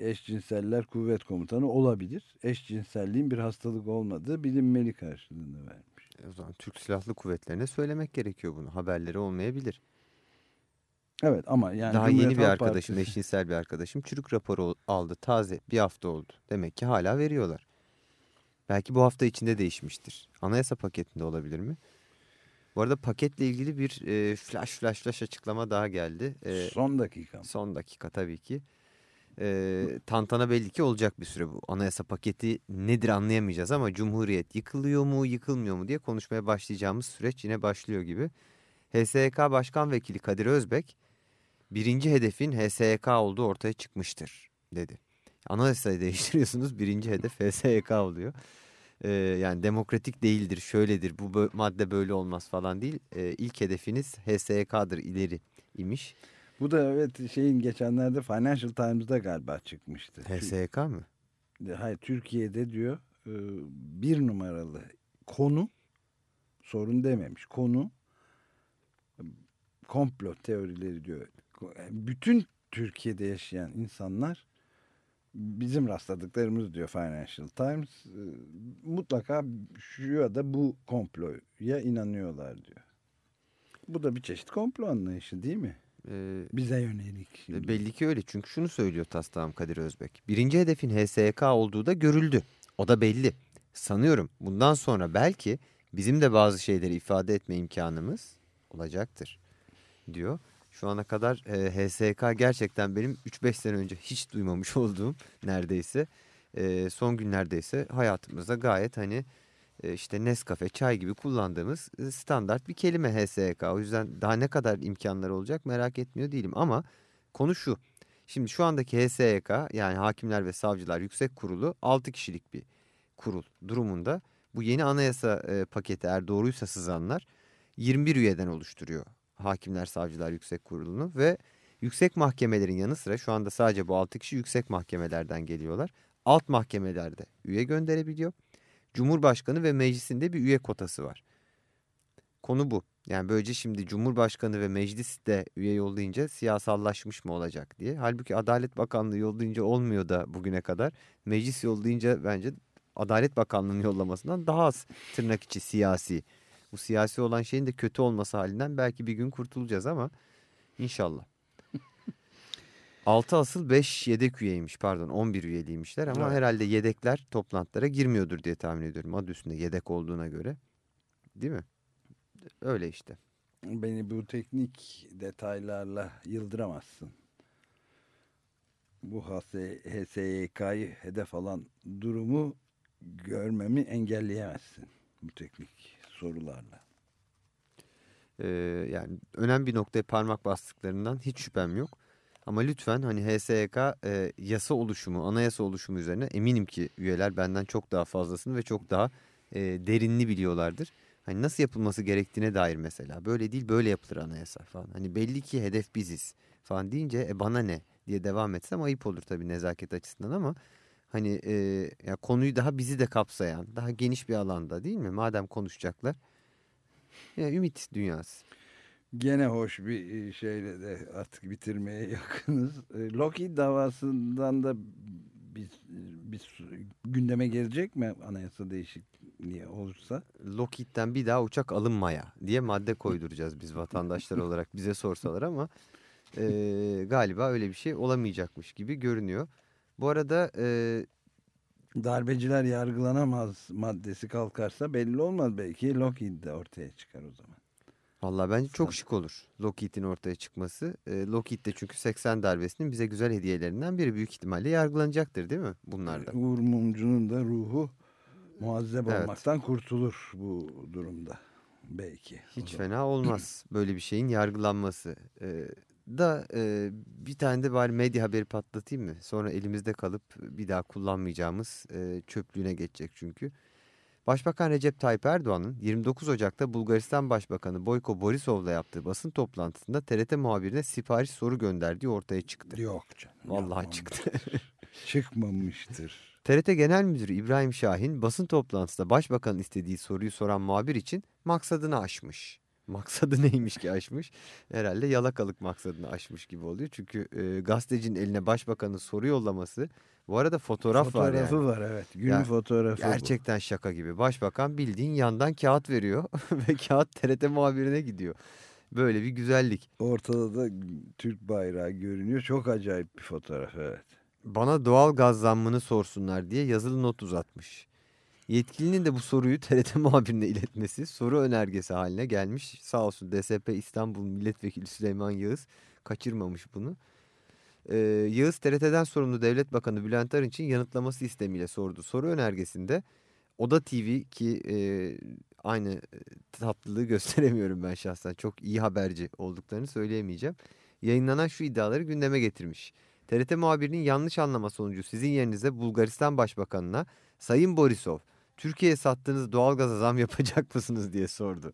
Eşcinseller kuvvet komutanı olabilir. Eşcinselliğin bir hastalık olmadığı bilinmeli karşılığını vermiş. E o zaman Türk Silahlı Kuvvetleri'ne söylemek gerekiyor bunu. Haberleri olmayabilir. Evet ama yani Daha Cumhuriyet yeni bir Halk arkadaşım, Partisi- eşcinsel bir arkadaşım çürük raporu aldı. Taze bir hafta oldu. Demek ki hala veriyorlar. Belki bu hafta içinde değişmiştir. Anayasa paketinde olabilir mi? Bu arada paketle ilgili bir e, flash flash flash açıklama daha geldi. E, Son dakika? Son dakika tabii ki. E, tantana belli ki olacak bir süre bu. Anayasa paketi nedir anlayamayacağız ama Cumhuriyet yıkılıyor mu yıkılmıyor mu diye konuşmaya başlayacağımız süreç yine başlıyor gibi. HSYK Başkan Vekili Kadir Özbek birinci hedefin HSYK olduğu ortaya çıkmıştır dedi. Anayasayı değiştiriyorsunuz birinci hedef HSYK oluyor. Ee, yani demokratik değildir şöyledir bu madde böyle olmaz falan değil. Ee, ilk hedefiniz HSYK'dır ileri imiş. Bu da evet şeyin geçenlerde Financial Times'da galiba çıkmıştı. HSYK mı? Hayır Türkiye'de diyor e, bir numaralı konu sorun dememiş konu komplo teorileri diyor. Bütün Türkiye'de yaşayan insanlar bizim rastladıklarımız diyor Financial Times e, mutlaka şu ya da bu komploya inanıyorlar diyor. Bu da bir çeşit komplo anlayışı değil mi? Ee, Bize yönelik. E, Belli ki öyle çünkü şunu söylüyor taslağım Kadir Özbek. Birinci hedefin HSYK olduğu da görüldü. O da belli. Sanıyorum bundan sonra belki bizim de bazı şeyleri ifade etme imkanımız olacaktır diyor. Şu ana kadar e, HSYK gerçekten benim 3-5 sene önce hiç duymamış olduğum neredeyse e, son günlerde ise hayatımızda gayet hani e, işte Nescafe, çay gibi kullandığımız e, standart bir kelime HSYK. O yüzden daha ne kadar imkanlar olacak merak etmiyor değilim ama konu şu. Şimdi şu andaki HSYK yani Hakimler ve Savcılar Yüksek Kurulu 6 kişilik bir kurul durumunda bu yeni anayasa e, paketi eğer doğruysa sızanlar 21 üyeden oluşturuyor Hakimler Savcılar Yüksek Kurulu'nu ve yüksek mahkemelerin yanı sıra şu anda sadece bu 6 kişi yüksek mahkemelerden geliyorlar. Alt mahkemelerde üye gönderebiliyor. Cumhurbaşkanı ve meclisinde bir üye kotası var. Konu bu. Yani böylece şimdi Cumhurbaşkanı ve meclis de üye yollayınca siyasallaşmış mı olacak diye. Halbuki Adalet Bakanlığı yollayınca olmuyor da bugüne kadar. Meclis yollayınca bence Adalet Bakanlığı'nın yollamasından daha az tırnak içi siyasi. Bu siyasi olan şeyin de kötü olması halinden belki bir gün kurtulacağız ama inşallah. 6 asıl 5 yedek üyeymiş pardon 11 üyeliymişler ama Evet. herhalde yedekler toplantılara girmiyordur diye tahmin ediyorum. Adı üstünde yedek olduğuna göre değil mi? Öyle işte. Beni bu teknik detaylarla yıldıramazsın. Bu HSYK'yı hedef alan durumu görmemi engelleyemezsin. Bu teknik sorularla. Ee, yani önemli bir noktaya parmak bastıklarından hiç şüphem yok. Ama lütfen hani HSYK e, yasa oluşumu, anayasa oluşumu üzerine eminim ki üyeler benden çok daha fazlasını ve çok daha e, derinli biliyorlardır. Hani nasıl yapılması gerektiğine dair mesela. Böyle değil böyle yapılır anayasa falan. Hani belli ki hedef biziz falan deyince e, bana ne diye devam etsem ayıp olur tabii nezaket açısından ama hani e, ya konuyu daha bizi de kapsayan daha geniş bir alanda değil mi? Madem konuşacaklar. Ya ümit dünyası. Gene hoş bir e, şeyle de artık bitirmeye yakınız. E, Lockheed davasından da biz, biz gündeme gelecek mi anayasa değişikliği olursa? Lockheed'den bir daha uçak alınmaya diye madde koyduracağız biz vatandaşlar olarak bize sorsalar ama e, galiba öyle bir şey olamayacakmış gibi görünüyor. Bu arada e, Darbeciler yargılanamaz maddesi kalkarsa belli olmaz belki Lockheed de ortaya çıkar o zaman. Valla bence çok şık olur Lockheed'in ortaya çıkması. E, Lockheed de çünkü 80 darbesinin bize güzel hediyelerinden biri büyük ihtimalle yargılanacaktır değil mi bunlarda? Uğur Mumcu'nun da ruhu muazzeb Evet. olmaktan kurtulur bu durumda belki. Hiç fena olmaz böyle bir şeyin yargılanması. Ee, da e, bir tane de bari medya haberi patlatayım mı? Sonra elimizde kalıp bir daha kullanmayacağımız e, çöplüğüne geçecek çünkü. Başbakan Recep Tayyip Erdoğan'ın 29 Ocak'ta Bulgaristan Başbakanı Boyko Borisov'la yaptığı basın toplantısında TRT muhabirine sipariş soru gönderdiği ortaya çıktı. Yok canım. Vallahi çıktı. Çıkmamıştır. TRT Genel Müdürü İbrahim Şahin basın toplantısında başbakanın istediği soruyu soran muhabir için maksadını aşmış. Maksadı neymiş ki aşmış? Herhalde yalakalık maksadını aşmış gibi oluyor. Çünkü e, gazetecinin eline başbakanın soru yollaması. Bu arada fotoğraf var yani. Fotoğrafı var evet. Günün Ya, fotoğrafı bu. Gerçekten şaka gibi. Başbakan bildiğin yandan kağıt veriyor ve kağıt TRT muhabirine gidiyor. Böyle bir güzellik. Ortada da Türk bayrağı görünüyor. Çok acayip bir fotoğraf evet. Bana doğal gaz zammını sorsunlar diye yazılı not uzatmış. Yetkilinin de bu soruyu TRT muhabirine iletmesi soru önergesi haline gelmiş. Sağ olsun DSP İstanbul Milletvekili Süleyman Yağız kaçırmamış bunu. Ee, Yağız TRT'den sorumlu Devlet Bakanı Bülent Arınç'ın yanıtlaması istemiyle sordu. Soru önergesinde Oda TV ki e, aynı tatlılığı gösteremiyorum ben şahsen. Çok iyi haberci olduklarını söyleyemeyeceğim. Yayınlanan şu iddiaları gündeme getirmiş. TRT muhabirinin yanlış anlama sonucu sizin yerinize Bulgaristan Başbakanı'na Sayın Borisov Türkiye'ye sattığınız doğalgaza zam yapacak mısınız diye sordu.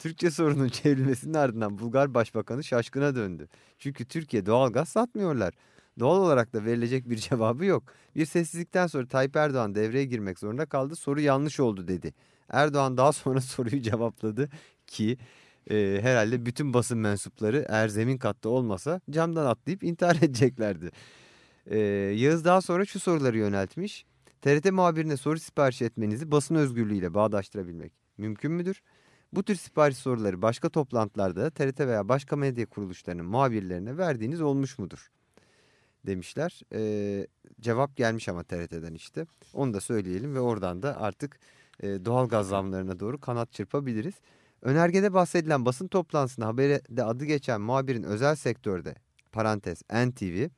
Türkçe sorunun çevrilmesinin ardından Bulgar Başbakanı şaşkına döndü. Çünkü Türkiye doğalgaz satmıyorlar. Doğal olarak da verilecek bir cevabı yok. Bir sessizlikten sonra Tayyip Erdoğan devreye girmek zorunda kaldı. Soru yanlış oldu dedi. Erdoğan daha sonra soruyu cevapladı ki e, herhalde bütün basın mensupları eğer zemin katta olmasa camdan atlayıp intihar edeceklerdi. E, Yağız daha sonra şu soruları yöneltmiş. TRT muhabirine soru sipariş etmenizi basın özgürlüğüyle bağdaştırabilmek mümkün müdür? Bu tür sipariş soruları başka toplantılarda TRT veya başka medya kuruluşlarının muhabirlerine verdiğiniz olmuş mudur? Demişler. Ee, cevap gelmiş ama TRT'den işte. Onu da söyleyelim ve oradan da artık e, doğal gaz zamlarına doğru kanat çırpabiliriz. Önergede bahsedilen basın toplantısında haberde adı geçen muhabirin özel sektörde parantez NTV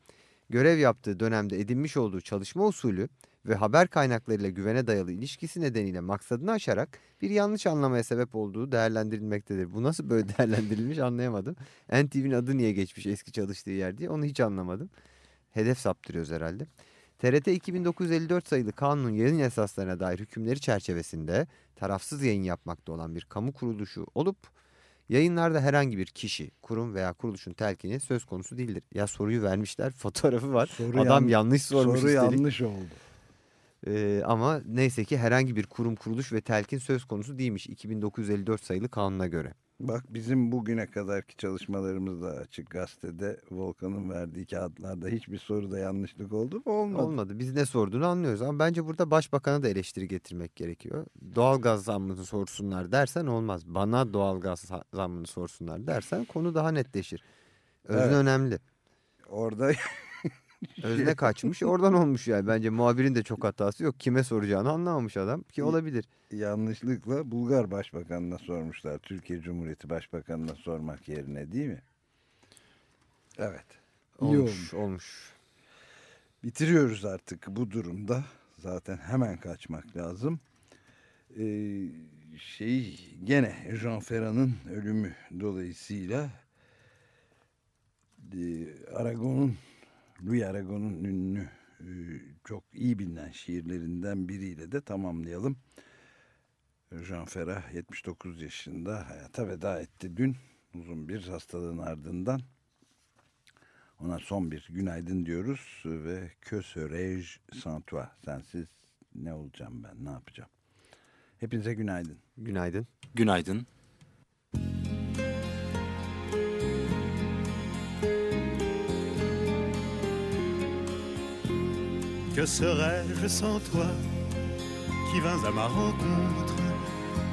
görev yaptığı dönemde edinmiş olduğu çalışma usulü ve haber kaynaklarıyla güvene dayalı ilişkisi nedeniyle maksadını aşarak bir yanlış anlamaya sebep olduğu değerlendirilmektedir. Bu nasıl böyle değerlendirilmiş anlayamadım. NTV'nin adı niye geçmiş eski çalıştığı yer diye onu hiç anlamadım. Hedef saptırıyoruz herhalde. TRT 2954 sayılı kanunun yayın esaslarına dair hükümleri çerçevesinde tarafsız yayın yapmakta olan bir kamu kuruluşu olup yayınlarda herhangi bir kişi, kurum veya kuruluşun telkini söz konusu değildir. Ya soruyu vermişler, fotoğrafı var. Soru Adam yan, yanlış sormuş Soru üstelik. yanlış oldu. Ee, ama neyse ki herhangi bir kurum, kuruluş ve telkin söz konusu değilmiş 2954 sayılı kanuna göre. Bak bizim bugüne kadarki çalışmalarımızda açık gazetede Volkan'ın verdiği kağıtlarda hiçbir soruda yanlışlık oldu mu? Olmadı. Olmadı. Biz ne sorduğunu anlıyoruz ama bence burada başbakana da eleştiri getirmek gerekiyor. Doğalgaz zammını sorsunlar dersen olmaz. Bana doğalgaz zammını sorsunlar dersen konu daha netleşir. Özne Evet. önemli. Orada Özne kaçmış oradan olmuş yani. Bence muhabirin de çok hatası yok. Kime soracağını anlamamış adam ki olabilir. yanlışlıkla Bulgar Başbakanı'na sormuşlar. Türkiye Cumhuriyeti Başbakanı'na sormak yerine değil mi? Evet. İyi Olmuş, olmuş. Bitiriyoruz artık bu durumda. Zaten hemen kaçmak lazım. Ee, şey gene Jean Ferrat'ın ölümü dolayısıyla e, Aragon'un Louis Aragon'un ünlü e, çok iyi bilinen şiirlerinden biriyle de tamamlayalım. Jean Ferrat 79 yaşında hayata veda etti dün uzun bir hastalığın ardından. Ona son bir günaydın diyoruz ve que sans toi? Sensiz ne olacağım ben, ne yapacağım? Hepinize günaydın. Günaydın. Günaydın. Que serais-je sans toi qui vins à ma rencontre?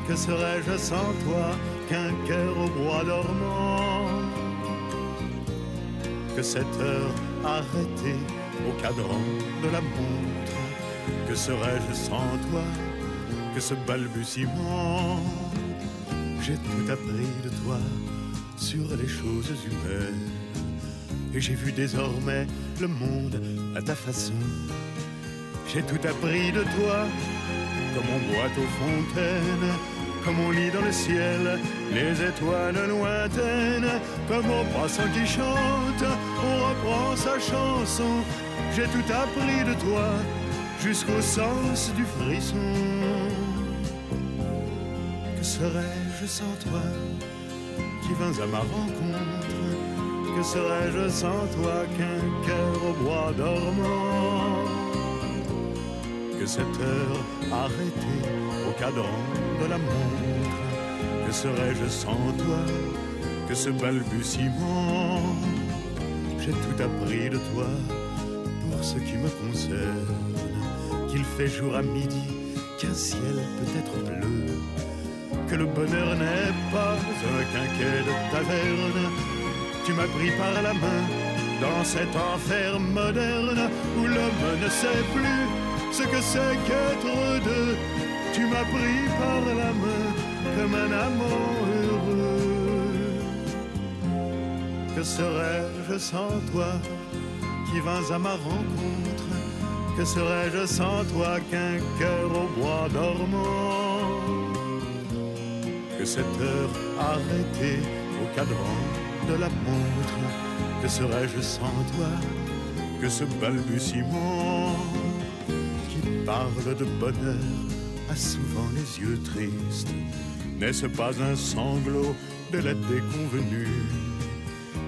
Que serais-je sans toi qu'un cœur au bois dormant? Que cette heure arrêtée au cadran de la montre? Que serais-je sans toi que ce balbutiement? J'ai tout appris de toi sur les choses humaines Et j'ai vu désormais le monde à ta façon j'ai tout appris de toi, comme on boit aux fontaines, comme on lit dans le ciel les étoiles lointaines, comme au passant qui chante, on reprend sa chanson. J'ai tout appris de toi, jusqu'au sens du frisson. Que serais-je sans toi, qui vins à ma rencontre? Que serais-je sans toi qu'un cœur au bois dormant? Que cette heure arrêtée au cadran de la montre, que serais-je sans toi, que ce balbutiement, j'ai tout appris de toi pour ce qui me concerne, qu'il fait jour à midi, qu'un ciel peut être bleu, que le bonheur n'est pas un quinquet de taverne. Tu m'as pris par la main dans cet enfer moderne où l'homme ne sait plus ce que c'est qu'être deux. Tu m'as pris par la main comme un amant heureux. Que serais-je sans toi qui vins à ma rencontre? Que serais-je sans toi qu'un cœur au bois dormant? Que cette heure arrêtée au cadran de la montre? Que serais-je sans toi? Que ce balbutiement parle de bonheur a souvent les yeux tristes. N'est-ce pas un sanglot de la déconvenue?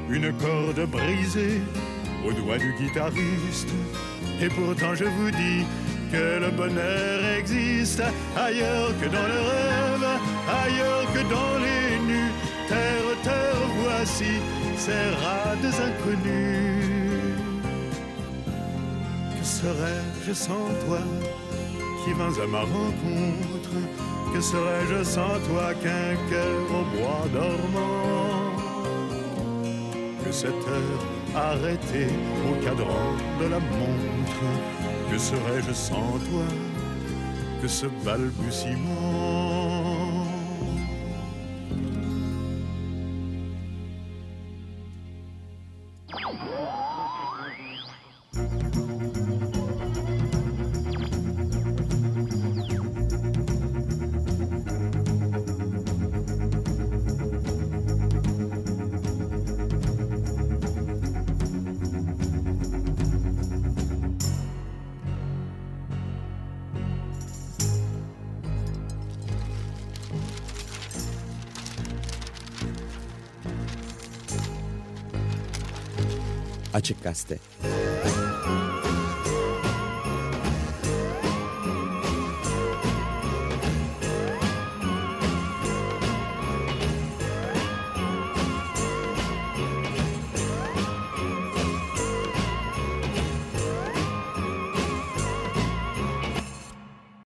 Une corde brisée au doigt du guitariste. Et pourtant je vous dis que le bonheur existe Ailleurs que dans le rêve, ailleurs que dans les nus. Terre, terre, voici ces rades inconnus Que serais-je sans toi qui vins à ma rencontre? Que serais-je sans toi qu'un cœur au bois dormant? Que cette heure arrêtée au cadran de la montre? Que serais-je sans toi? Que ce balbutiement?